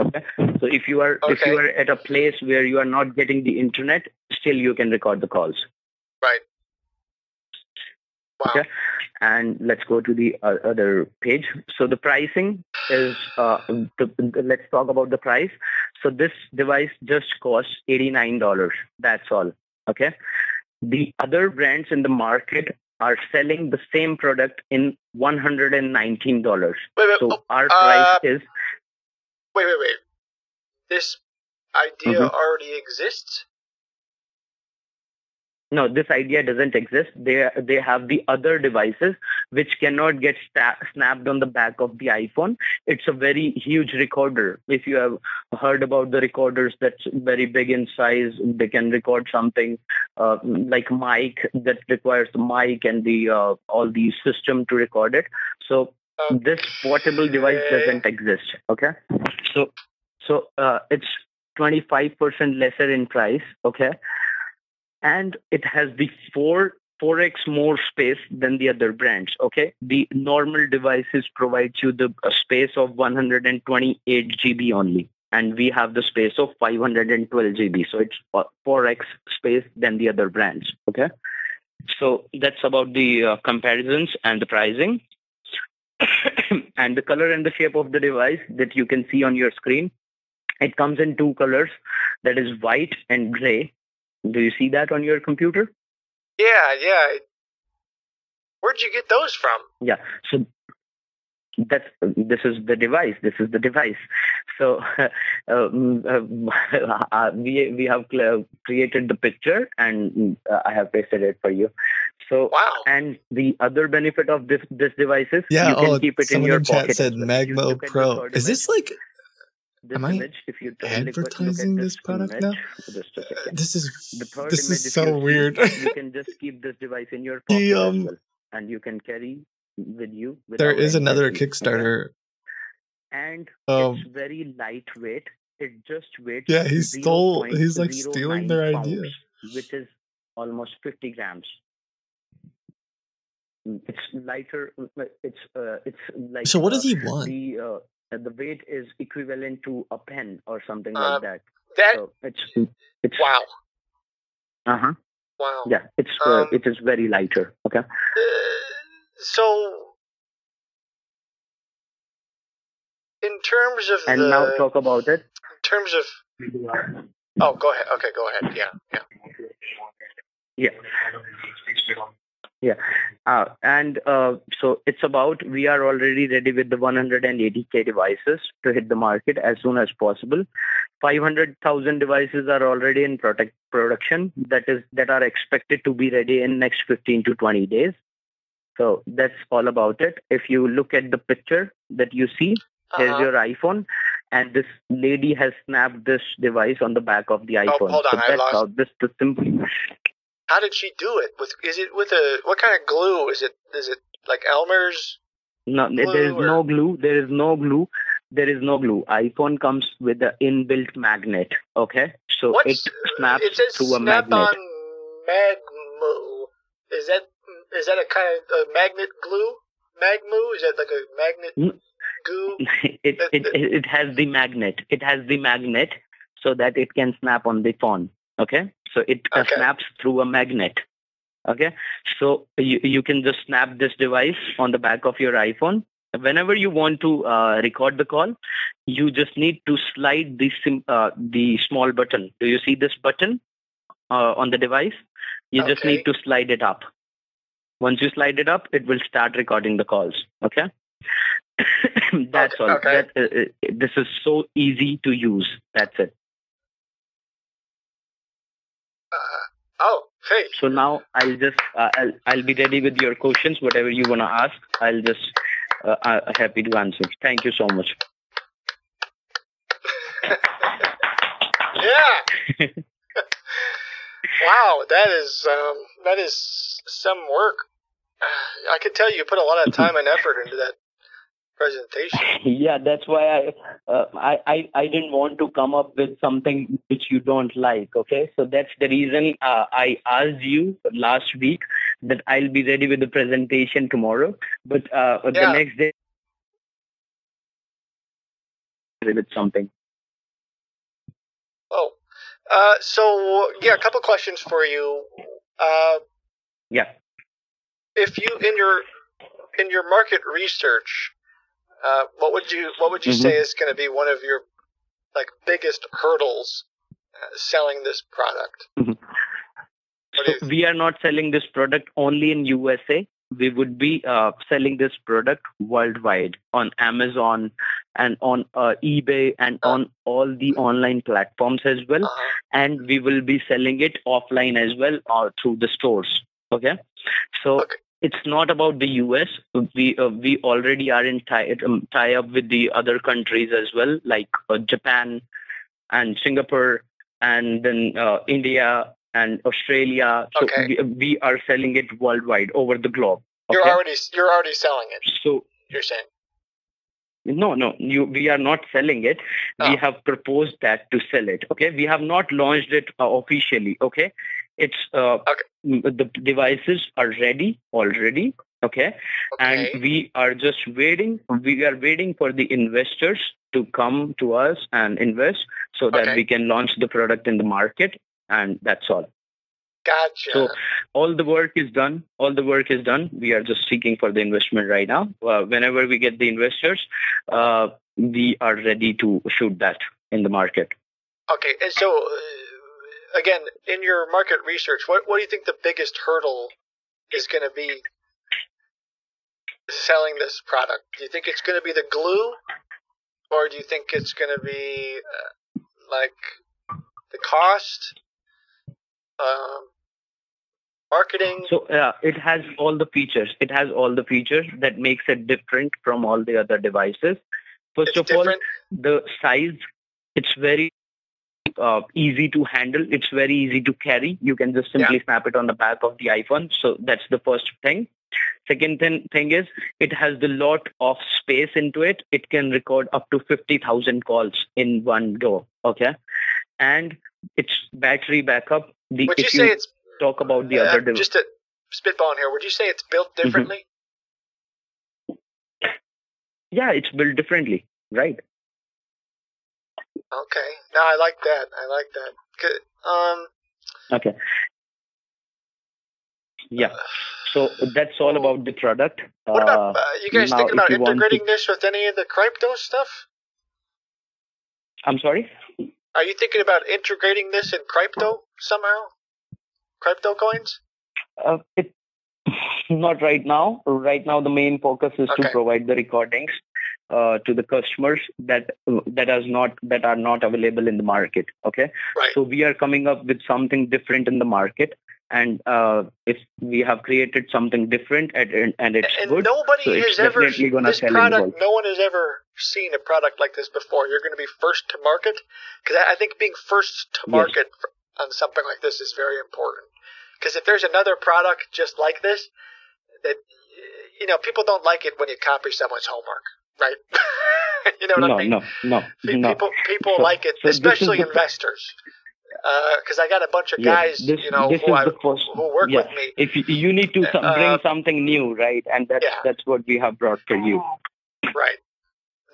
Okay. So if you are if you are at a place where you are not getting the internet, still you can record the calls. Right. Okay. And let's go to the uh, other page. So the pricing is, uh, the, the- let's talk about the price. So this device just costs $89. That's all. Okay. The other brands in the market are selling the same product in $119. Wait, wait, so our price uh, is, Wait, wait, wait. This idea Mhm. already exists. No, this idea doesn't exist. They, they have the other devices which cannot get sta- snapped on the back of the iPhone. It's a very huge recorder. If you have heard about the recorders that's very big in size, they can record something uh, like mic that requires the mic and the uh, all the system to record it. So this portable device doesn't exist. Okay, so so uh, it's 25% lesser in price. Okay, and it has the four 4x more space than the other brands okay? The normal devices provides you the space of 128 gb only and we have the space of 512 gb so it's uh, 4x space than the other brands okay? So that's about the uh, comparisons and the pricing. And the color and the shape of the device that you can see on your screen it comes in two colors that is white and gray do you see that on your computer Yeah, yeah. Where'd you get those from? Yeah. So that's this is the device. This is the device. So um, uh, we we have cl- created the picture and uh, I have pasted it for you. So wow. and the other benefit of this this device is Yeah. you can Oh, keep it in someone your in chat pocket. said Magmo Pro. Is this like? This Am I if you turn- look at- look at advertising this product image, now? Just a second. This is this is so weird. you can just keep this device in your pocket The, um, well, and you can carry with you. There is another. Kickstarter. and Um, it's very lightweight. It just weighs. Yeah, he stole- he's, like, stealing their idea. which is almost 50 grams. It's lighter. It's uh, it's like. So what does he want? The uh, the weight is equivalent to a pen or something Uh, like that. that- So it's it's. Wow. Uh huh. Wow. Yeah, it's uh, Um, it is very lighter. Okay. So in terms of and the now talk about it. in terms of oh, go ahead. Okay, go ahead. Yeah, yeah. Yeah. Yeah. Uh, and uh, so it's about we are already ready with the 180k devices to hit the market as soon as possible. 500,000 devices are already in product production that is that are expected to be ready in next 15 to 20 days. So that's all about it. If you look at the picture that you see, here's Uh-huh. your iPhone, and this lady has snapped this device on the back of the iPhone. Oh, hold on, so I lost- how this the simple. How did she do it? With is it with a what kind of glue? Is it is it like Elmer's? No, there is or- no glue. There is no glue. There is no glue. iPhone comes with the inbuilt magnet. Okay, so What's it snaps it says through a snap magnet. on Magmu. Is that is that a kind of a magnet glue? Magmu? Is that like a magnet goo? it, it it has the magnet. It has the magnet so that it can snap on the phone. Okay, so it uh, Okay. snaps through a magnet. Okay, so you you can just snap this device on the back of your iPhone. Whenever you want to uh, record the call, you just need to slide the sim, uh, the small button. Do you see this button uh, on the device? You just need to slide it up. Once you slide it up, it will start recording the calls. Okay. That's all. okay. That, uh, uh, this is so easy to use. That's it. Oh, hey. So now I'll just uh, I'll I'll be ready with your questions. Whatever you wanna ask, I'll just uh, uh, happy to answer. Thank you so much. Yeah. wow, that is um, that is some work. I could tell you put a lot of time and effort into that presentation. yeah, that's why I, uh, I I I didn't want to come up with something which you don't like. Okay, so that's the reason uh, I asked you last week that I'll be ready with the presentation tomorrow. But uh, the next day with something. Oh, uh, so yeah, a couple questions for you. Uh, Yeah. if you in your in your market research, uh, what would you what would you Mhm. say is going to be one of your like biggest hurdles uh, selling this product? So we are not selling this product only in USA. We would be uh, selling this product worldwide on Amazon and on uh, eBay and on all the online platforms as well. And we will be selling it offline as well uh, through the stores. Okay. So it's not about the US. We uh, we already are in tie um, tie up with the other countries as well, like uh, Japan and Singapore and then uh, India and Australia. So Okay. we, we are selling it worldwide over the globe. You're already you're already selling it. So You're saying. no, no, you, we are not selling it. Oh. We have proposed that to sell it. Okay, we have not launched it uh, officially. Okay, it's uh, m- the devices are ready already. Okay, and we are just waiting. We are waiting for the investors to come to us and invest so that Okay. we can launch the product in the market, and that's all. Gotcha. So all the work is done. All the work is done. We are just seeking for the investment right now. Uh, whenever we get the investors, uh, we are ready to shoot that in the market. Okay, and so uh, again, in your market research, what what do you think the biggest hurdle is going to be selling this product? Do you think it's going to be the glue, or do you think it's going to be uh, like the cost, um, marketing? So uh, it has all the features. It has all the features that makes it different from all the other devices. First of all, the size. It's very uh, easy to handle. It's very easy to carry. You can just simply snap it on the back of the iPhone. So that's the first thing. Second thing, thing is it has the lot of space into it. It can record up to 50,000 calls in one go. Okay. And its battery backup. The, Would you say it's talk about the uh, other device. just a spitball here? Would you say it's built differently? Yeah, it's built differently, right? Okay, no, I like that. I like that. Good. Um, Okay. Yeah. So that's all about the product. what about uh, you guys now thinking about want to- integrating this with any of the crypto stuff? I'm sorry. Are you thinking about integrating this in crypto somehow? Crypto coins? Uh, it, not right now. Right now, the main focus is to provide the recordings uh, to the customers that that is not that are not available in the market. Okay. Right. So we are coming up with something different in the market, and uh, if we have created something different and and, it's And good, nobody so has ever definitely gonna this sell product. No one has ever seen a product like this before. You're going to be first to market because I I think being first to market for, on something like this is very important. Because if there's another product just like this, that you know people don't like it when you copy someone's homework, right? you know what no, I mean? no, no, Pe- no. People people So- like it, so especially investors. Because I got a bunch of Yes, guys, this, you know, who I, who work with me. If you, you need to some, Uh, bring something new, right? And that's Yeah. that's what we have brought for you. Right.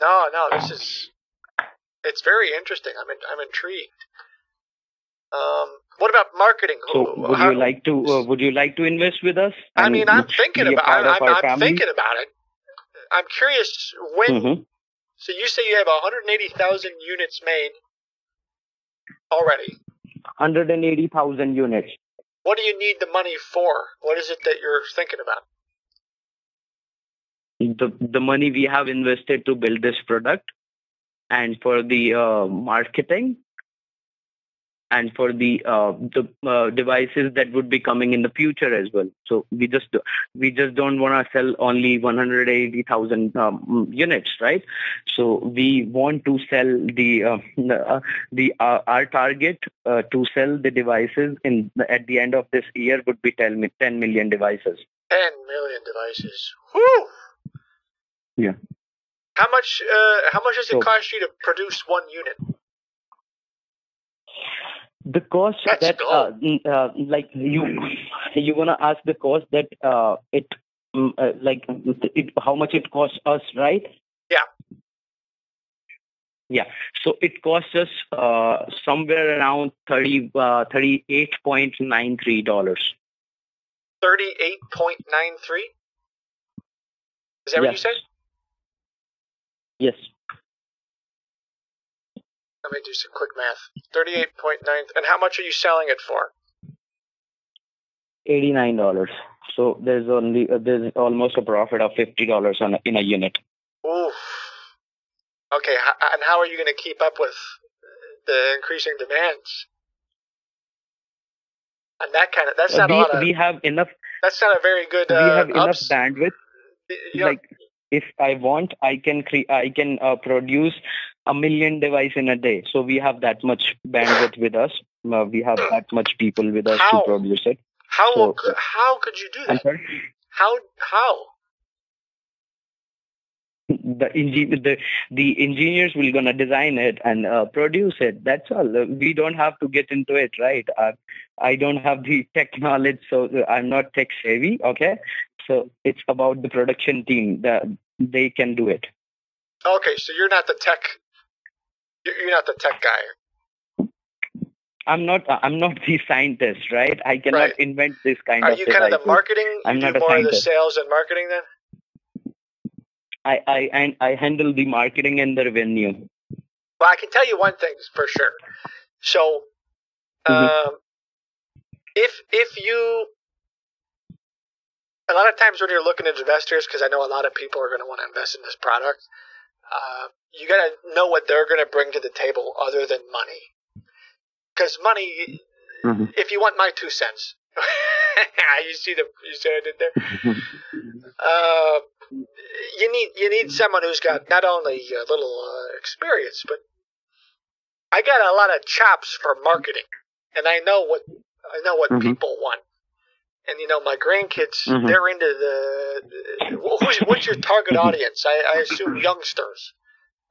No, no, this is it's very interesting. I'm in, I'm intrigued. Um, what about marketing? So, would How- you like to uh, would you like to invest with us? I mean, I'm thinking about. I'm, I'm thinking about it. I'm curious when. Mhm. So you say you have 180,000 units made already. 180,000 units. What do you need the money for? What is it that you're thinking about? The the money we have invested to build this product, and for the uh, marketing, and for the uh, the uh, devices that would be coming in the future as well. So we just we just don't want to sell only 180,000 um, units, right? So we want to sell the uh, the, uh, the uh, our target uh, to sell the devices in at the end of this year would be 10, mi- 10 million devices. 10 million devices. Whew! Yeah. How much? Uh, how much does it So- cost you to produce one unit? The cost that uh, uh, like you you wanna ask the cost that uh, it mm, uh, like it, how much it costs us, right? Yeah. Yeah. So it costs us uh, somewhere around thirty uh, thirty eight point nine three dollars. 38.93. Is that what you said? Yes. Let me do some quick math. 38.9. And how much are you selling it for? Eighty nine dollars. So there's only uh, there's almost a profit of fifty dollars on a, in a unit. Oof. Okay, and how are you going to keep up with the increasing demands? And that kind of that's not we, a lot of we have enough that's not a very good we uh, have enough bandwidth you know, like if i want i can cre- i can uh, produce a million device in a day so we have that much bandwidth with us uh, we have that much people with us How? to produce it how so- how could you do that? How how? the engi- the the engineers will gonna design it and uh, produce it that's all Uh, we don't have to get into it right uh, i don't have the tech knowledge so uh, i'm not tech savvy okay so it's about the production team that they can do it Okay, so you're not the tech. You're not the tech guy. I'm not. I'm not the scientist, right? I cannot Right. invent this kind of Are of. you kind of the marketing? I'm not more of the sales and marketing then? I I and I handle the marketing and the revenue. Well, I can tell you one thing for sure. So, Mm-hmm. um, if if you, a lot of times when you're looking at investors, because I know a lot of people are going to want to invest in this product, uh, you got to know what they're going to bring to the table other than money. Because money, if you want my two cents, you see the you see what I did there. Uh, you need you need someone who's got not only a little uh, experience, but I got a lot of chops for marketing, and I know what I know what Mhm. people want. And you know, my grandkids, Mhm. they're into the. Who's, what's your target Mhm. audience? I, I assume youngsters,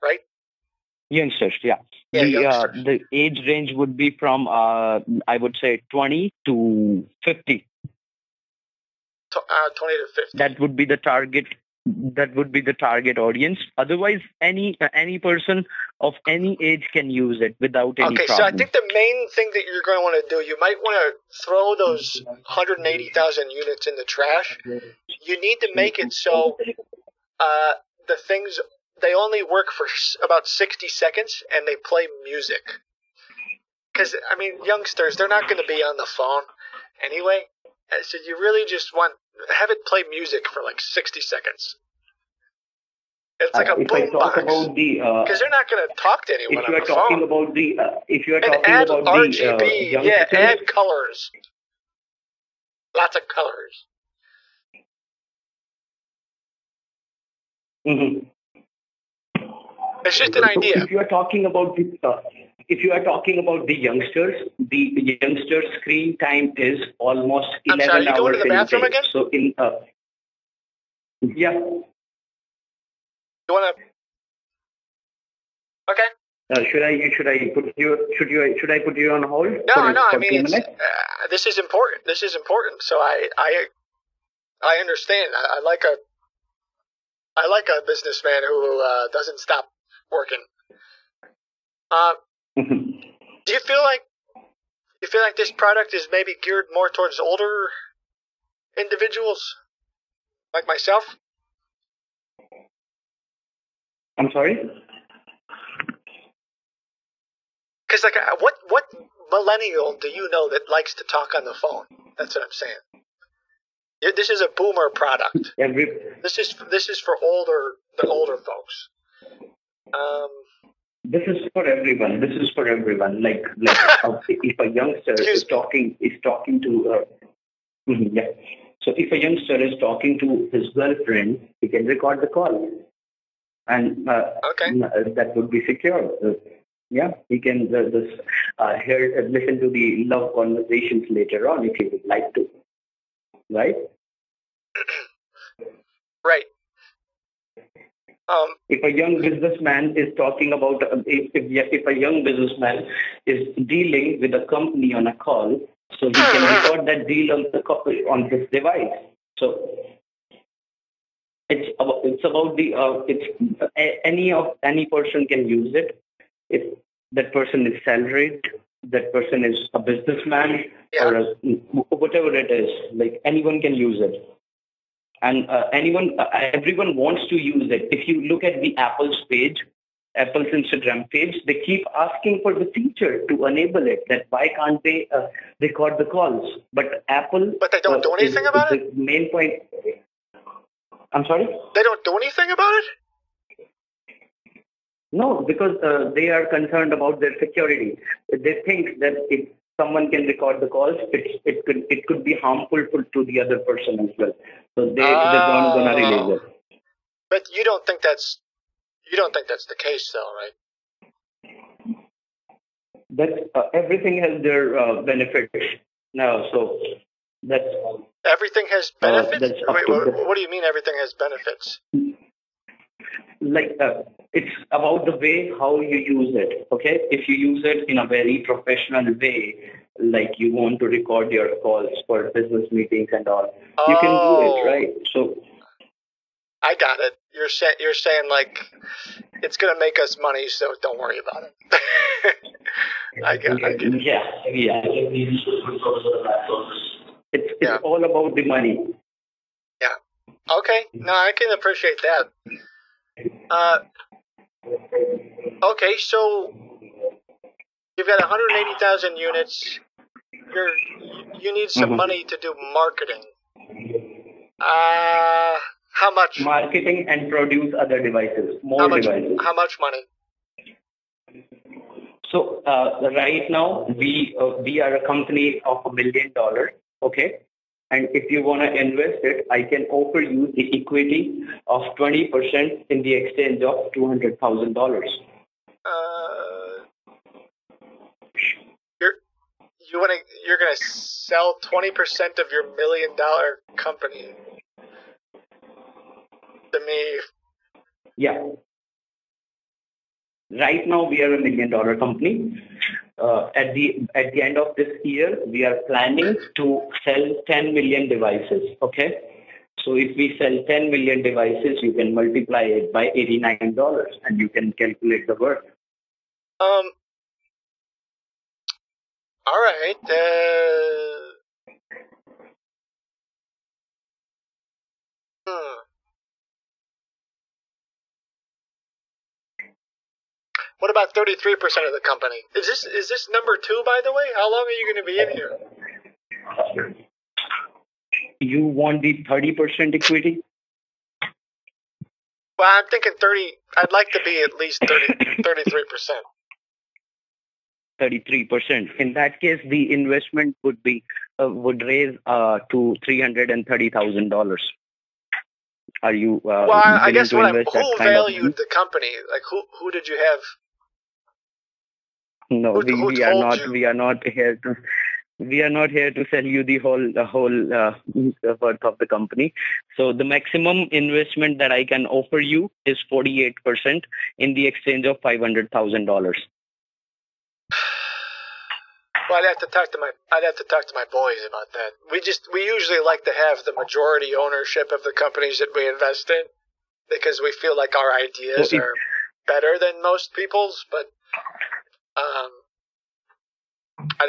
right? Youngsters, yeah. Yeah, the youngsters. Uh, the age range would be from uh, I would say 20 to 50. Uh, Twenty to fifty. That would be the target. That would be the target audience. Otherwise, any uh, any person of any age can use it without any Okay, problem. so I think the main thing that you're going to want to do, you might want to throw those 180,000 units in the trash. You need to make it so uh, the things they only work for about 60 seconds and they play music. Because, I mean, youngsters, they're not going to be on the phone anyway. Uh, So you really just want, have it play music for like 60 seconds. It's like Uh, a if I talk boombox. about the uh, Because they're not going to talk to anyone if you are talking phone. about the uh, if you are and talking add about RGB, the uh, yeah, youngsters, add colors. Lots of colors. Mhm. It's just an So idea. If you are talking about the, uh, if you are talking about the youngsters, the youngster screen time is almost I'm 11 sorry, you hours going to the bathroom day. again? So in uh, yeah, You want to? Okay. uh, should I should I put you should you should I put you on hold? No, no. I mean, it's, uh, this is important. This is important. So I, I, I understand. I, I like a, I like a businessman who uh, doesn't stop working. Uh, do you feel like, you feel like this product is maybe geared more towards older individuals, like myself? I'm sorry. Because like, uh, what what millennial do you know that likes to talk on the phone? That's what I'm saying. This is a boomer product. Every This is this is for older the older folks. Um, This is for everyone. This is for everyone. Like, like if a youngster is talking is talking to, uh, mhm, yeah. So if a youngster is talking to his girlfriend, he can record the call, and uh, uh, that would be secure. Uh, yeah, he can uh, just uh, hear listen to the love conversations later on if he would like to, right? right. Um, if a young businessman is talking about if, if if a young businessman is dealing with a company on a call, so he can record that deal on the on his device. So it's about it's about the uh, it's a, any of any person can use it. If that person is salaried, that person is a businessman or a, whatever it is, like anyone can use it. And uh, anyone uh, everyone wants to use it. If you look at the apple's page apple's instagram page they keep asking for the feature to enable it that why can't they uh, record the calls? But apple but they don't do anything about the main point i'm sorry they don't do anything about it. no because uh, they are concerned about their security they think that if someone can record the calls it, it could it could be harmful to, to the other person as well so they they're gonna, gonna release it But you don't think that's you don't think that's the case, though, right? that uh, everything has their uh, benefits now. So that's Everything has Uh, benefits. up Wait, what, the- what do you mean everything has benefits? like uh, it's about the way how you use it. Okay, if you use it in a very professional way, like you want to record your calls for business meetings and all, you can do Oh. it, right? So I got it. You're saying you're saying like it's gonna make us money, so don't worry about it. I got. I get it. yeah, yeah. It's it's all about the money. Yeah. Okay. No, I can appreciate that. Uh. Okay, so you've got 180,000 units. You're you need some Mhm. money to do marketing. Uh, how much? Marketing and produce other devices, more How much? devices. How much money? So uh, right now we uh, we are a company of a million dollars, okay? And if you want to invest it, I can offer you the equity of twenty percent in the exchange of two hundred thousand dollars. Uh, you're you want to you're gonna sell 20 percent of your million dollar company to me. Yeah. Right now we are a million dollar company. Uh, at the at the end of this year, we are planning to sell 10 million devices. Okay. So if we sell 10 million devices, you can multiply it by $89 and you can calculate the worth. Um. All right. Uh. Hmm. What about 33% of the company? Is this is this number two, by the way? How long are you going to be in here? You want the 30% equity? Well, I'm thinking 30. I'd like to be at least 30, 33%. 33%. In that case, the investment would be uh, would raise uh, to $330,000. Are you uh, Well, I, I guess to what I'm, invest that who valued the company? Like who who did you have? No, Who- we, who we are not. you? We are not here to. We are not here to sell you the whole the whole uh, worth of the company. So the maximum investment that I can offer you is forty eight percent in the exchange of five hundred thousand dollars. Well, I'd have to talk to my I'd have to talk to my boys about that. We just we usually like to have the majority ownership of the companies that we invest in because we feel like our ideas are better than most people's. But um,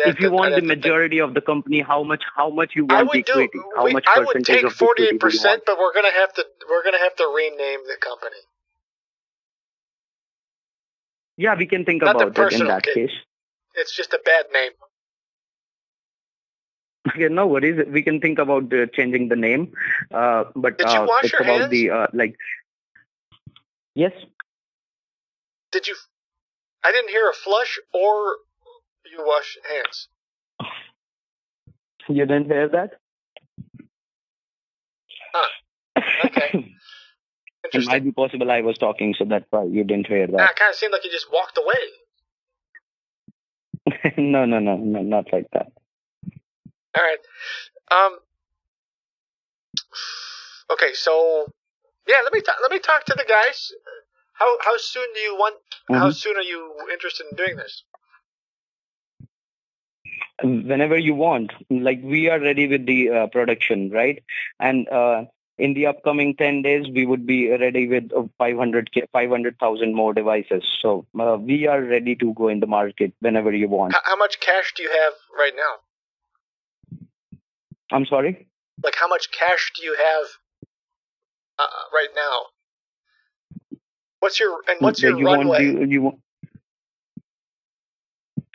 If you to, want the to think. majority of the company, how much how much you want the would do. equity? How We, much I would take forty eight do percent, but we're gonna have to we're gonna have to rename the company. Yeah, we can think Nothing about it in that case. It's just a bad name. Okay, no worries. We can think about uh, changing the name. Uh, but Did you uh, wash it's your about hands? the uh, like. Yes. Did you? I didn't hear a flush or you wash hands. You didn't hear that? Okay. It might be possible I was talking, so that's why you didn't hear that. it kind of seemed like you just walked away. no, no, no, no, not like that. All right. Um. Okay, so yeah, let me let me talk to the guys. How how soon do you want? How Mhm. soon are you interested in doing this? Whenever you want, like we are ready with the uh, production, right? And uh, in the upcoming 10 days, we would be ready with uh, 500, 500,000 more devices. So uh, we are ready to go in the market whenever you want. How, how much cash do you have right now? I'm sorry? Like how much cash do you have uh, right now? What's your and what's your you runway? you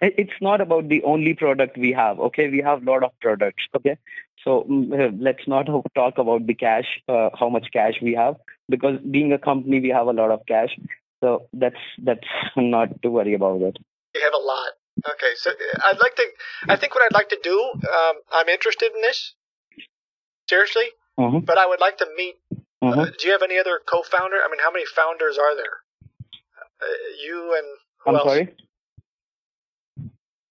It's not about the only product we have. Okay, we have a lot of products. Okay, so mm, uh, let's not talk about the cash, uh, how much cash we have, because being a company, we have a lot of cash. So that's that's not to worry about it. You have a lot. Okay, so uh, I'd like to. I think what I'd like to do. Um, I'm interested in this. Seriously, Mhm, but I would like to meet. Mhm. Uh, do you have any other co-founder? I mean, how many founders are there? Uh, you and who I'm else? sorry.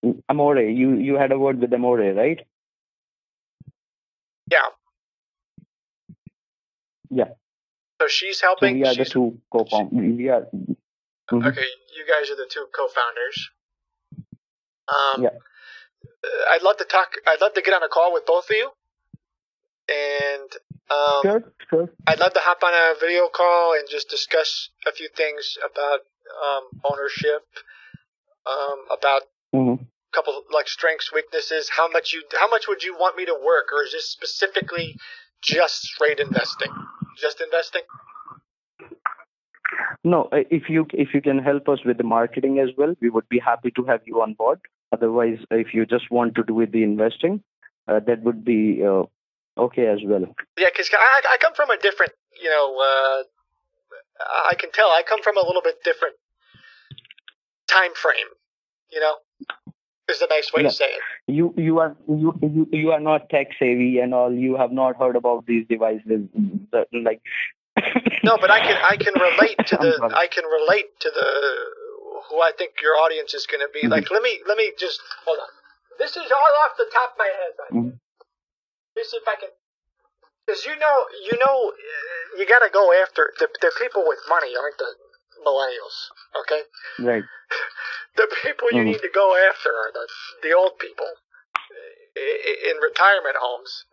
Mm, Amore, you you had a word with Amore, right? Yeah. Yeah. So she's So helping. we are the two co-found. We are. mhm. Okay, you guys are the two co-founders. Um, Yeah. uh, I'd love to talk. I'd love to get on a call with both of you, and um, Sure, sure. I'd love to hop on a video call and just discuss a few things about um, ownership, um, about Mhm. a couple like strengths, weaknesses. How much you? How much would you want me to work, or is this specifically just straight investing? Just investing? No, uh, if you if you can help us with the marketing as well, we would be happy to have you on board. Otherwise, if you just want to do with the investing, uh, that would be uh, okay as well. Yeah, because I, I come from a different, you know, uh, I can tell I come from a little bit different time frame. You know, is the nice way Yeah. to say it. You you are you, you you are not tech savvy and all. You have not heard about these devices. Like No, but I can I can relate to the. I can relate to the who I think your audience is going to be. Like, let me let me just hold on. This is all off the top of my head. Let Mhm. Me see if I can. Because you know, you know, you got to go after the the people with money, aren't the millennials? Okay, right. the people you Mhm. need to go after are the the old people in retirement homes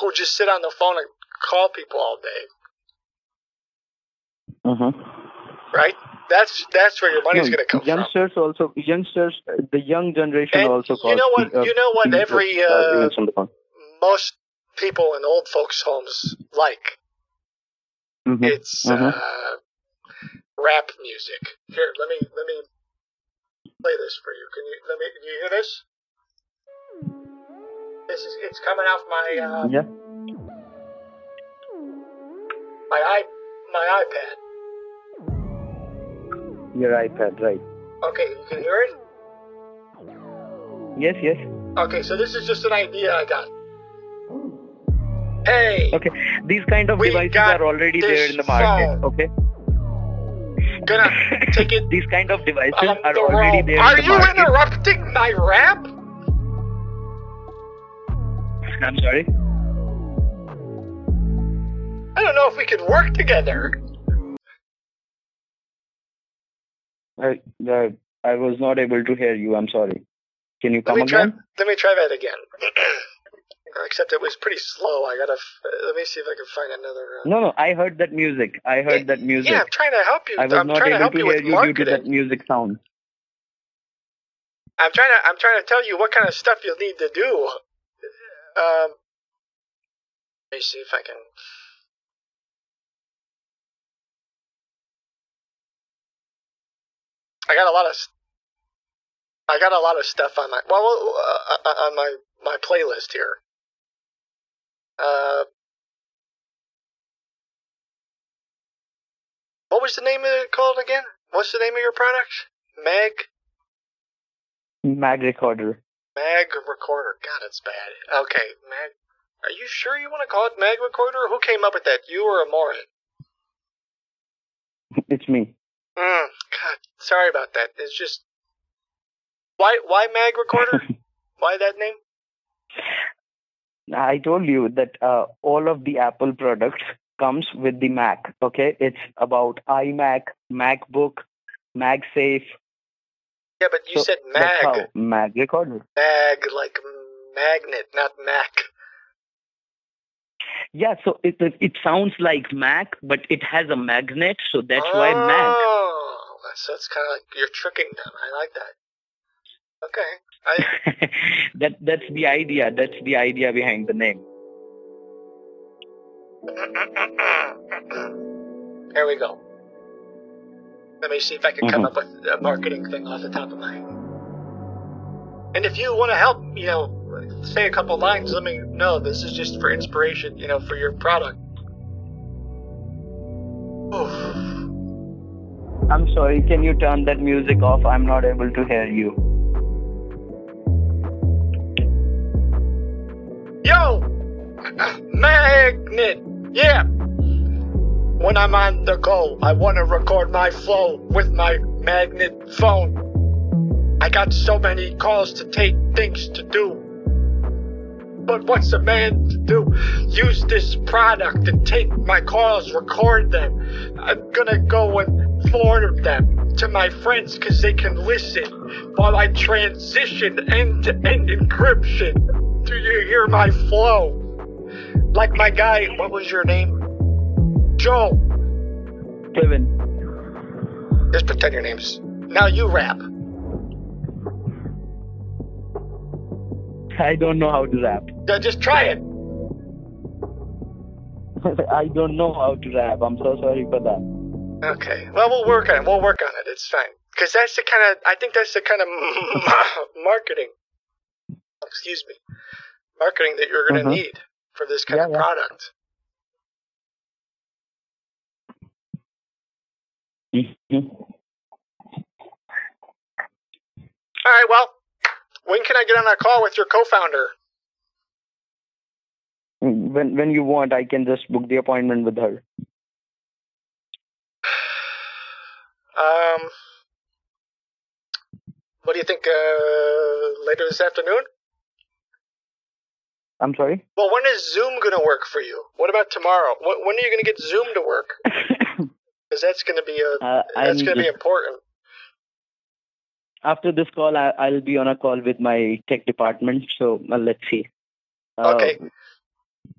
who just sit on the phone and call people all day. Uh-huh. Right? That's that's where your money's No, going to come from. youngsters also youngsters the young generation And also you know what? uh, You know what? Every uh, events on the phone. most people in old folks' homes like Mhm, it's mhm. uh, rap music. Here, let me let me play this for you. Can you let me? Can you hear this? This is it's coming off my uh, Yeah. my i my iPad. Your iPad, right? Okay, you can hear it. Yes, yes. Okay, so this is just an idea I got. Hey, Okay. These kind of devices are already there in the market. phone. Okay. gonna take it These kind of devices are the already road. there Are in the you market. interrupting my rap? I'm sorry. I don't know if we could work together. I, uh, I was not able to hear you. I'm sorry. Can you Let come try. again? Let me try that again. Except it was pretty slow. I gotta. f- uh, Let me see if I can find another. Uh, No, no. I heard that music. I heard that music. yeah, I'm trying to help you. I was I'm not trying to able help to you hear with you due to that music sound. I'm trying to. I'm trying to tell you what kind of stuff you'll need to do. Um. Let me see if I can. I got a lot of. I got a lot of stuff on my well uh, uh, on my my playlist here. Uh, what was the name of it called again? What's the name of your product? Mag Mag recorder. Mag Recorder. God, it's bad. Okay, Mag. Are you sure you want to call it Mag Recorder? Who came up with that? You or Amorin? It's me. Mm, God, sorry about that. It's just why why Mag Recorder? why that name? I told you that uh, all of the Apple products comes with the Mac. Okay, it's about iMac, MacBook, MagSafe. Yeah, but you So said Mag. Mag recorder. Mag like magnet, not Mac. Yeah, so it, it sounds like Mac, but it has a magnet, so that's why Mag. Oh, so it's kind of like you're tricking them. I like that. Okay. I, that that's the idea. That's the idea behind the name. Here we go. Let me see if I can come Mhm. up with a marketing thing off the top of my head. And if you want to help, you know, say a couple lines, let me know. This is just for inspiration, you know, for your product. Oof. I'm sorry. Can you turn that music off? I'm not able to hear you. Yo! Magnet! Yeah! When I'm on the go, I want to record my flow with my magnet phone. I got so many calls to take, things to do. But what's a man to do? Use this product and take my calls, record them. I'm gonna go and forward them to my friends because they can listen while I transition end to end encryption. Do you hear my flow? Like my guy, what was your name? Joe. Kevin. Just pretend your name's. Now you rap. I don't know how to rap. Uh, Just try it. I don't know how to rap. I'm so sorry for that. Okay. Well, we'll work on it. We'll work on it. It's fine. Because that's the kind of. I think that's the kind of marketing. Excuse me. Marketing that you're going to Mhm. need for this kind Yeah, of product. Mhm. All right. Well, when can I get on a call with your co-founder? When when you want, I can just book the appointment with her. Um. What do you think? Uh, later this afternoon? I'm sorry. Well, when is Zoom going to work for you? What about tomorrow? Wh- When are you going to get Zoom to work? Because that's going to be a Uh, that's going to be important. After this call, I, I'll be on a call with my tech department. So uh, let's see. Uh, Okay.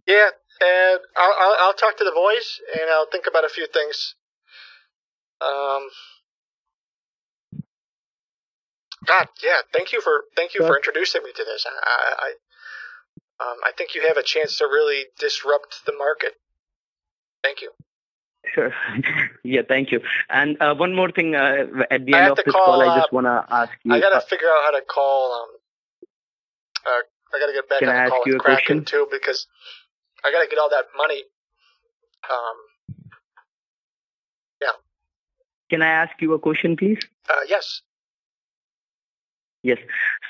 Yeah, and I'll, I'll I'll talk to the boys and I'll think about a few things. Um. God, yeah. Thank you for thank you for introducing me to this. I I, um, I think you have a chance to really disrupt the market. Thank you. Sure. yeah, thank you. And uh, one more thing uh, at the I end of this call, call, I uh, just want to ask you. I gotta uh, figure out how to call. Um, uh, I gotta get back Can on I the call you with Kraken question? too because I gotta get all that money. Um, can I ask you a question, please? uh, yes. Yes.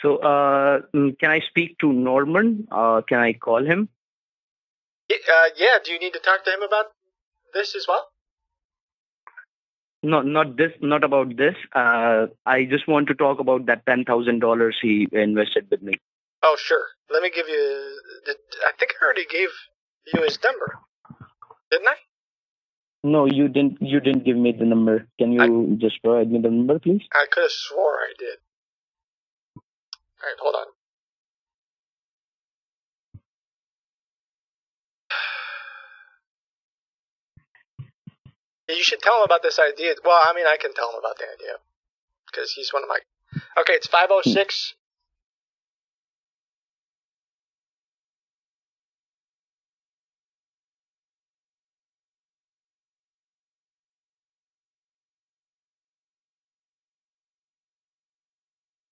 So, uh, mm, can I speak to Norman? Uh, can I call him? Uh, yeah. Do you need to talk to him about this as well? No, not this. Not about this. Uh, I just want to talk about that ten thousand dollars he invested with me. Oh, sure. Let me give you. The, I think I already gave you his number, didn't I? No, you didn't. You didn't give me the number. Can you just provide me the number, please? I could have swore I did. All right, hold on. You should tell him about this idea. Well, I mean, I can tell him about the idea because he's one of my. Okay, it's five oh six.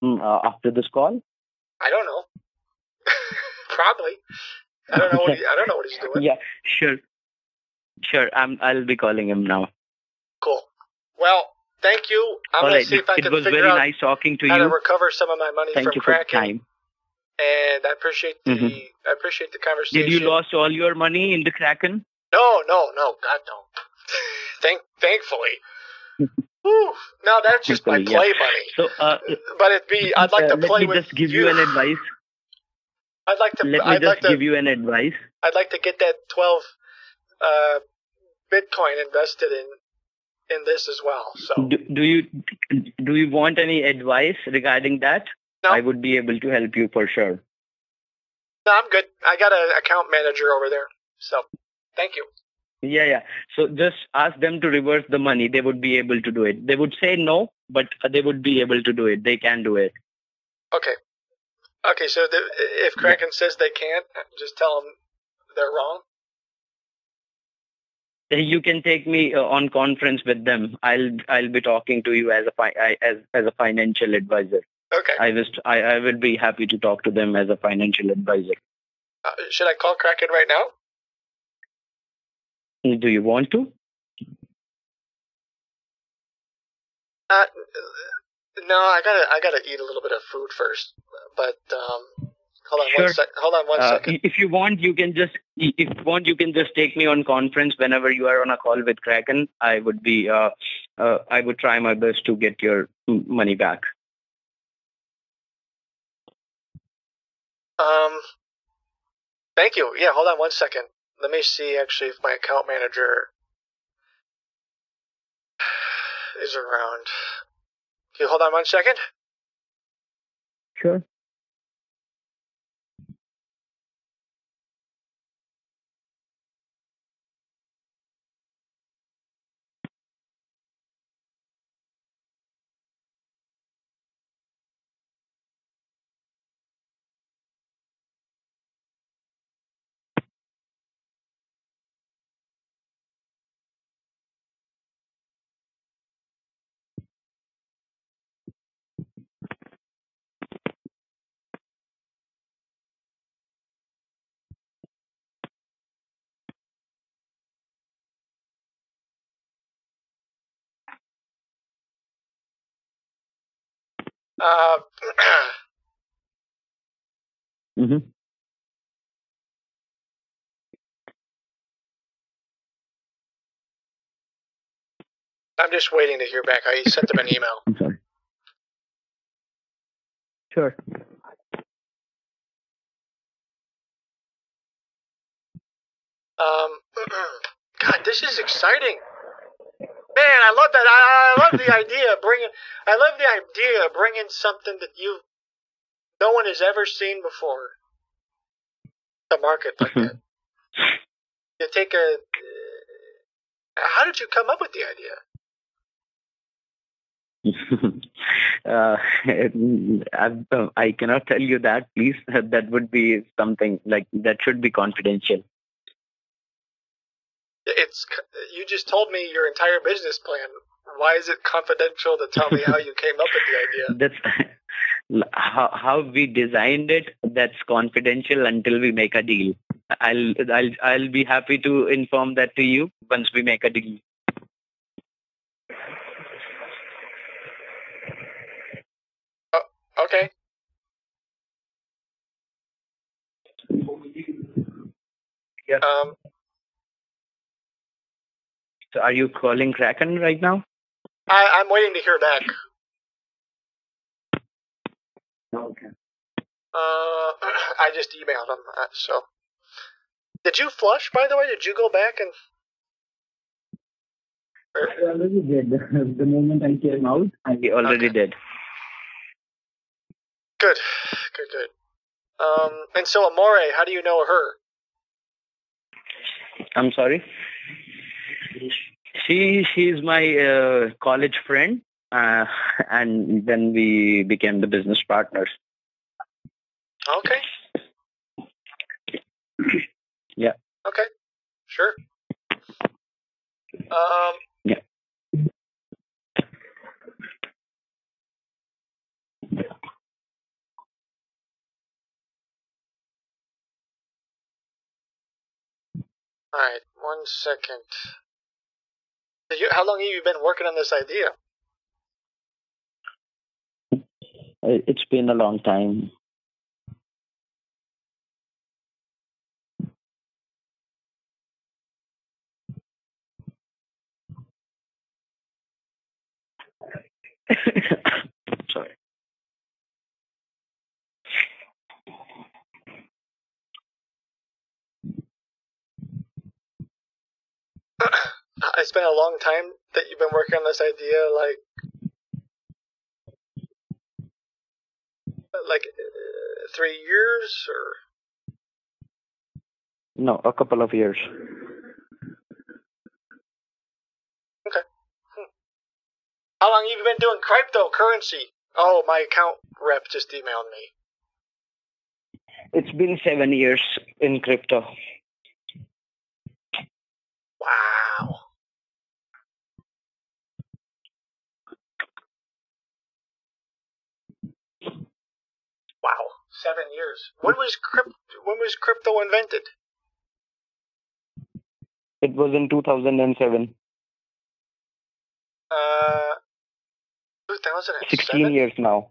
Uh, after this call. I don't know. Probably. I don't know what he, I don't know what he's doing. Yeah, sure, sure. I'm. I'll be calling him now. Cool. Well, thank you. I'm All gonna right. see if I it can was figure very out nice talking to how to you. recover some of my money Thank from you for the time. And I appreciate the Mhm. I appreciate the conversation. Did you lost all your money in the Kraken? No, no, no, God no. Thank, thankfully. Whew. No, that's just my play yeah. money. So, uh, But it'd be. I'd like uh, to let me just give you. an advice. I'd like to. Let me I'd just like to. give you an advice. I'd like to get that twelve uh, Bitcoin invested in in this as well. So Do, do you do you want any advice regarding that? No. I would be able to help you for sure. no, I'm good. I got an account manager over there. So thank you. Yeah, yeah. So just ask them to reverse the money. They would be able to do it. They would say no, but they would be able to do it. They can do it. Okay. Okay. So the, if Kraken says they can't, just tell them they're wrong. You can take me uh, on conference with them. I'll I'll be talking to you as a fi- I, as as a financial advisor. Okay. I was I, I will be happy to talk to them as a financial advisor. Uh, should I call Kraken right now? Do you want to? Uh, no, I gotta I gotta eat a little bit of food first. But um, hold on Sure. one sec. Hold on one Uh, second. If you want, you can just if you want, you can just take me on conference whenever you are on a call with Kraken. I would be uh, uh, I would try my best to get your money back. Um, thank you. Yeah, hold on one second. Let me see actually if my account manager is around. Can you hold on one second? Sure. Uh, Mm-hmm. I'm just waiting to hear back. I sent them an email. I'm sorry. Sure. Um, God, this is exciting. Man, I love that. I, I love the idea of bringing. I love the idea of bringing something that you, no one has ever seen before. The market like that. You take a. How did you come up with the idea? uh, I, I cannot tell you that, please. That would be something like that should be confidential. It's you just told me your entire business plan. Why is it confidential to tell me how you came up with the idea? That's how how we designed it. That's confidential until we make a deal. I'll I'll I'll be happy to inform that to you once we make a deal. Okay. Yeah. Um. So are you calling Kraken right now? I, I'm waiting to hear back. Okay. Uh, I just emailed him. uh, So, did you flush? By the way, did you go back and? I already did. The moment I came out, I already did. Good, good, good. Um, and so Amore, how do you know her? I'm sorry. She she's my uh, college friend, uh, and then we became the business partners. Okay, Yeah. okay, sure. Um, Yeah. all right, one second. Did you, how long have you been working on this idea? It's been a long time. Sorry. It's been a long time that you've been working on this idea, like, like uh, three years or No, a couple of years. Okay. How long have you been doing cryptocurrency? Oh, my account rep just emailed me. It's been seven years in crypto. Wow. Wow, seven years. When was crypt? When was crypto invented? It was in 2007. Uh, 2007. 16 years now.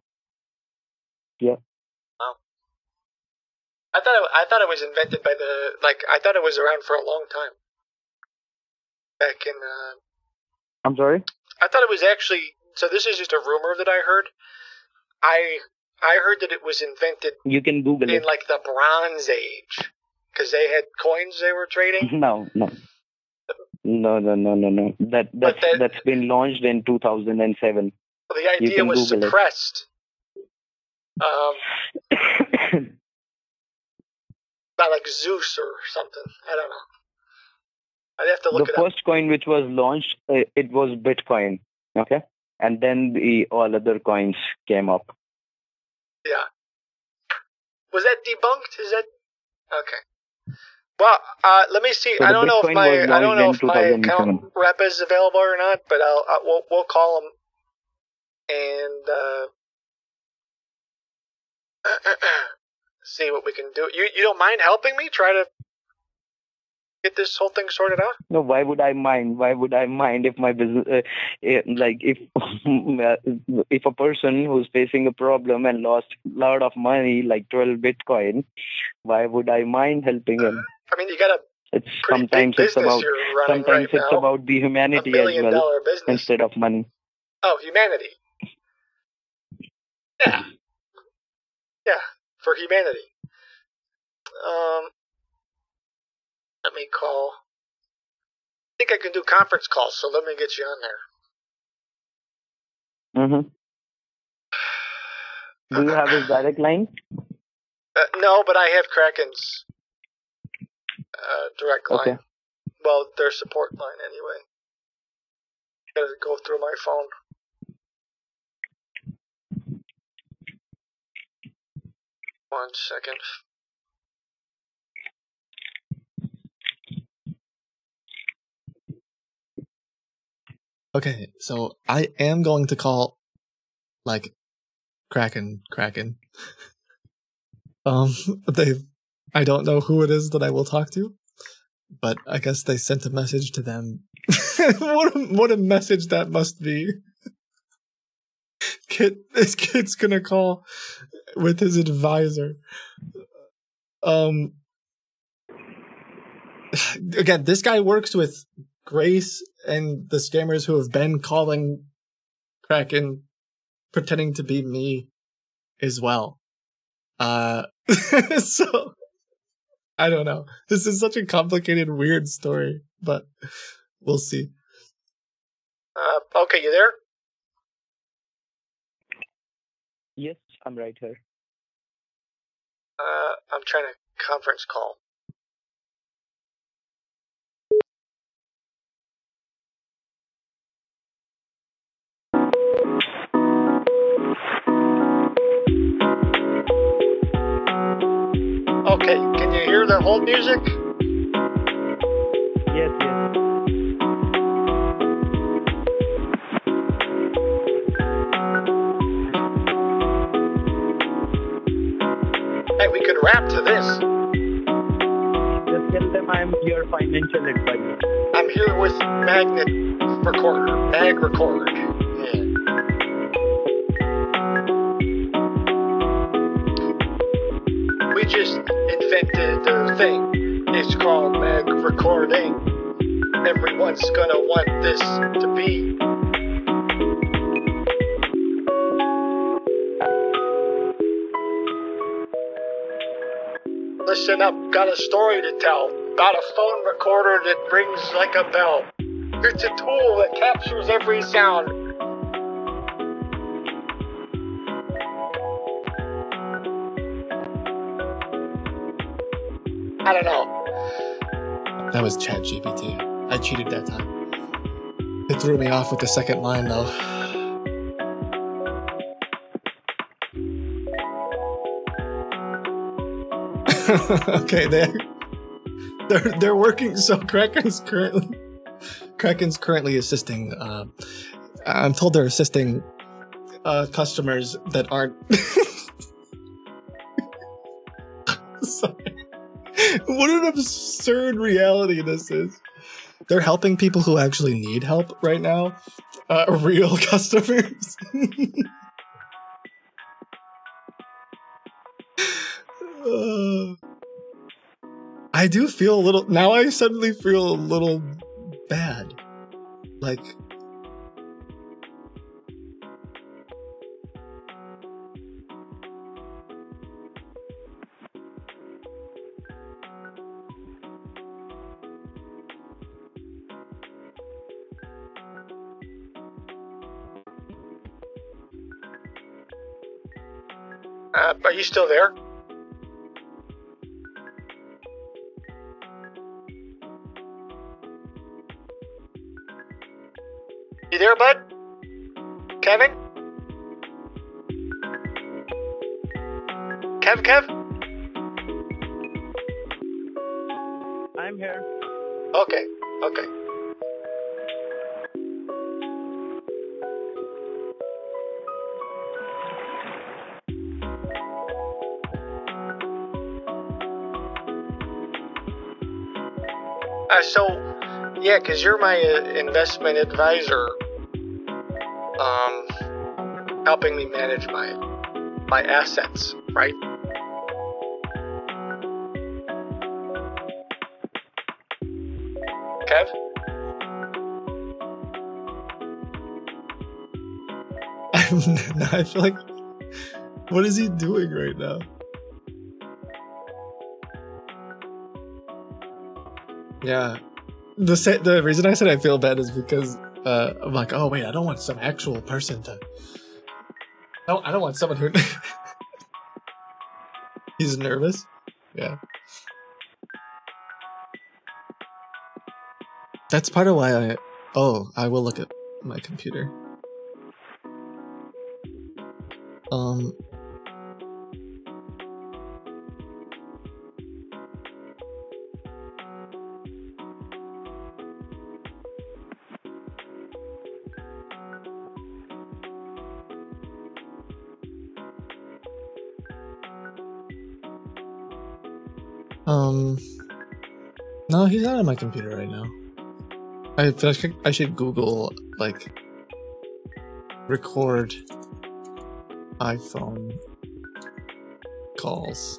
Yeah. Wow. I thought it, I thought it was invented by the like I thought it was around for a long time. Back in uh, I'm sorry? I thought it was actually so this is just a rumor that I heard. I I heard that it was invented You can Google in it. like the Bronze Age because they had coins they were trading. No, no. No, no, no, no, no. That that's that- that's been launched in 2007. The idea was Google suppressed. Um, by like Zeus or something. I don't know. I'd have to look the it up. first coin which was launched, uh, it was Bitcoin. Okay, and then the all other coins came up. Yeah. Was that debunked? Is that okay? Well, uh, let me see. So I don't know if my I don't know if my account rep is available or not, but I'll, i we'll we'll call him and uh, see what we can do. You you don't mind helping me try to get this whole thing sorted out? No, why would I mind? Why would I mind if my business, uh, eh, like if if a person who's facing a problem and lost a lot of money, like 12 Bitcoin, why would I mind helping him? I mean, you got a It's sometimes it's about sometimes right it's now. about the humanity as well instead of money. Oh, humanity. Yeah. Yeah, for humanity. Um, me call. I think I can do conference calls, so let me get you on there. Mm-hmm. Do you have his direct line? Uh, no, but I have Kraken's uh, direct line. Okay. Well, their support line anyway. Gotta go through my phone. One second. Okay, so I am going to call like Kraken Kraken. um they I don't know who it is that I will talk to, but I guess they sent a message to them. what a, what a message that must be. Kid this kid's gonna call with his advisor. Um again, this guy works with Grace and the scammers who have been calling Kraken pretending to be me as well. Uh so I don't know. This is such a complicated, weird story, but we'll see. Uh, okay, you there? Yes, I'm right here. Uh, I'm trying to conference call. Okay, can you hear the whole music? Yes, yes. Hey, we could rap to this. Just tell them I'm your financial advisor. I'm here with Magnet Recorder. Mag Record. We just invented a thing. It's called Mag Recording. Everyone's gonna want this to be. Listen up, got a story to tell about a phone recorder that rings like a bell. It's a tool that captures every sound. I don't know. That was ChatGPT. I cheated that time. It threw me off with the second line though. okay, they they're they're working. So Kraken's currently Kraken's currently assisting. Uh, I'm told they're assisting uh, customers that aren't. What an absurd reality this is. They're helping people who actually need help right now. Uh, real customers. Uh, I do feel a little now I suddenly feel a little bad. Like Are you still there? You there, bud? Kevin? Kev, Kev? I'm here. Okay, okay. So, yeah, because you're my uh, investment advisor, um, helping me manage my my assets, right? Kev? I feel like what is he doing right now? Yeah. The sa- the reason I said I feel bad is because uh, I'm like, oh wait, I don't want some actual person to. No, I don't want someone who. He's nervous. Yeah. That's part of why I. Oh, I will look at my computer. Um. Um, he's not on my computer right now. I feel like I should Google like record iPhone calls.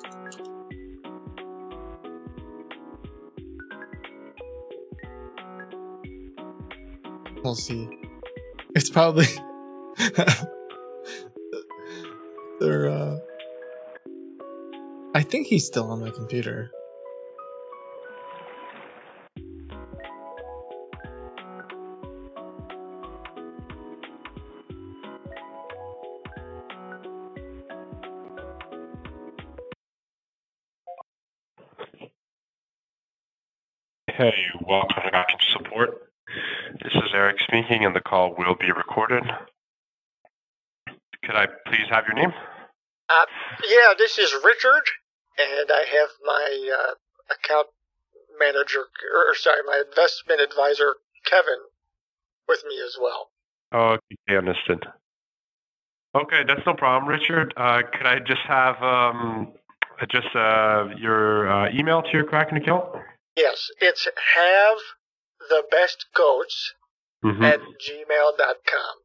We'll see. It's probably they're uh I think he's still on my computer. Hey, welcome to Backup Support. This is Eric speaking, and the call will be recorded. Could I please have your name? Uh, yeah, this is Richard, and I have my uh, account manager, or sorry, my investment advisor, Kevin, with me as well. Oh, okay, understood. Okay, that's no problem, Richard. Uh, could I just have um, just uh, your uh, email to your Kraken account? Yes, it's have the best goats Mhm. at gmail.com.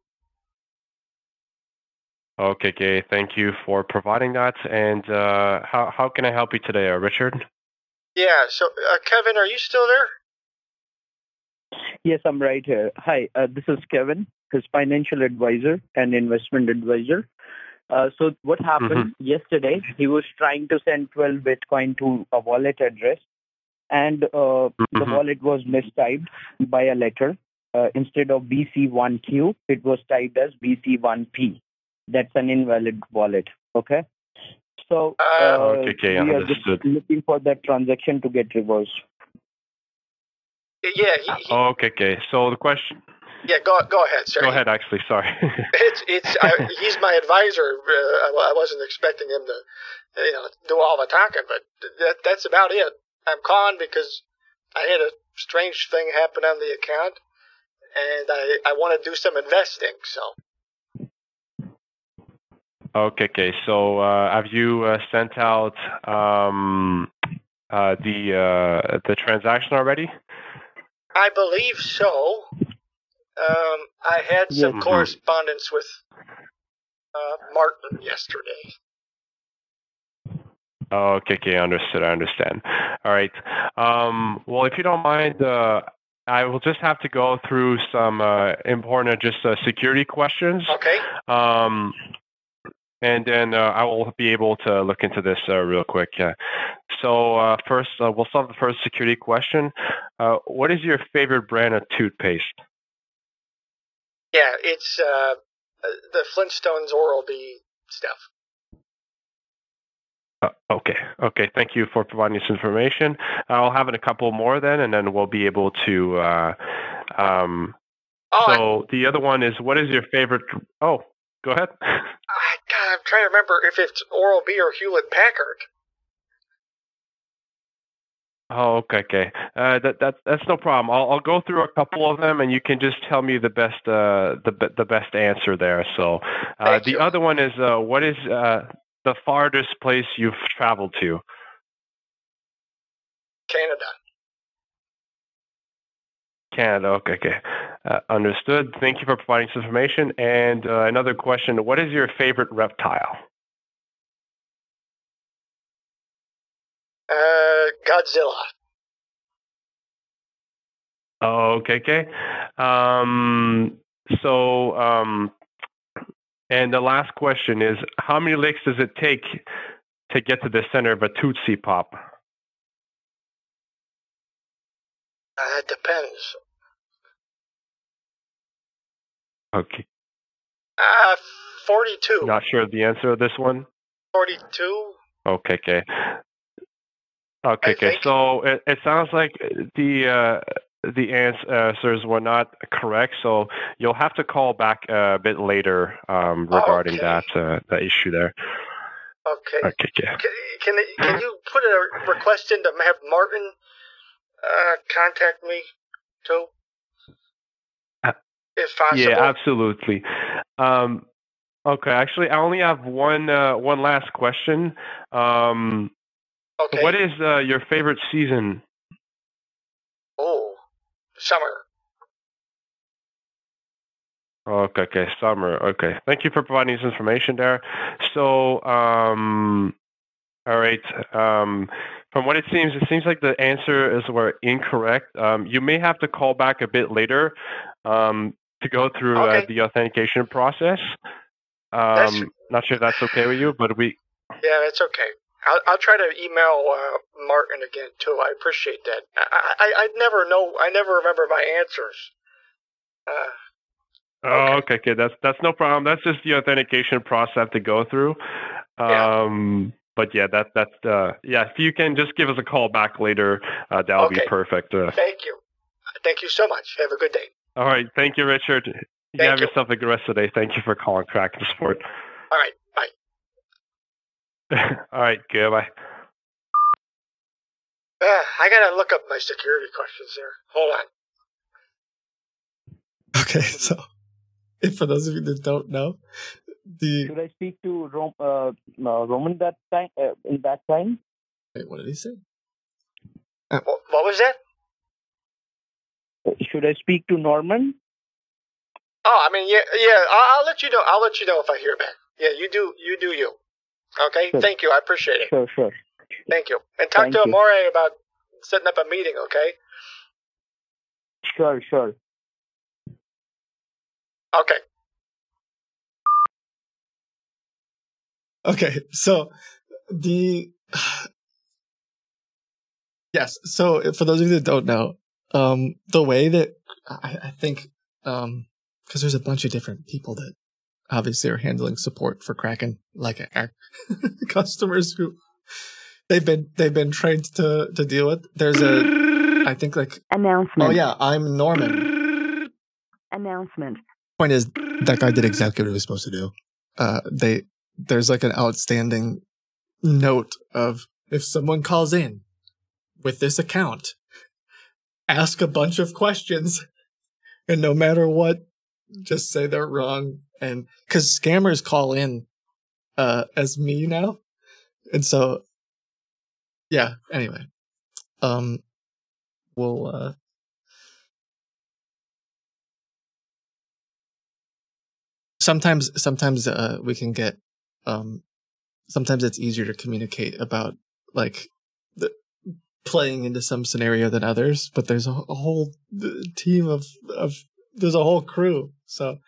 Okay, okay. Thank you for providing that. And uh, how how can I help you today, uh, Richard? Yeah, so uh, Kevin, are you still there? Yes, I'm right here. Hi, uh, this is Kevin, his financial advisor and investment advisor. Uh, so what happened yesterday? He was trying to send 12 Bitcoin to a wallet address, and uh, the wallet was mistyped by a letter. Uh, instead of BC1Q, it was typed as BC1P. That's an invalid wallet. Okay. So uh, Okay, okay, we are just looking for that transaction to get reversed. Yeah, he, he, Okay, okay. So the question. yeah. Go go ahead, sir. Go ahead. Actually, sorry. It's it's I, he's my advisor. Uh, I, I wasn't expecting him to, you know, do all the talking, but that that's about it. I'm calling because I had a strange thing happen on the account, and I I want to do some investing. So Okay, okay. So uh, have you uh, sent out um, uh, the uh, the transaction already? I believe so. Um, I had some correspondence with uh, Martin yesterday. Okay, okay. Understood. I understand. All right. Um, well, if you don't mind, uh, I will just have to go through some uh, important just uh, security questions. Okay. Um, and then uh, I will be able to look into this uh, real quick. Uh, so uh, first, uh, we'll solve the first security question. Uh, what is your favorite brand of toothpaste? Yeah, it's uh, the Flintstones Oral B stuff. Uh, okay, okay. Thank you for providing this information. I'll have a couple more then, and then we'll be able to. Uh, um, so the other one is, what is your favorite? Oh, go ahead. I, God, I'm trying to remember if it's Oral B or Hewlett Packard. Oh, okay, okay. Uh, that that that's no problem. I'll I'll go through a couple of them, and you can just tell me the best uh the the best answer there. So, uh, the other one is uh, what is uh the farthest place you've traveled to? Canada. Canada. Okay, okay. Uh, understood. Thank you for providing this information. And uh, another question: What is your favorite reptile? Uh, Godzilla. Oh, okay, okay. Um, so, um, and the last question is, how many licks does it take to get to the center of a Tootsie Pop? Uh, it depends. Okay, Uh, 42. not sure of the answer of this one. 42? Okay, okay. Okay, okay. So it, it sounds like the uh, the answers were not correct. So you'll have to call back a bit later um, regarding that uh, that issue there. Okay. Okay, okay. Can, can, it- can you put a request in to have Martin uh, contact me too, Uh, if possible? Yeah, absolutely. Um, okay, actually, I only have one uh, one last question. Um, Okay. What is uh, your favorite season? Summer. Okay, okay, summer. Okay, thank you for providing this information there. So, um, all right. Um, from what it seems, it seems like the answer is were incorrect. Um, you may have to call back a bit later um, to go through uh, the authentication process. That's- Um, not sure if that's okay with you, but we Yeah, it's okay. I'll, I'll try to email uh, Martin again too. I appreciate that. I, I I never know. I never remember my answers. Uh, Oh, okay, okay. That's that's no problem. That's just the authentication process to go through. Um, but yeah, that that's uh, yeah. If you can just give us a call back later, uh, that would be perfect. Uh, thank you. Thank you so much. Have a good day. all right, thank you, Richard. You Thank have you. yourself a good rest of the day. Thank you for calling Kraken Sport. All right. Bye. all right, goodbye. Uh, I gotta look up my security questions here. Hold on. Okay, so if for those of you that don't know, the Should I speak to Rom, uh, uh, Roman that time? Uh, in that time? wait, what did he say? What, what was that? Should I speak to Norman? Oh, I mean, yeah, yeah. I'll, I'll let you know. I'll let you know if I hear back. Yeah, you do. You do you. Okay. Sure. Thank you. I appreciate it. Sure, sure. Thank you. And talk Thank to you. Amore about setting up a meeting. Okay. Sure, sure. Okay. Okay, so the yes, so for those of you that don't know, um, the way that I, I think, um, because there's a bunch of different people that obviously are handling support for Kraken, like our customers who they've been they've been trained to to deal with. There's a, I think like Announcement. oh yeah, I'm Norman. Announcement. Point is, that guy did exactly what he was supposed to do. Uh, they there's like an outstanding note of if someone calls in with this account, ask a bunch of questions, and no matter what, just say they're wrong. And because scammers call in uh, as me now, and so yeah. Anyway, um, we'll uh, sometimes sometimes uh we can get um sometimes it's easier to communicate about like the playing into some scenario than others but there's a, a whole team of of there's a whole crew so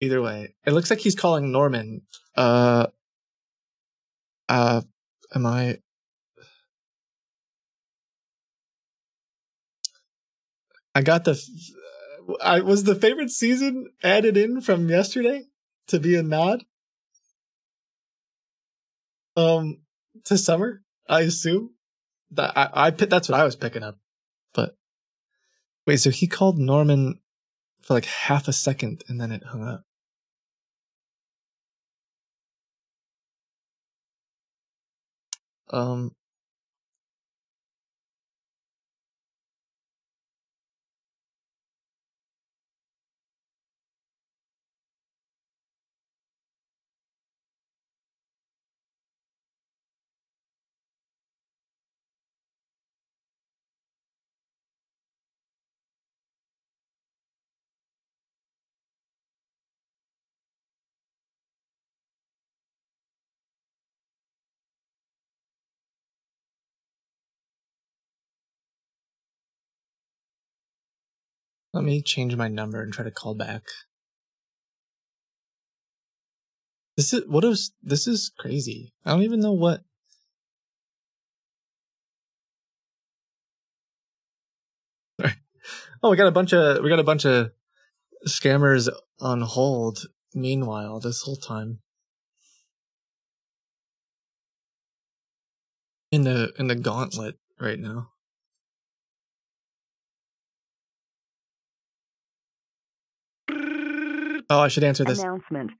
either way it looks like he's calling norman. Uh uh am i i got the I was the favorite season added in from yesterday to be a nod? Um to summer i assume? That i i that's what i was picking up but wait so he called norman for like half a second and then it hung up. Um let me change my number and try to call back this is what is this is crazy i don't even know what Oh, we got a bunch of we got a bunch of scammers on hold. Meanwhile, this whole time in the in the gauntlet right now. Oh, I should answer this. Announcement.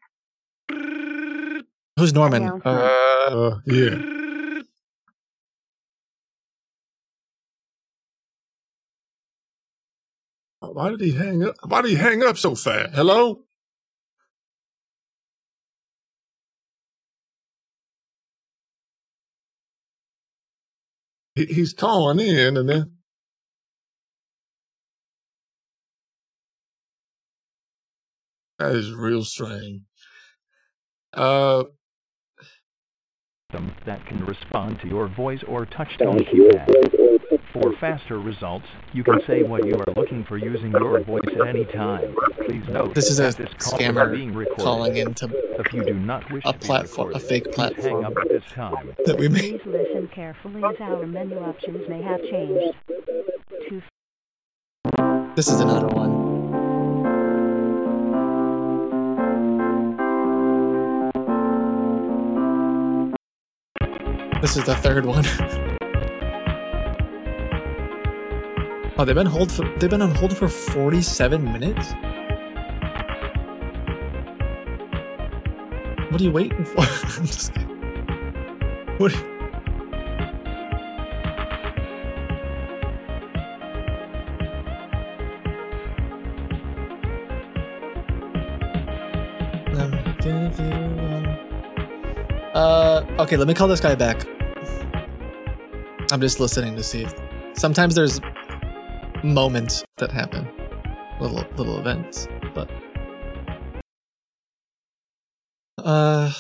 Who's Norman? Announcement. Uh, yeah. Why did he hang up? Why did he hang up so fast? Hello? he, he's calling in and then that is real strange. Uh, that can respond to your voice or touch-tone keypad. For faster results, you can say what you are looking for using your voice at any time. Please note This is a that this call being scammer recorded. calling into If you do not wish a platform, a fake please hang platform up at this time. that we made. Please listen carefully as our menu options may have changed. To This is another one. This is the third one. oh, they've been hold for, they've been on hold for 47 minutes. What are you waiting for? I'm just kidding. What? Uh, okay, let me call this guy back. I'm just listening to see. Sometimes there's moments that happen, little little events, but uh,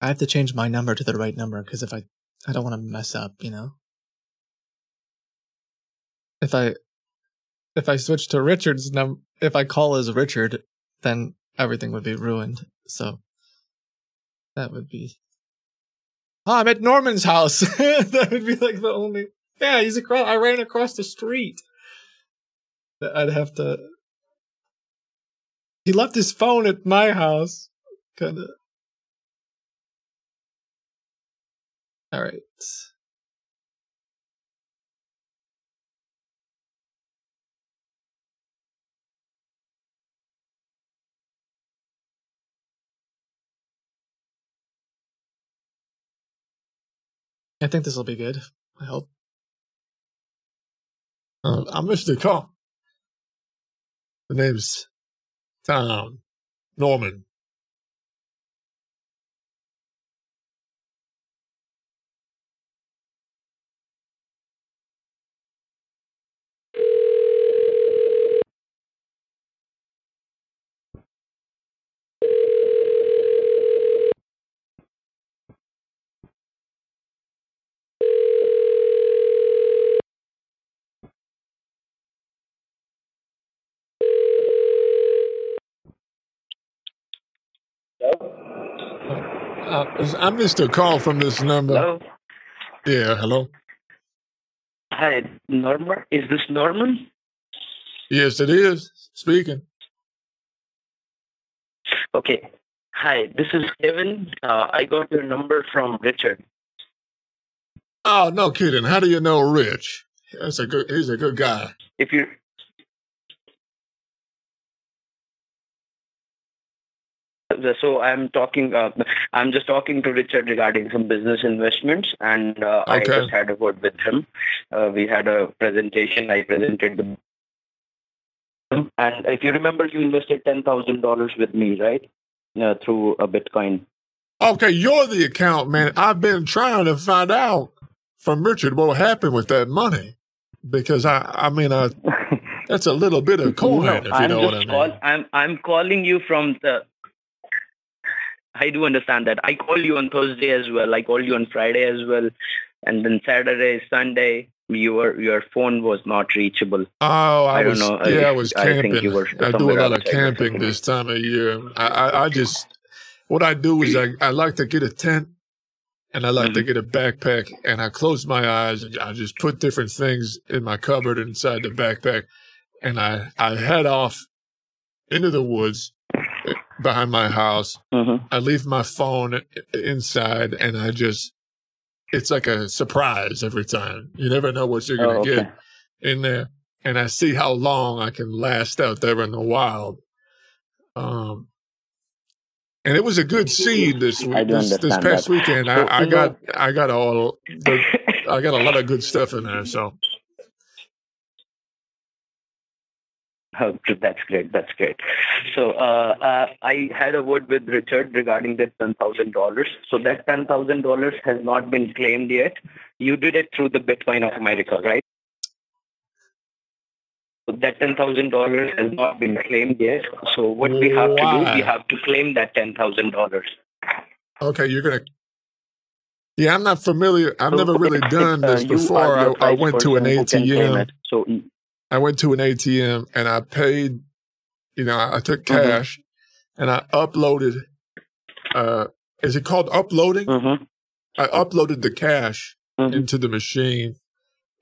I have to change my number to the right number because if I I don't want to mess up, you know. If I if I switch to Richard's num if I call as Richard, then everything would be ruined. So that would be. Oh, I'm at Norman's house. that would be like the only. Yeah, he's across. I ran across the street. I'd have to. He left his phone at my house. Kind of. All right. I think this will be good. I hope. uh, I missed the call. The name's Tom Norman. Uh, I missed a call from this number. Hello? Yeah, hello. Hi, Norman. Is this Norman? Yes, it is. Speaking. Okay. Hi, this is Kevin. Uh, I got your number from Richard. Oh, no kidding. How do you know Rich? That's a good. He's a good guy. If you so I'm talking. Uh, I'm just talking to Richard regarding some business investments, and uh, I just had a word with him. Uh, we had a presentation. I presented the. And if you remember, you invested ten thousand dollars with me, right? Uh, through a Bitcoin. Okay, you're the account man. I've been trying to find out from Richard what happened with that money because I, I mean, I, that's a little bit of coin, No, if you I'm know what I mean. call, I'm I'm calling you from the. I do understand that. I called you on Thursday as well. I called you on Friday as well, and then Saturday, Sunday, your your phone was not reachable. Oh, I, I don't was know, yeah, I was I think camping. you were I do a lot of camping this time of year. I, I, I just what I do is I, I like to get a tent and I like to Mm-hmm. get a backpack and I close my eyes and I just put different things in my cupboard inside the backpack and I I head off into the woods behind my house. Mm-hmm. I leave my phone inside and I just it's like a surprise every time. You never know what you're gonna Oh, okay. get in there. And I see how long I can last out there in the wild. Um and it was a good seed this week. This, this past that. weekend, I, I got I got all the, I got a lot of good stuff in there. So Oh, that's great. That's great. So uh, uh, I had a word with Richard regarding that ten thousand dollars. So that ten thousand dollars has not been claimed yet. You did it through the Bitcoin of America, right? So that ten thousand dollars has not been claimed yet. So what we have to do, we have to claim that ten thousand dollars. Okay, you're gonna. Yeah, I'm not familiar. I've never really done Uh, this you are before. I, I went to an person who can claim ATM. So I went to an ATM and I paid. You know, I took Mm-hmm. cash and I uploaded. Uh, is it called uploading? Mm-hmm. I uploaded the cash into the machine,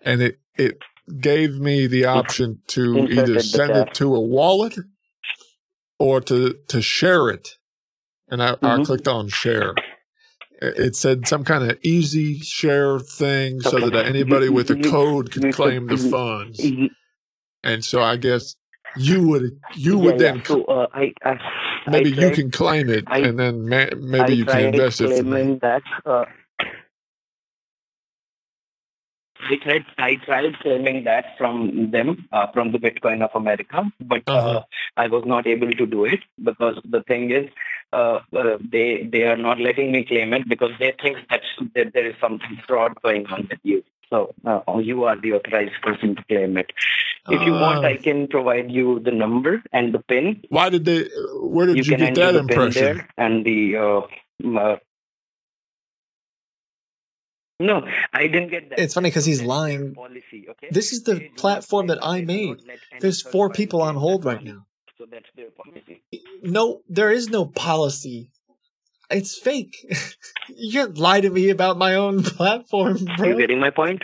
and it it gave me the option to Inserted either send it to a wallet or to to share it. And I, I Mhm. clicked on share. It it said some kind of easy share thing so that anybody with a code could claim the funds. And so I guess you would you would yeah, then yeah. So uh, I, I maybe I you can claim it I- and then ma- maybe you can invest it claiming that. Uh, I tried, I tried claiming that from them, uh, from the Bitcoin of America, but uh Uh-huh. I was not able to do it because the thing is, uh, uh, they they are not letting me claim it because they think that, that there is something fraud going on with you. So uh, you are the authorized person to claim it. If you want, Ah. I can provide you the number and the pin. Why did they? Where did you, can get that the pin impression? there and the uh, uh, no, I didn't get that. It's funny because he's lying. Policy, okay? This is the platform that I made. There's four people on hold right now. So that's their policy. No, there is no policy. It's fake. you can't lie to me about my own platform, Are You getting my point?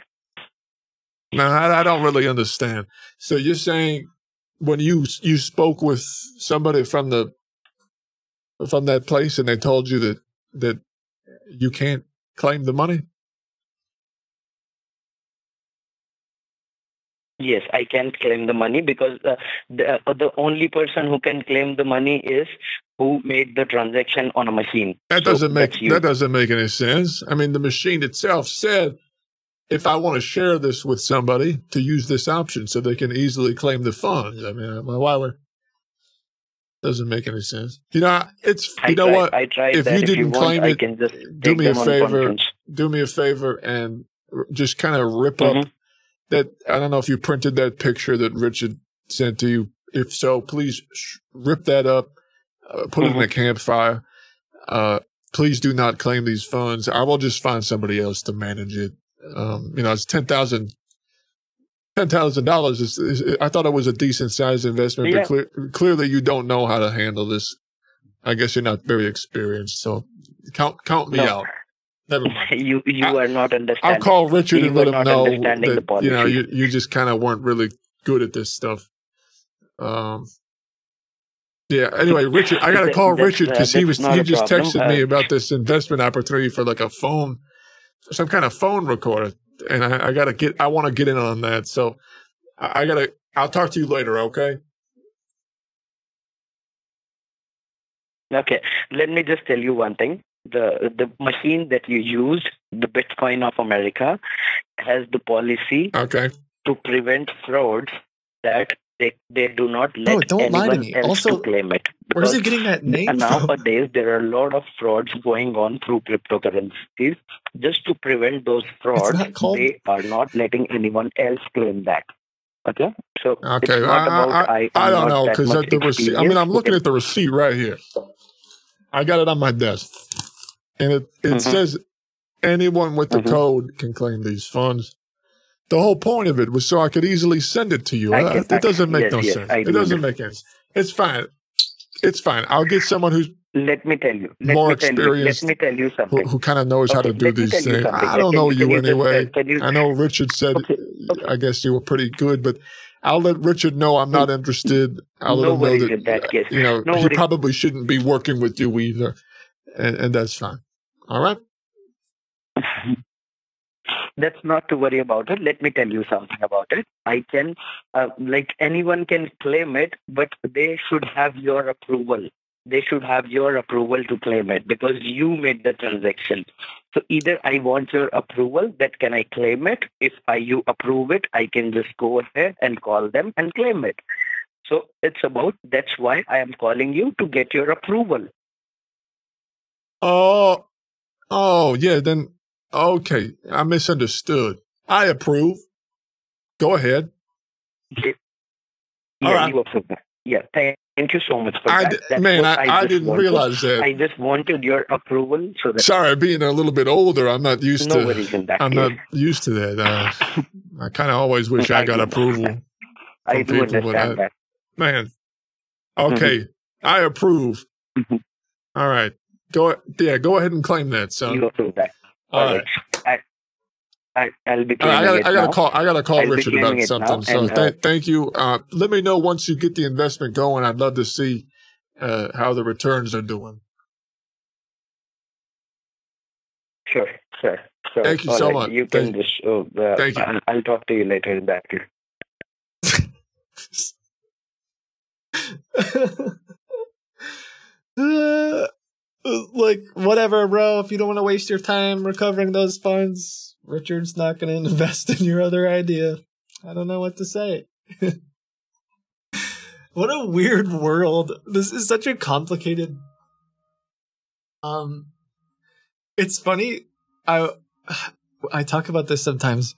No, I, I don't really understand. So you're saying when you you spoke with somebody from the from that place and they told you that that you can't claim the money? Yes, I can't claim the money because uh, the uh, the only person who can claim the money is who made the transaction on a machine. That So doesn't make that doesn't make any sense. I mean, the machine itself said if I want to share this with somebody to use this option so they can easily claim the funds. I mean, why would doesn't make any sense. You know, I- it's I you know tried- what? I tried if that. you If didn't want, claim I it, can just do me a favor. Do me a favor and r- just kind of rip Mm-hmm. up that. I don't know if you printed that picture that Richard sent to you. If so, please sh- rip that up, uh, put Mm-hmm. it in a campfire. Uh, please do not claim these funds. I will just find somebody else to manage it. Um, you know, it's ten thousand. Ten thousand dollars is, is. I thought it was a decent sized investment, Yeah. but clear, clearly you don't know how to handle this. I guess you're not very experienced, so count count me No. out. Never mind. You you are not understanding. I'll call Richard you and let him know that you know you, you just kind of weren't really good at this stuff. Um. Yeah. Anyway, Richard, I got to call Richard uh, because he was he just problem. texted me Uh, about this investment opportunity for like a phone, some kind of phone recorder, and I, I got to get I want to get in on that. So I, I got to. I'll talk to you later. Okay. Okay, let me just tell you one thing. The the machine that you used, the Bitcoin of America, has the policy okay. to prevent frauds that they, they do not let Oh, don't lie to anyone me. else Also, to claim it. where's he Because getting that name? Nowadays, there are a lot of frauds going on through cryptocurrencies. Just to prevent those frauds, called- they are not letting anyone else claim that. Okay, so Okay, it's not I, about I, I. I don't know because much the receipt. I mean, I'm looking at the receipt right here. I got it on my desk, and it it Mhm. says anyone with the Mhm. code can claim these funds. The whole point of it was so I could easily send it to you. I it doesn't make yes, no yes, sense. I It doesn't make sense. It's fine. It's fine. I'll get someone who's Let me tell you. Let more me tell you. experienced Let me tell you who, something. who kind of knows how to do these things. I don't know you- you can you just, anyway. you- I know Richard said. I guess you were pretty good, but I'll let Richard know I'm not mm. interested. I'll let him know that, that case. you know No he worries. probably shouldn't be working with you either, and, and that's fine. All right. That's not to worry about it. Let me tell you something about it. I can, uh, like anyone can claim it, but they should have your approval. They should have your approval to claim it because you made the transaction. So either I want your approval that can I claim it. If I you approve it, I can just go ahead and call them and claim it. So it's about that's why I am calling you to get your approval. Oh, oh, yeah. Then, okay. I misunderstood. I approve. Go ahead. Yeah, All right. you approve that. Yeah, thank, thank you so much for I that. di- man, what I- I didn't wanted. realize that. I just wanted your approval so that Sorry, being a little bit older, I'm not used No to. worries in that I'm case. not used to that. Uh, I kind of always wish I got approval. I from do people, but understand I- that. Man, okay, I approve. All right, go. Yeah, go ahead and claim that. So You approve that. All All right. right. I, I, I'll be I, I gotta, I gotta call. I gotta call I'll Richard about something. so and, uh, th- thank you. Uh, let me know once you get the investment going. I'd love to see uh, how the returns are doing. Sure, sure, sure. Thank you All so right, much. You can Thank- just. Uh, uh, Thank you. I'll, I'll talk to you later in that. Uh, like whatever, bro. If you don't want to waste your time recovering those funds, Richard's not going to invest in your other idea. I don't know what to say. what a weird world. This is such a complicated. Um, it's funny. I I talk about this sometimes.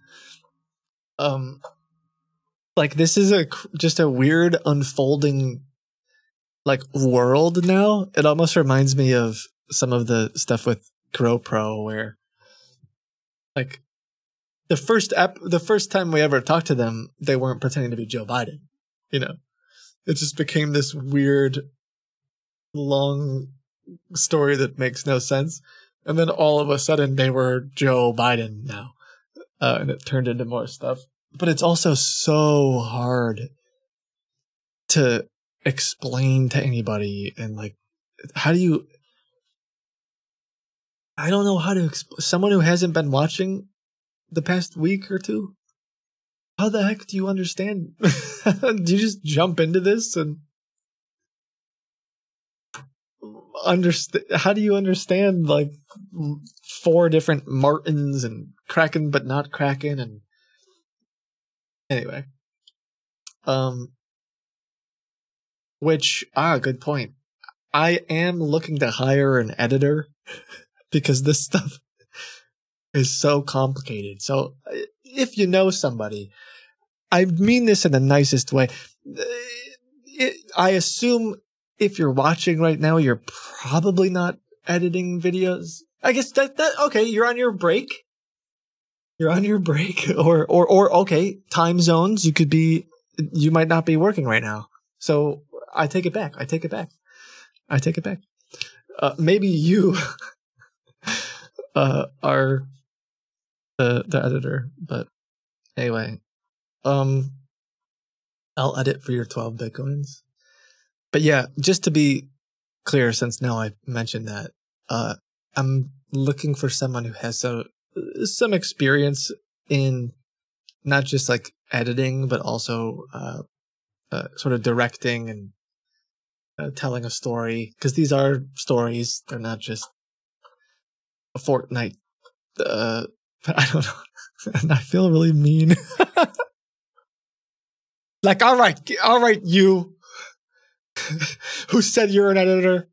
Um, like this is a just a weird unfolding like world now. It almost reminds me of some of the stuff with GoPro where like the first ep- the first time we ever talked to them, they weren't pretending to be Joe Biden. You know. It just became this weird long story that makes no sense. And then all of a sudden they were Joe Biden now. Uh, and it turned into more stuff. But it's also so hard to explain to anybody and like how do you I don't know how to explain someone who hasn't been watching the past week or two? How the heck do you understand? Do you just jump into this and understand how do you understand like four different martins and kraken but not kraken and anyway um which ah good point. I am looking to hire an editor because this stuff is so complicated. So uh, if you know somebody i mean this in the nicest way. It, i assume if you're watching right now you're probably not editing videos. I guess that that okay you're on your break. You're on your break or or or okay time zones you could be you might not be working right now. So i take it back. I take it back. I take it back. Uh, maybe you uh are the the editor but anyway um i'll edit for your 12 bitcoins. But yeah just to be clear since now i mentioned that uh i'm looking for someone who has a some experience in not just like editing, but also uh, uh, sort of directing and uh, telling a story. Because these are stories; they're not just a fortnight. Uh, I don't know. and I feel really mean. like, all right, all right, you who said you're an editor.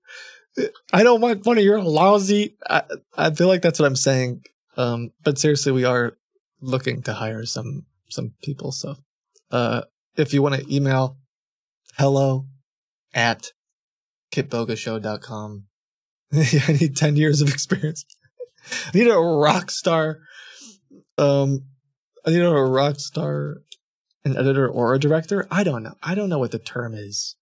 I don't want one of your lousy. I, I feel like that's what I'm saying. Um, but seriously, we are looking to hire some some people. So, uh, if you want to email hello at kitbogashow.com. I need 10 years of experience. I need a rock star. Um, I need a rock star, an editor or a director. I don't know. I don't know what the term is.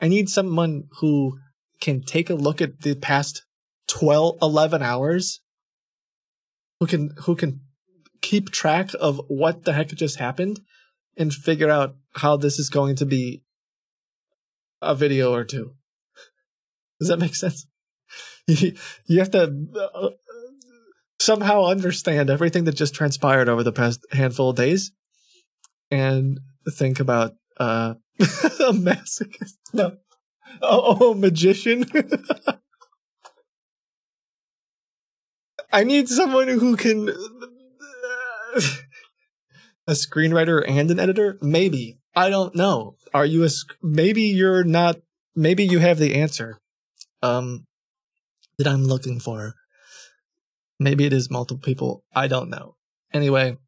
I need someone who can take a look at the past 12, 11 hours who can who can keep track of what the heck just happened and figure out how this is going to be a video or two. Does that make sense? You, you have to uh, somehow understand everything that just transpired over the past handful of days and think about uh, a masochist. No. Oh, oh magician. I need someone who can a screenwriter and an editor, maybe. I don't know. Are you a maybe you're not maybe you have the answer um that I'm looking for. Maybe it is multiple people. I don't know. Anyway,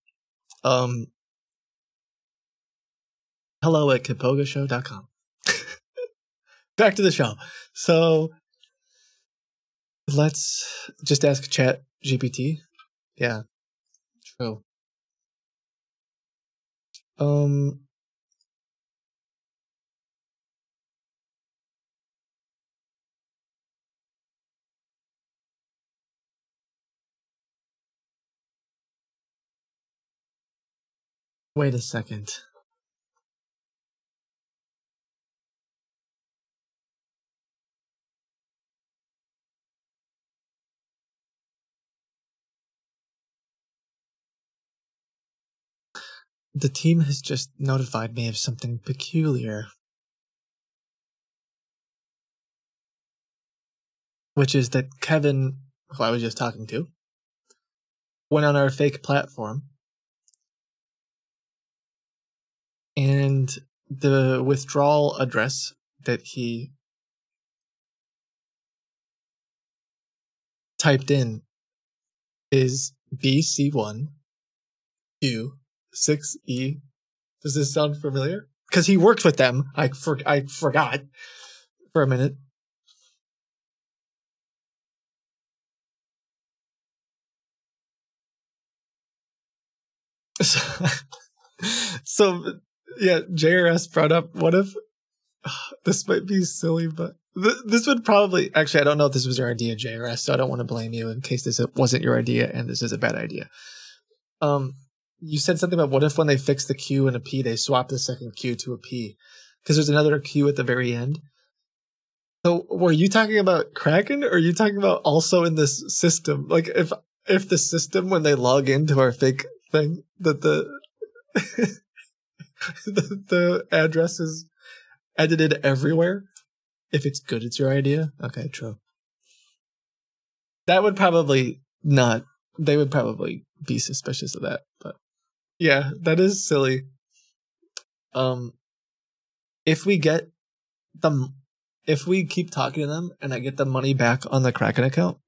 um hello at kitbogashow.com. Back to the show. So let's just ask chat GPT. Yeah. True. Um Wait a second. The team has just notified me of something peculiar. Which is that Kevin, who I was just talking to, went on our fake platform and the withdrawal address that he typed in is BC1 Q6E. Does this sound familiar? Because he worked with them. I for, I forgot for a minute. So, so yeah, JRS brought up what if this might be silly, but th- this would probably actually I don't know if this was your idea, JRS, so I don't want to blame you in case this wasn't your idea and this is a bad idea. Um, you said something about what if when they fix the Q and a P, they swap the second Q to a P because there's another Q at the very end. So were you talking about Kraken or are you talking about also in this system? Like if if the system when they log into our fake thing that the the, the address is edited everywhere. If it's good, it's your idea. Okay, true. That would probably not. They would probably be suspicious of that. But yeah, that is silly. Um, if we get the, if we keep talking to them and I get the money back on the Kraken account,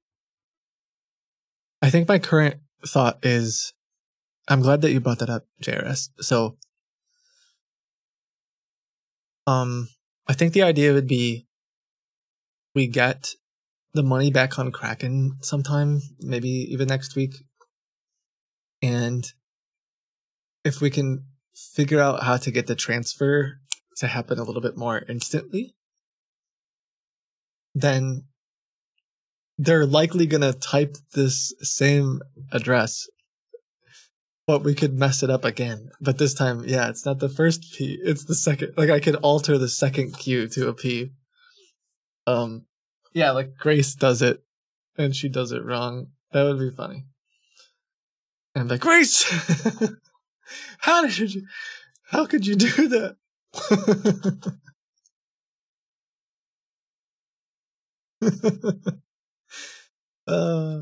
I think my current thought is, I'm glad that you brought that up, JRS. So um, I think the idea would be we get the money back on Kraken sometime, maybe even next week. And if we can figure out how to get the transfer to happen a little bit more instantly, then they're likely going to type this same address but we could mess it up again. But this time, yeah, it's not the first P, it's the second. Like I could alter the second Q to a P. Um, yeah, like Grace does it, and she does it wrong. That would be funny. And like Grace, how did you? How could you do that? uh,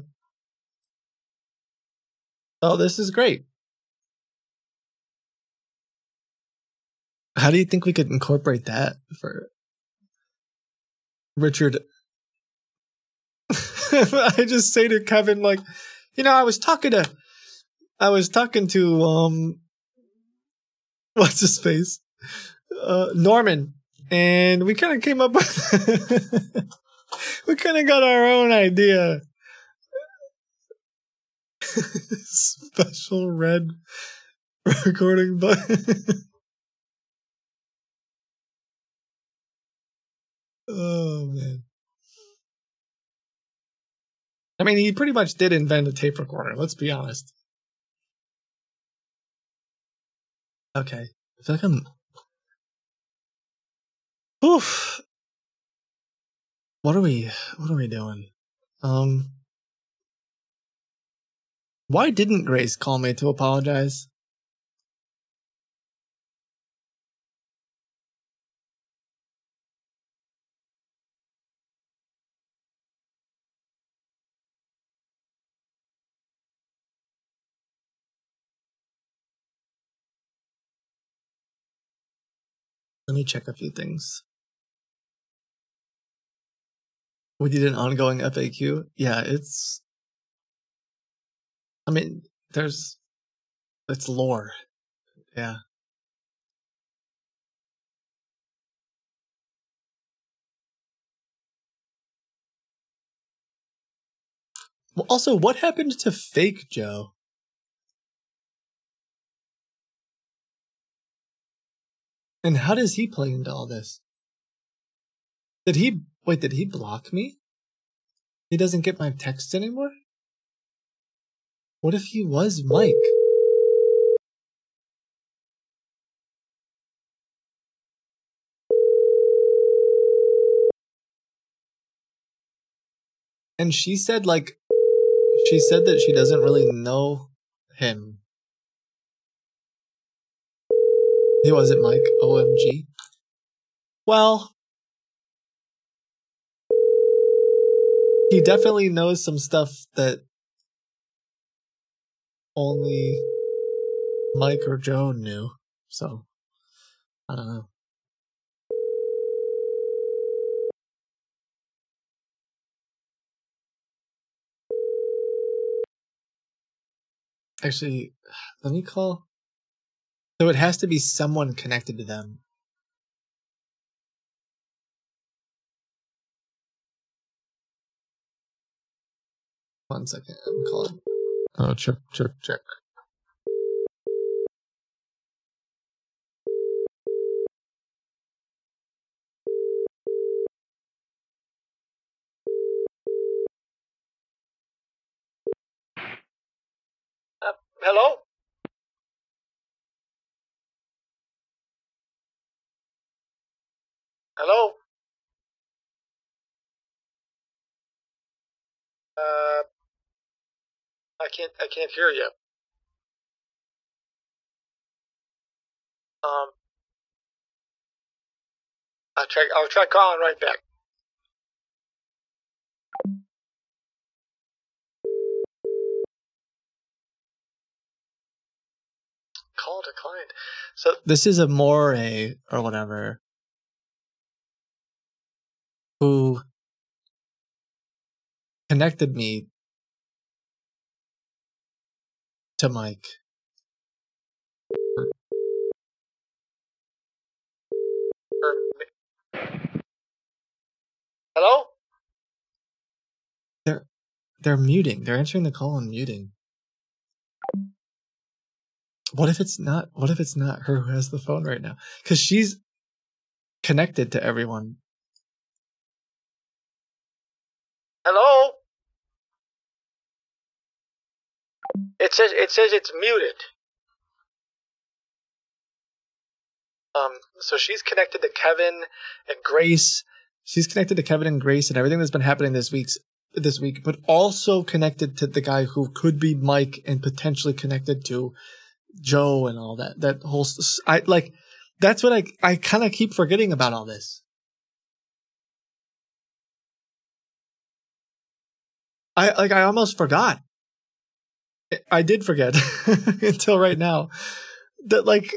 oh, this is great. How do you think we could incorporate that for Richard? I just say to Kevin, like, you know, I was talking to, I was talking to, um, what's his face, uh, Norman, and we kind of came up with, we kind of got our own idea. Special red recording button. Oh man. I mean, he pretty much did invent a tape recorder. Let's be honest. Okay, I feel like I'm. Oof. What are we? What are we doing? Um. Why didn't Grace call me to apologize? Let me check a few things. We did an ongoing FAQ. Yeah, it's. I mean, there's. It's lore. Yeah. Also, what happened to fake Joe? And how does he play into all this? Did he wait? Did he block me? He doesn't get my text anymore. What if he was Mike? And she said, like, she said that she doesn't really know him. He wasn't Mike. OMG. Well, he definitely knows some stuff that only Mike or Joan knew. So, I don't know. Actually, let me call. So it has to be someone connected to them. One second, I'm calling. Oh, check, check, check. Uh, hello? Hello? Uh, I can't. I can't hear you. Um, I'll try. I'll try calling right back. Call declined. So This is a more a or whatever who connected me to Mike. hello? They're they're muting. They're answering the call and muting. What if it's not? What if it's not her who has the phone right now? Because she's connected to everyone. Hello? It says it says it's muted. Um, so she's connected to Kevin and Grace. She's connected to Kevin and Grace and everything that's been happening this week's this week, but also connected to the guy who could be Mike and potentially connected to Joe and all that. That whole I like. That's what I I kind of keep forgetting about all this. I like I almost forgot. I did forget until right now that like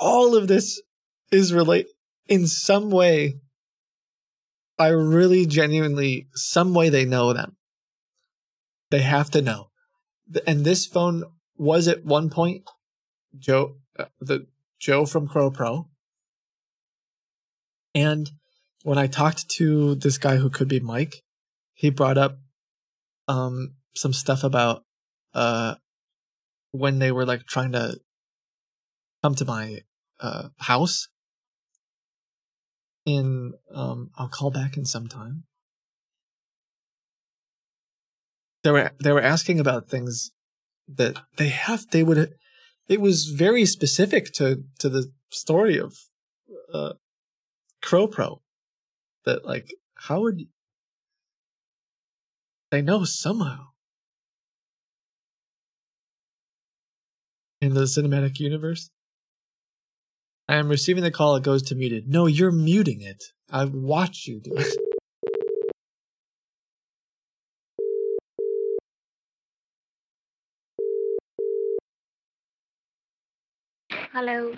all of this is relate in some way. I really genuinely some way they know them. They have to know. And this phone was at one point Joe uh, the Joe from Crow Pro. And when I talked to this guy who could be Mike, he brought up um some stuff about uh when they were like trying to come to my uh house in um I'll call back in some time. They were they were asking about things that they have they would it was very specific to to the story of uh Crow Pro that like how would they know somehow in the cinematic universe I am receiving the call. It goes to muted. No, you're muting it. I watched you do it. Hello.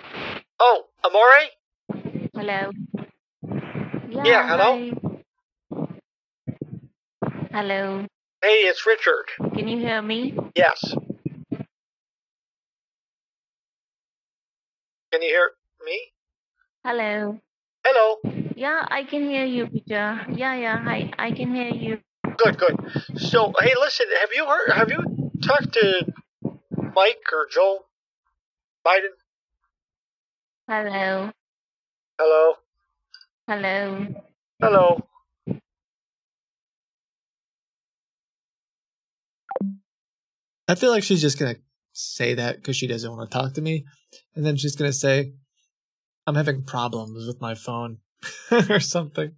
Oh, Amore? Hello. Yeah, hello? hi. Hello. Hey, it's Richard. Can you hear me? Yes. Can you hear me? Hello. Hello. Yeah, I can hear you, Peter. Yeah, yeah, hi. I can hear you. Good, good. So, hey, listen, have you heard? Have you talked to Mike or Joe Biden? Hello. Hello. Hello. Hello. I feel like she's just gonna say that because she doesn't want to talk to me, and then she's gonna say, "I'm having problems with my phone" or something.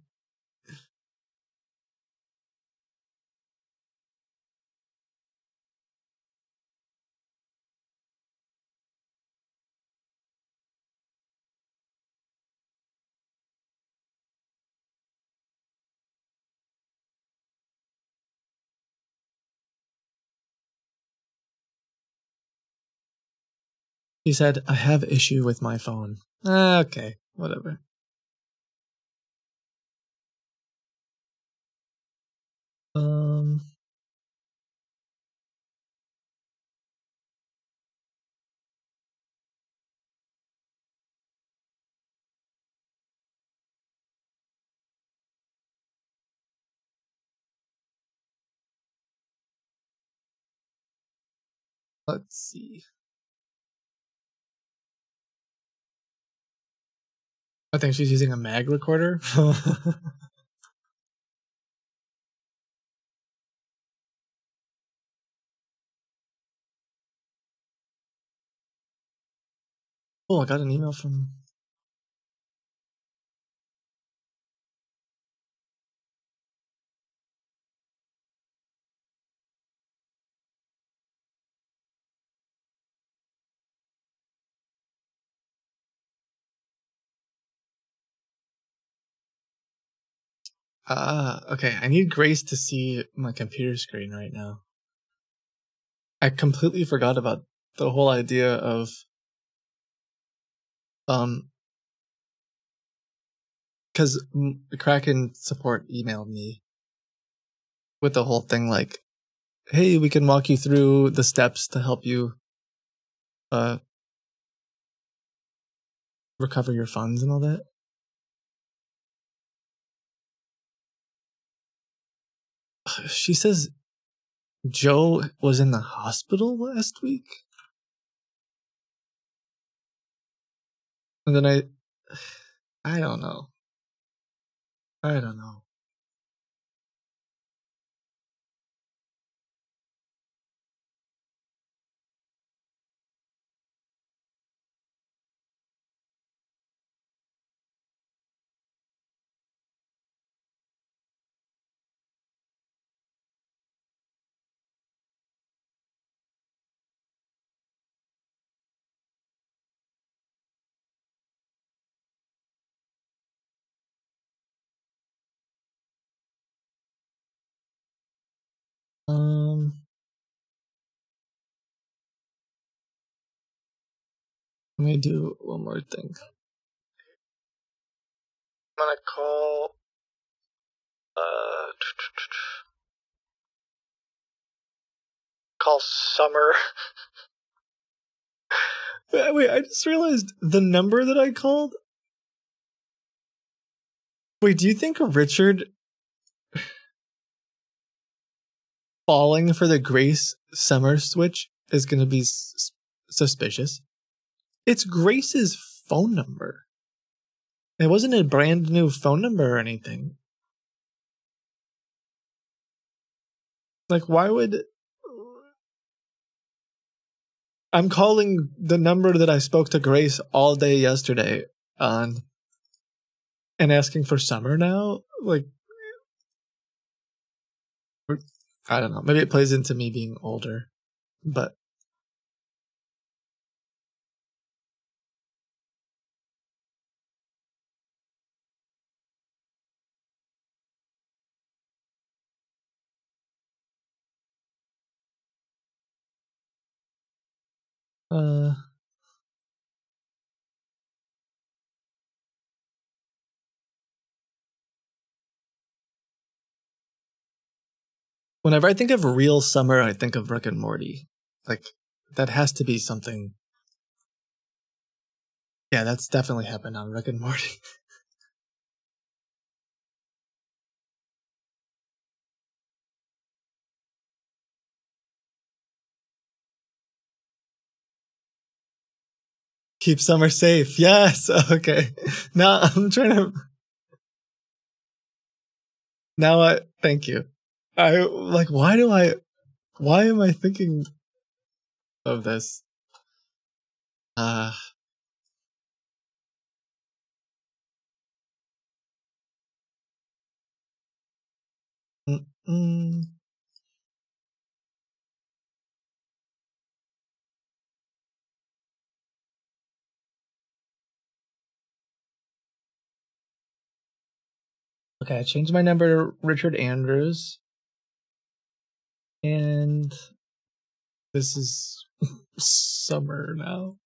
He said, "I have issue with my phone." Ah, okay, whatever. Um. Let's see. I think she's using a mag recorder. oh, I got an email from. Ah, okay. I need Grace to see my computer screen right now. I completely forgot about the whole idea of um because Kraken support emailed me with the whole thing like, "Hey, we can walk you through the steps to help you uh recover your funds and all that." She says Joe was in the hospital last week. And then I I don't know. I don't know. Um Let me do one more thing. I'm gonna call. Uh, call Summer. Wait, I just realized the number that I called. Wait, do you think Richard falling for the Grace Summer switch is going to be s- suspicious? It's Grace's phone number. It wasn't a brand new phone number or anything. Like, why would. I'm calling the number that I spoke to Grace all day yesterday on and asking for summer now? Like, I don't know. Maybe it plays into me being older, but uh, Whenever I think of real summer, I think of Rick and Morty. Like that has to be something. Yeah, that's definitely happened on Rick and Morty. Keep summer safe. Yes. Okay. Now I'm trying to. Now I thank you. I like. Why do I? Why am I thinking of this? Uh Okay, I changed my number to Richard Andrews. And this is summer now.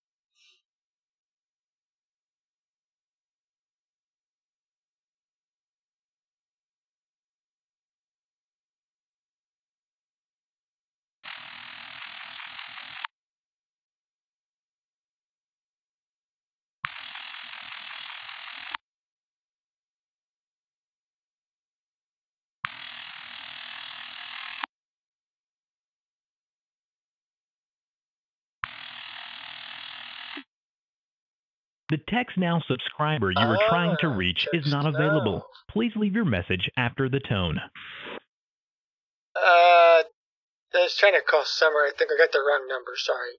The Text Now subscriber you are trying to reach is not available. Please leave your message after the tone. Uh, I was trying to call Summer. I think I got the wrong number. Sorry.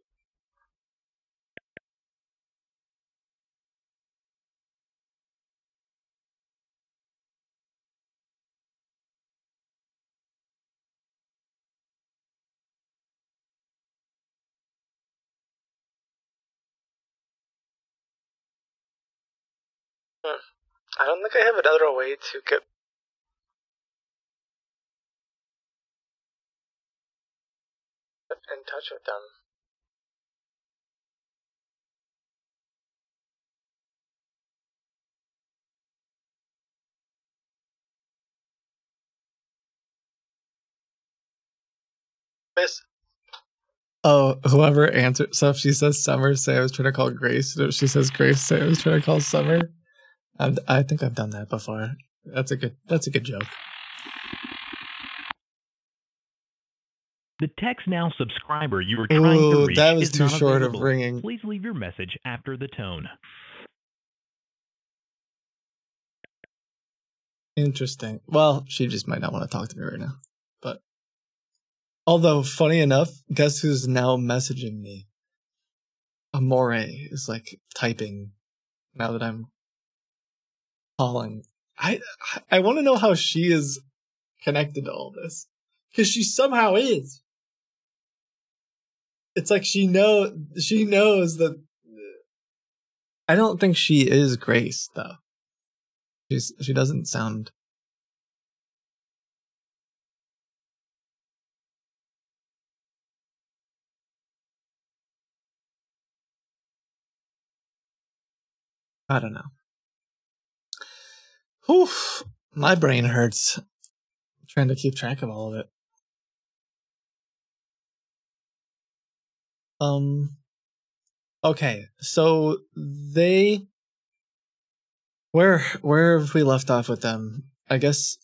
I don't think I have another way to get. in touch with them. Miss, Oh, whoever answered. So if she says Summer, say I was trying to call Grace. If she says Grace, say I was trying to call Summer. I've, I think I've done that before. That's a good. That's a good joke. The Text Now subscriber you were trying to Ooh, reach that was is too not short of available. ringing. Please leave your message after the tone. Interesting. Well, she just might not want to talk to me right now. But although funny enough, guess who's now messaging me? Amore is like typing now that I'm calling. I I want to know how she is connected to all this because she somehow is. It's like she know she knows that. I don't think she is Grace though. She's she doesn't sound. I don't know. Whew, my brain hurts trying to keep track of all of it. Um. Okay, so they. Where where have we left off with them? I guess.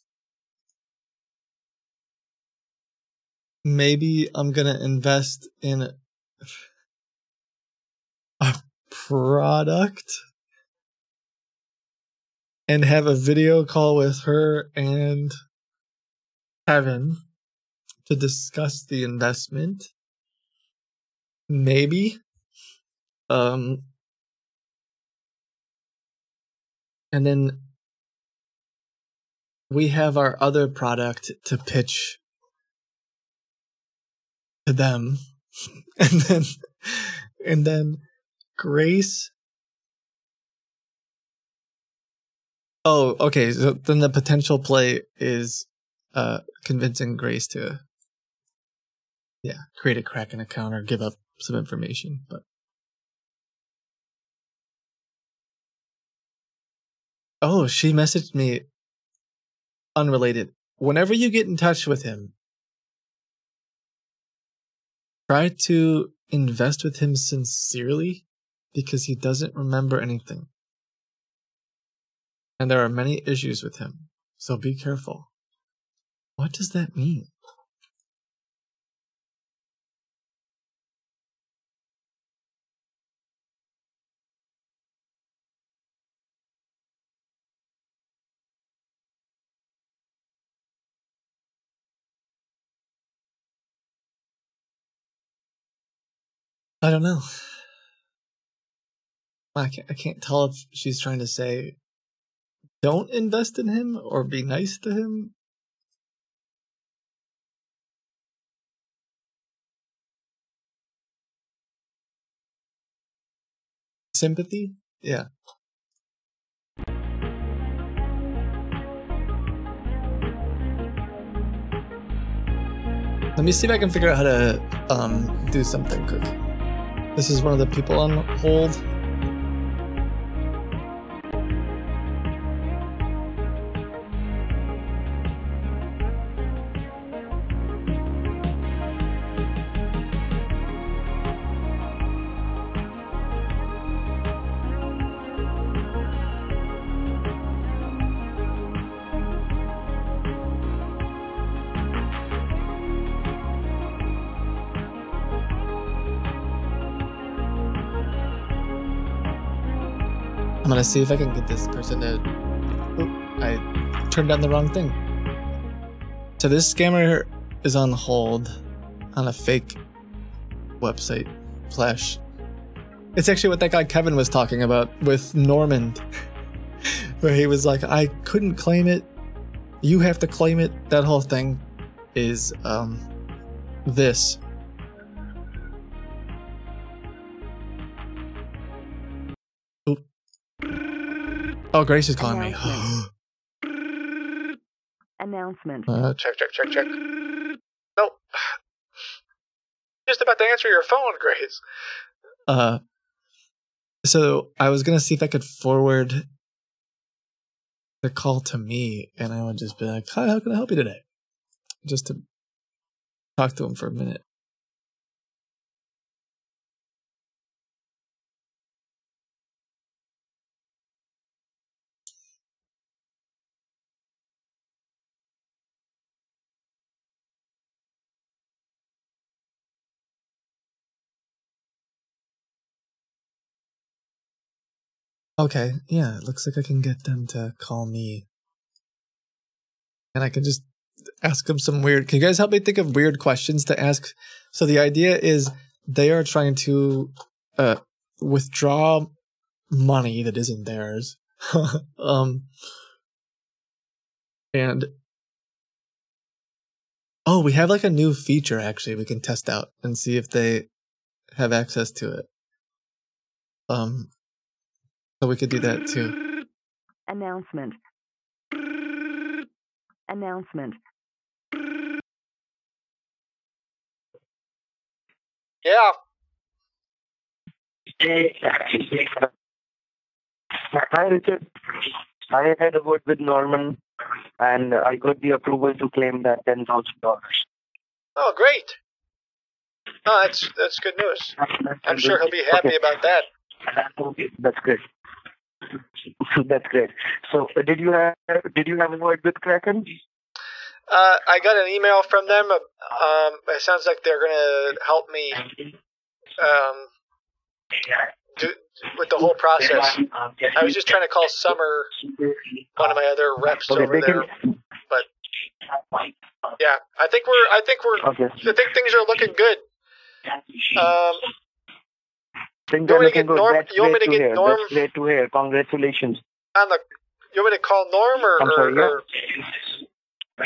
Maybe I'm gonna invest in a product and have a video call with her and Kevin to discuss the investment. Maybe. Um and then we have our other product to pitch to them. And then and then Grace Oh, okay. So then the potential play is uh convincing Grace to yeah, create a Kraken account or give up some information, but Oh, she messaged me unrelated. Whenever you get in touch with him, Try to invest with him sincerely because he doesn't remember anything. And there are many issues with him, so be careful. What does that mean? I don't know. I can't, I can't tell if she's trying to say don't invest in him or be nice to him. Sympathy? Yeah. Let me see if I can figure out how to um, do something quick. This is one of the people on hold. Gonna see if I can get this person to. Oop, I turned down the wrong thing. So this scammer is on hold on a fake website. Flash. It's actually what that guy Kevin was talking about with Norman, where he was like, "I couldn't claim it. You have to claim it." That whole thing is um this. Oh, Grace is calling me. Announcement. Uh, Check, check, check, check. No. Just about to answer your phone, Grace. Uh, so I was gonna see if I could forward the call to me, and I would just be like, "Hi, how can I help you today?" Just to talk to him for a minute. Okay, yeah, it looks like I can get them to call me. And I can just ask them some weird. Can you guys help me think of weird questions to ask? So the idea is they are trying to uh, withdraw money that isn't theirs. um, and oh, we have like a new feature actually we can test out and see if they have access to it. Um, so we could do that too. Announcement. Announcement. Yeah. Hi, Richard. I had a word with Norman, and I got the approval to claim that ten thousand dollars. Oh, great. No, that's that's good news. I'm sure he'll be happy Okay. about that. That's great. That's great. So, uh, did you have did you have a word with Kraken? Uh, I got an email from them. uh, Um, it sounds like they're gonna help me. Um, do, with the whole process. I was just trying to call Summer, one of my other reps Okay, over there, can. but yeah, I think we're. I think we're. Okay. I think things are looking good. Um, Things You are want me to looking good. Norm- That's you want me to get hear. Norm- That's great to hear. Congratulations. on the. You want me to call Norm or? I'm or, yeah.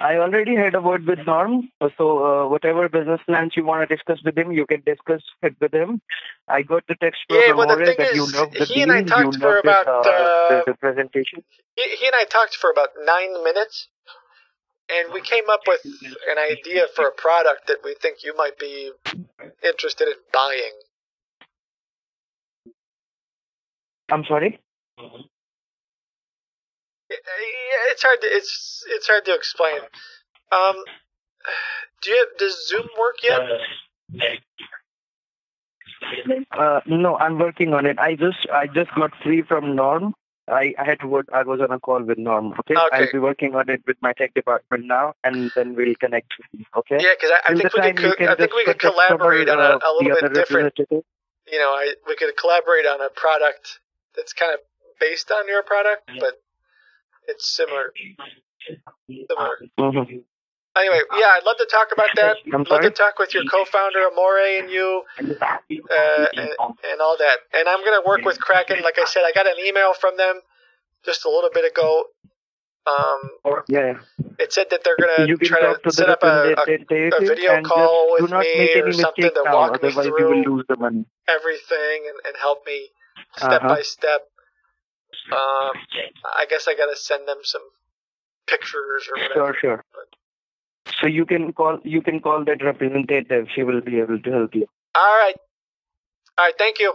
I already had a word with Norm, so uh, whatever business plans you want to discuss with him, you can discuss it with him. I got the text from Yeah, well, the thing that you is, loved the he and I deal, you talked for about, it, uh, uh, the, the presentation. he, he and I talked for about nine minutes, and we came up with an idea for a product that we think you might be interested in buying. I'm sorry. It's hard to it's it's hard to explain. Um, Do you have, does Zoom work yet? Uh, no, I'm working on it. I just I just got free from Norm. I, I had to work. I was on a call with Norm. Okay? Okay. I'll be working on it with my tech department now, and then we'll connect. Okay. Yeah, because I, I think we could. co- I think we could collaborate on a, uh, a little bit different. You know, I we could collaborate on a product that's kind of based on your product, but it's similar. Similar. Mhm. Anyway, yeah, I'd love to talk about that. I'm I'd love to talk with your co-founder Amore and you, uh, and, and all that. And I'm gonna work with Kraken. Like I said, I got an email from them just a little bit ago. Um, Yeah. it said that they're gonna You try to to set up a, a, a video call with me or something to now, walk me otherwise you will through lose the money. everything and, and help me step Uh-huh. by step. Um, I guess I gotta send them some pictures or whatever. Sure, sure. So you can call you can call that representative. She will be able to help you. All right, all right. Thank you.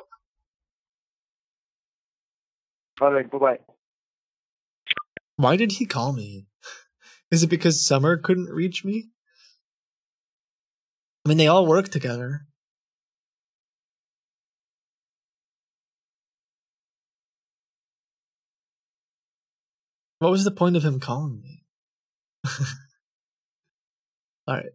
All right. Bye bye. Why did he call me? Is it because Summer couldn't reach me? I mean, they all work together. What was the point of him calling me? all right.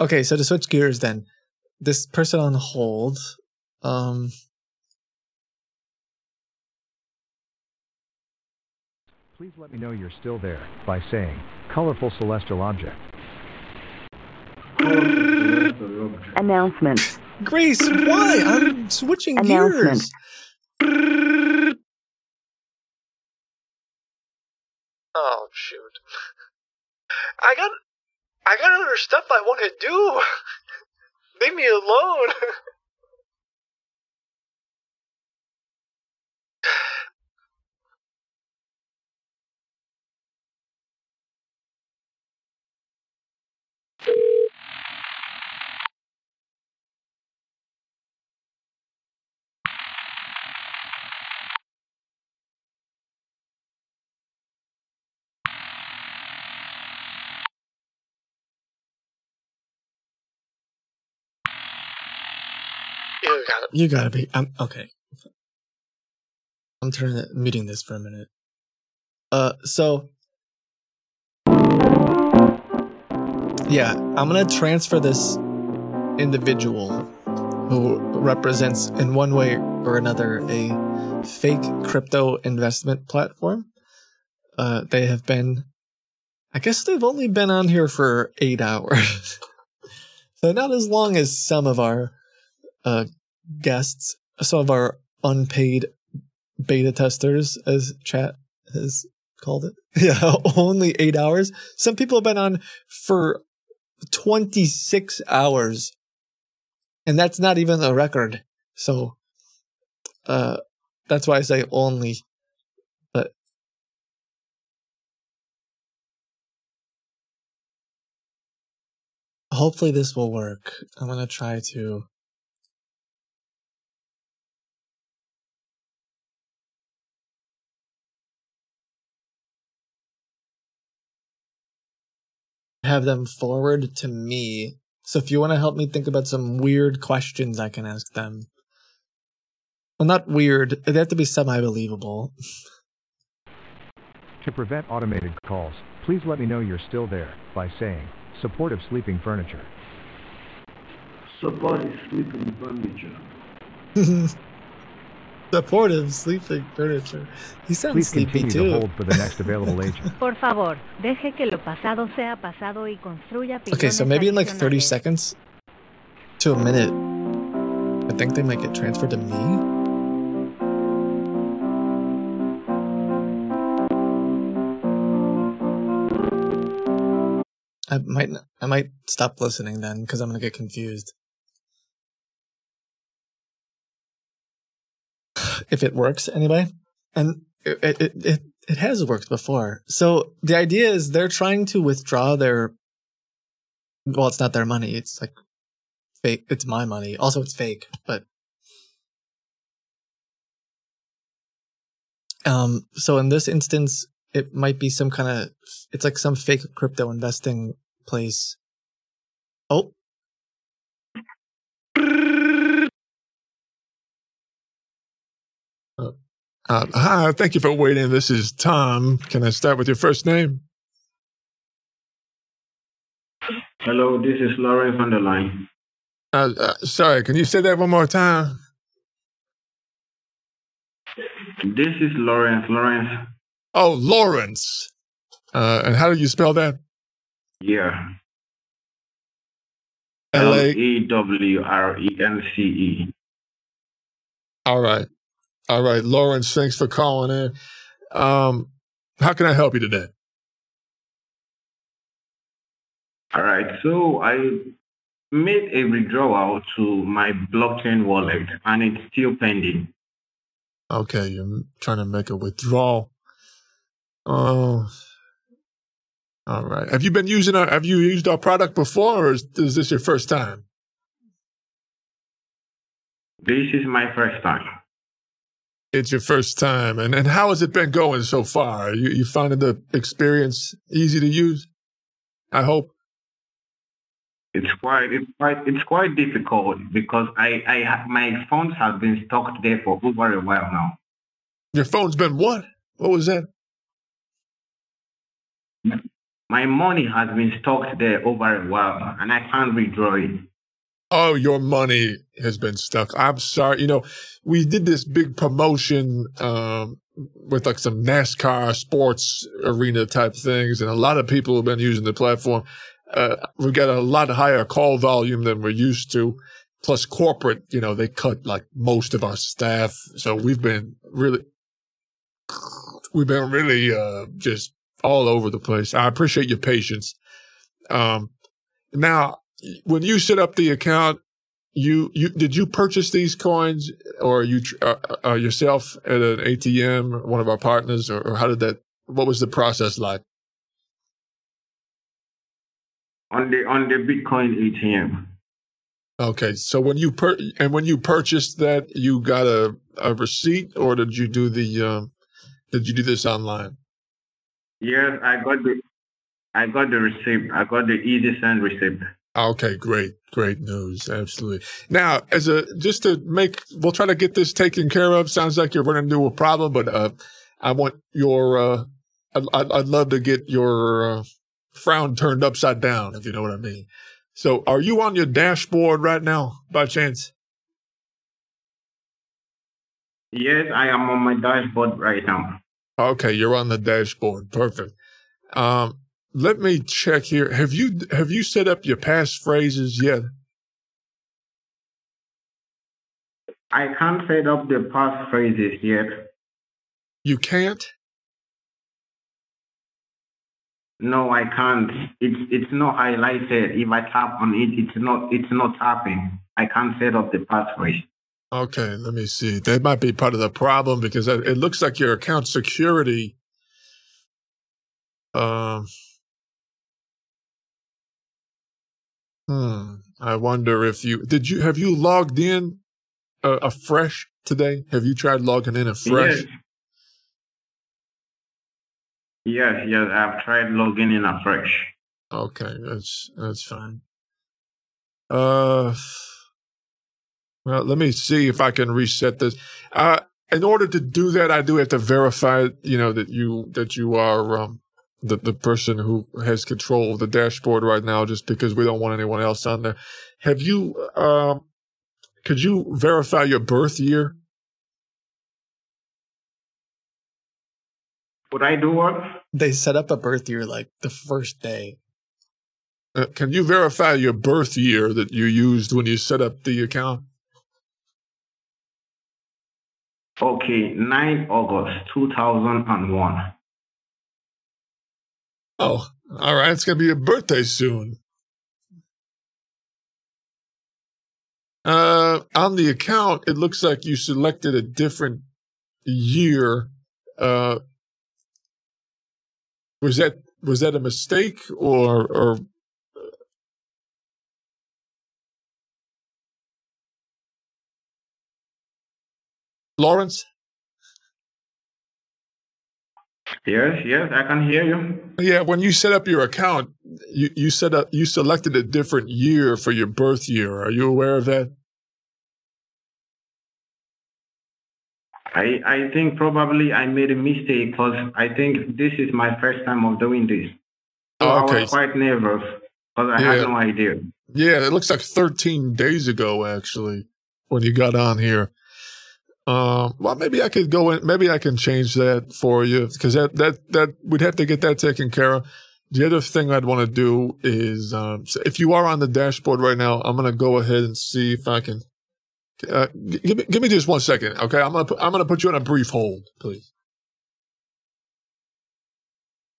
Okay, so to switch gears then, this person on hold, um, Please let me know you're still there by saying colorful celestial object. Announcement. Grace, why? I'm switching Announcement. gears. Oh shoot! I got, I got other stuff I want to do. Leave me alone. You got it. You gotta be. I'm okay. I'm turning muting this for a minute. Uh, so yeah, I'm gonna transfer this individual who represents, in one way or another, a fake crypto investment platform. Uh, they have been, I guess they've only been on here for eight hours, so not as long as some of our uh, guests, some of our unpaid beta testers, as chat has called it. Yeah, only eight hours. Some people have been on for 26 hours, and that's not even a record. So, uh, that's why I say only. But hopefully this will work. I'm gonna try to. Have them forward to me. So if you want to help me think about some weird questions I can ask them. Well, not weird. They have to be semi-believable. To prevent automated calls, please let me know you're still there by saying supportive sleeping furniture. Supportive sleeping furniture. Supportive sleeping furniture. He sounds Please sleepy continue too. to hold for the next available agent. Por favor, deje que lo pasado sea pasado y construya Okay, so maybe in like 30 seconds to a minute, I think they might get transferred to me. I might n- I might stop listening then because I'm gonna get confused. If it works anyway, and it, it, it, it has worked before. So the idea is they're trying to withdraw their. Well, it's not their money. It's like fake. It's my money. Also, it's fake, but. Um. So in this instance, it might be some kind of. It's like some fake crypto investing place. Oh. Uh, hi, thank you for waiting. This is Tom. Can I start with your first name? Hello, this is Lawrence on the line. Uh, uh, sorry, can you say that one more time? This is Lawrence. Lawrence. Oh, Lawrence. Uh, and how do you spell that? Yeah. L A. E W R E N C E. All right. All right, Lawrence, thanks for calling in. Um, how can I help you today? All right. So I made a withdrawal to my blockchain wallet and it's still pending. Okay, you're trying to make a withdrawal. Oh, all right. Have you been using our? Have you used our product before, or is, is this your first time? This is my first time. It's your first time, and and how has it been going so far? You you finding the experience easy to use? I hope. It's quite it's quite it's quite difficult because I I my phones have been stuck there for over a while now. Your phone's been what? What was that? My money has been stuck there over a while and I can't withdraw it. Oh, your money has been stuck. I'm sorry. You know, we did this big promotion um, with like some NASCAR sports arena type things, and a lot of people have been using the platform. Uh, we've got a lot higher call volume than we're used to. Plus, corporate, you know, they cut like most of our staff, so we've been really, we've been really uh, just all over the place. I appreciate your patience. Um, now, when you set up the account, you you did you purchase these coins or you uh, uh, yourself at an ATM, one of our partners, or, or how did that? What was the process like? On the on the Bitcoin ATM. Okay, so when you per and when you purchased that, you got a a receipt, or did you do the um, did you do this online? Yes, I got the I got the receipt. I got the easy send receipt. Okay, great, great news. Absolutely. Now, as a just to make, we'll try to get this taken care of. Sounds like you're running into a problem, but uh, I want your. Uh, I'd, I'd love to get your uh, frown turned upside down, if you know what I mean. So, are you on your dashboard right now, by chance? Yes, I am on my dashboard right now. Okay, you're on the dashboard. Perfect. Um, let me check here. Have you have you set up your passphrases yet? I can't set up the passphrases yet. You can't. No, I can't. It's it's not highlighted. If I tap on it, it's not it's not tapping. I can't set up the passphrase. Okay, let me see. That might be part of the problem because it it looks like your account security. Um. Hmm. I wonder if you did you have you logged in uh, afresh today? Have you tried logging in afresh? Yes. Yes, yes, I've tried logging in afresh. Okay, that's that's fine. Uh, well, let me see if I can reset this. Uh, in order to do that, I do have to verify, you know, that you that you are um, the the person who has control of the dashboard right now, just because we don't want anyone else on there. Have you? Um, could you verify your birth year? Would I do what? They set up a birth year like the first day. Uh, can you verify your birth year that you used when you set up the account? Okay, 9 August 2001. Oh, all right. It's gonna be your birthday soon. Uh, on the account, it looks like you selected a different year. Uh, Was that was that a mistake or or Lawrence? Yes, yes, I can hear you. Yeah, when you set up your account, you, you set up you selected a different year for your birth year. Are you aware of that? I, I think probably I made a mistake because I think this is my first time of doing this. So oh, I Okay. was quite nervous because I Yeah. had no idea. Yeah, it looks like 13 days ago actually when you got on here. Um, well, maybe I could go in. Maybe I can change that for you because that that that we'd have to get that taken care of. The other thing I'd want to do is, um, so if you are on the dashboard right now, I'm gonna go ahead and see if I can. Uh, give me give me just one second, okay? I'm gonna I'm gonna put you on a brief hold, please.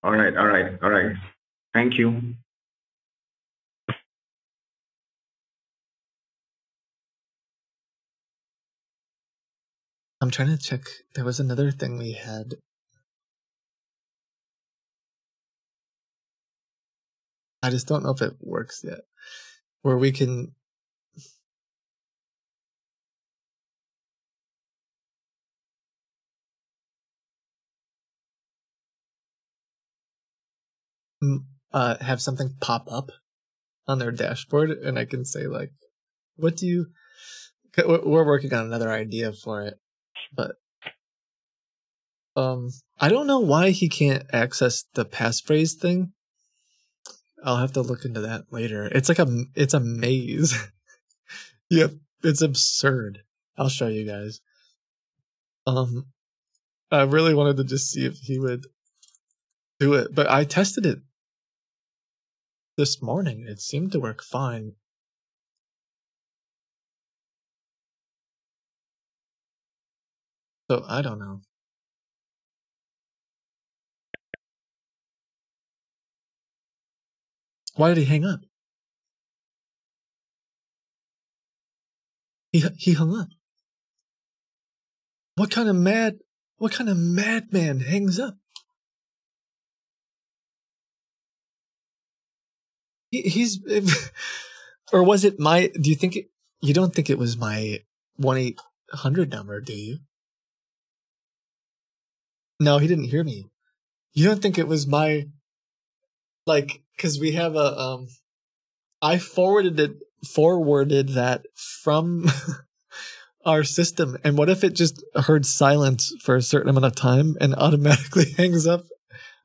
All right, all right, all right. Thank you. I'm trying to check. There was another thing we had. I just don't know if it works yet. Where we can. Uh, have something pop up on their dashboard, and I can say like, "What do you?" we're working on another idea for it, but um, I don't know why he can't access the passphrase thing. I'll have to look into that later. It's like a it's a maze. yep, it's absurd. I'll show you guys. Um, I really wanted to just see if he would do it, but I tested it this morning. It seemed to work fine. So I don't know. Why did he hang up? He he hung up. What kind of mad what kind of madman hangs up? He, he's or was it my do you think it, you don't think it was my 1-800 number, do you? No, he didn't hear me. You don't think it was my like cuz we have a um I forwarded it forwarded that from our system and what if it just heard silence for a certain amount of time and automatically hangs up?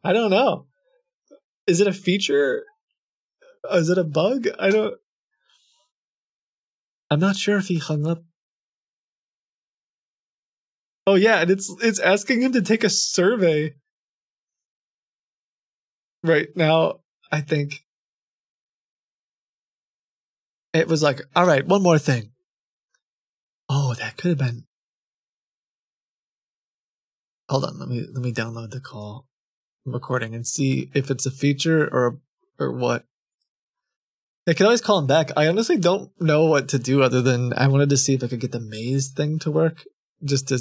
I don't know. Is it a feature? Is it a bug? I don't I'm not sure if he hung up. Oh yeah, and it's it's asking him to take a survey right now, I think. It was like, all right, one more thing. Oh, that could have been. Hold on, let me let me download the call recording and see if it's a feature or or what. I can always call him back. I honestly don't know what to do other than I wanted to see if I could get the maze thing to work, just to.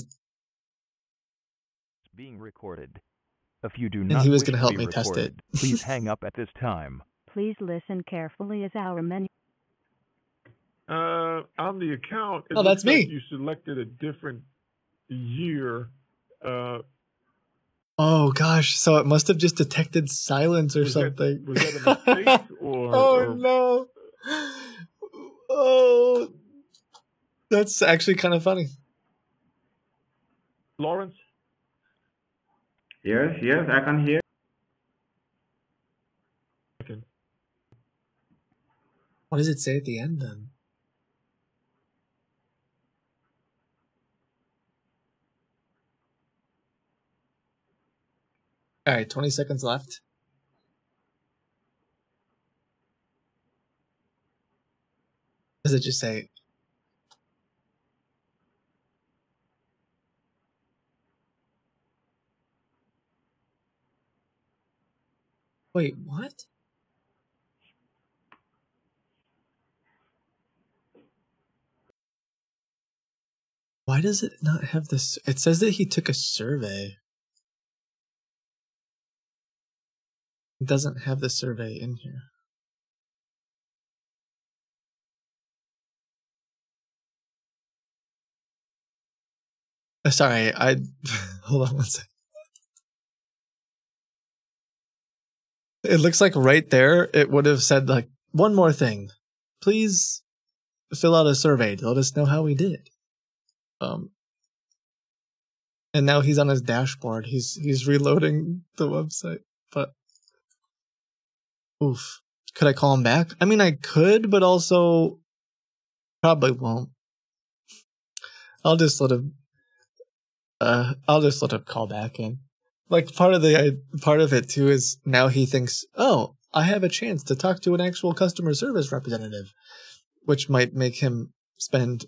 Being recorded. If you do not And not he was gonna help be me test it. please hang up at this time. Please listen carefully as our menu. Uh, on the account, Oh, that's looks like me. you selected a different year. Uh, Oh gosh, so it must have just detected silence or Was that- something. was that a mistake or- oh or- no! Oh, that's actually kind of funny. Lawrence? Yes, yes, I can hear. What does it say at the end then? All right, 20 seconds left. Does it just say Wait, what? Why does it not have this? It says that he took a survey. It doesn't have the survey in here. Uh, Sorry, I hold on one second. It looks like right there it would have said like one more thing. Please fill out a survey to let us know how we did. Um and now he's on his dashboard. He's he's reloading the website. But oof. Could I call him back? I mean I could, but also probably won't. I'll just let him uh I'll just let him call back in. Like part of the part of it too is now he thinks, "Oh, I have a chance to talk to an actual customer service representative," which might make him spend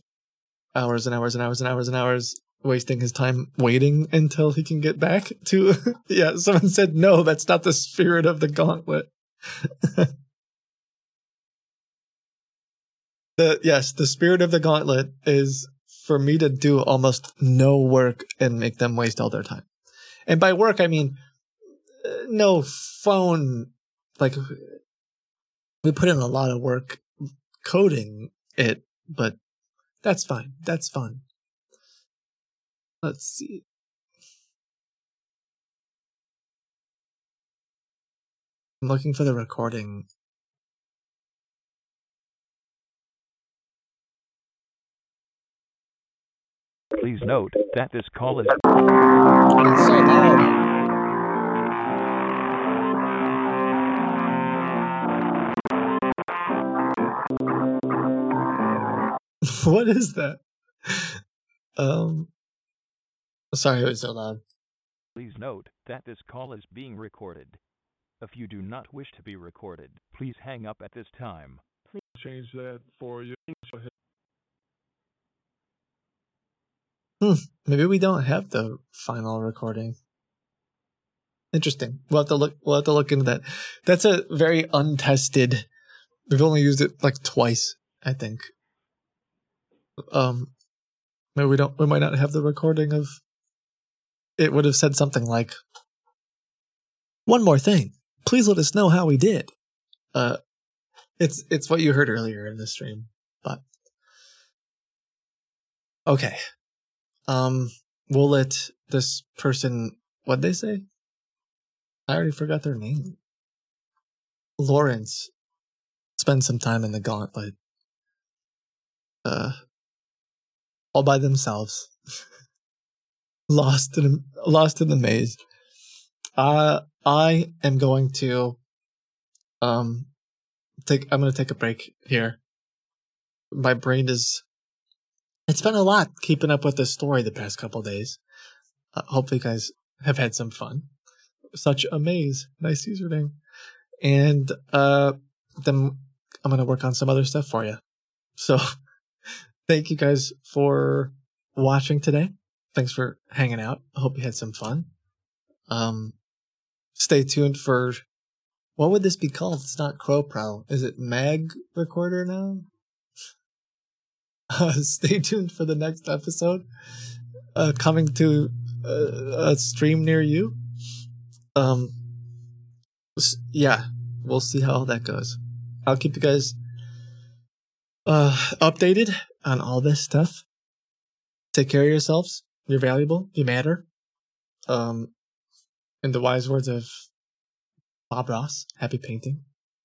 hours and hours and hours and hours and hours wasting his time waiting until he can get back to Yeah, someone said, "No, that's not the spirit of the gauntlet." the yes, the spirit of the gauntlet is for me to do almost no work and make them waste all their time. And by work, I mean uh, no phone. Like we put in a lot of work coding it, but that's fine. That's fun. Let's see. I'm looking for the recording. Please note that this call is. It's so loud. what is that? Um, sorry, it was so loud. Please note that this call is being recorded. If you do not wish to be recorded, please hang up at this time. Please Change that for you. Hmm, maybe we don't have the final recording. Interesting. We'll have to look. We'll have to look into that. That's a very untested. We've only used it like twice, I think. Um, maybe we don't. We might not have the recording of. It would have said something like, "One more thing, please let us know how we did." Uh, it's it's what you heard earlier in the stream, but okay. Um, we'll let this person. What'd they say? I already forgot their name. Lawrence spend some time in the gauntlet. Uh, all by themselves. lost in lost in the maze. Uh I am going to um take I'm gonna take a break here. My brain is it's been a lot keeping up with this story the past couple days. Uh, hopefully you guys have had some fun. Such a maze. Nice username. And uh then I'm gonna work on some other stuff for you. So thank you guys for watching today. Thanks for hanging out. I hope you had some fun. Um, stay tuned for what would this be called? It's not Crow Pro. Is it Mag Recorder now? Uh, stay tuned for the next episode uh, coming to uh, a stream near you. Um, yeah, we'll see how that goes. I'll keep you guys uh, updated on all this stuff. Take care of yourselves. You're valuable. You matter. Um, in the wise words of Bob Ross, happy painting.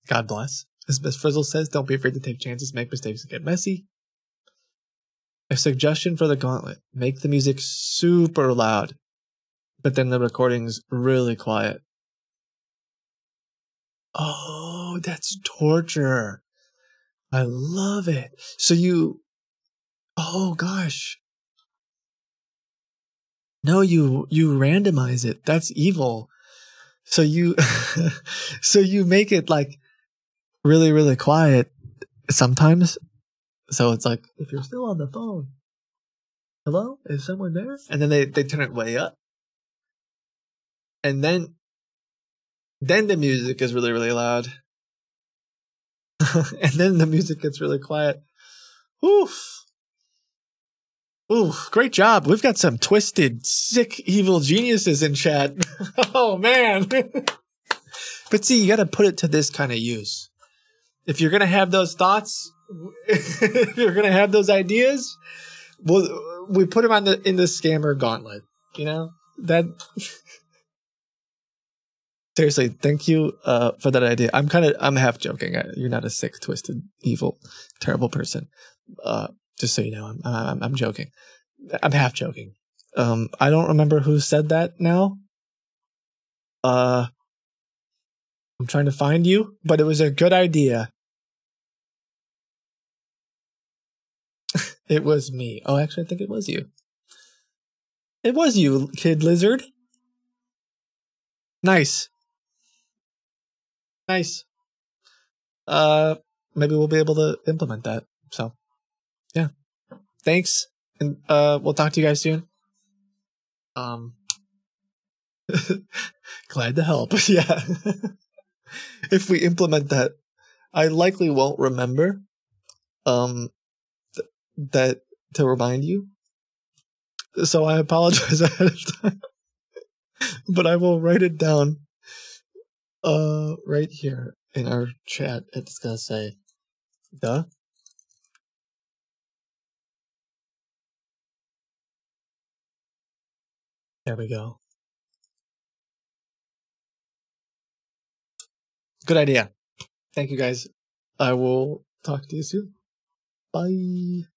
God bless. As Miss Frizzle says, don't be afraid to take chances, make mistakes, and get messy. A suggestion for the gauntlet make the music super loud, but then the recording's really quiet. Oh, that's torture. I love it. So you, oh gosh. No, you, you randomize it. That's evil. So you, so you make it like really, really quiet sometimes. So it's like, if you're still on the phone, hello, is someone there? And then they, they turn it way up. And then, then the music is really, really loud. and then the music gets really quiet. Oof. Oof. Great job. We've got some twisted, sick, evil geniuses in chat. oh, man. But see, you got to put it to this kind of use. If you're gonna have those thoughts, you're gonna have those ideas, well, we put them on the in the scammer gauntlet. You know that. Seriously, thank you uh, for that idea. I'm kind of I'm half joking. I, you're not a sick, twisted, evil, terrible person. Uh, just so you know, I'm, I'm I'm joking. I'm half joking. Um, I don't remember who said that now. Uh, I'm trying to find you, but it was a good idea. It was me. Oh, actually, I think it was you. It was you, kid lizard. Nice. Nice. Uh, maybe we'll be able to implement that. So, yeah. Thanks, and uh, we'll talk to you guys soon. Um, glad to help. yeah. if we implement that, I likely won't remember. Um, that to remind you. So I apologize ahead of time, but I will write it down uh, right here in our chat, it's gonna say duh. There we go. Good idea. Thank you guys. I will talk to you soon. Bye.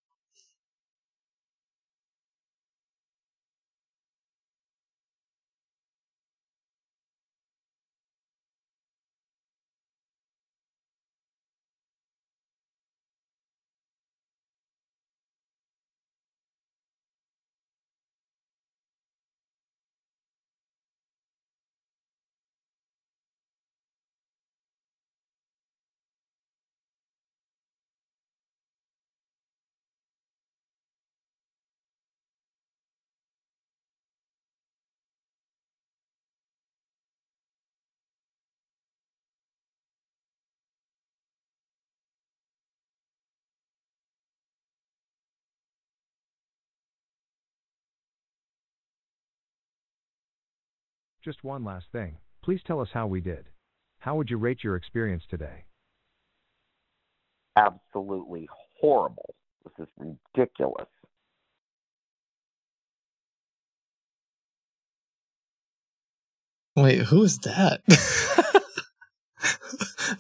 Just one last thing. Please tell us how we did. How would you rate your experience today? Absolutely horrible. This is ridiculous. Wait, who is that?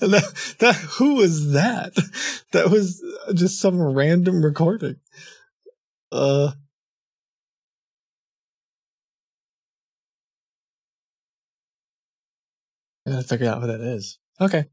that, that who was that? That was just some random recording. Uh I gotta figure out who that is. Okay.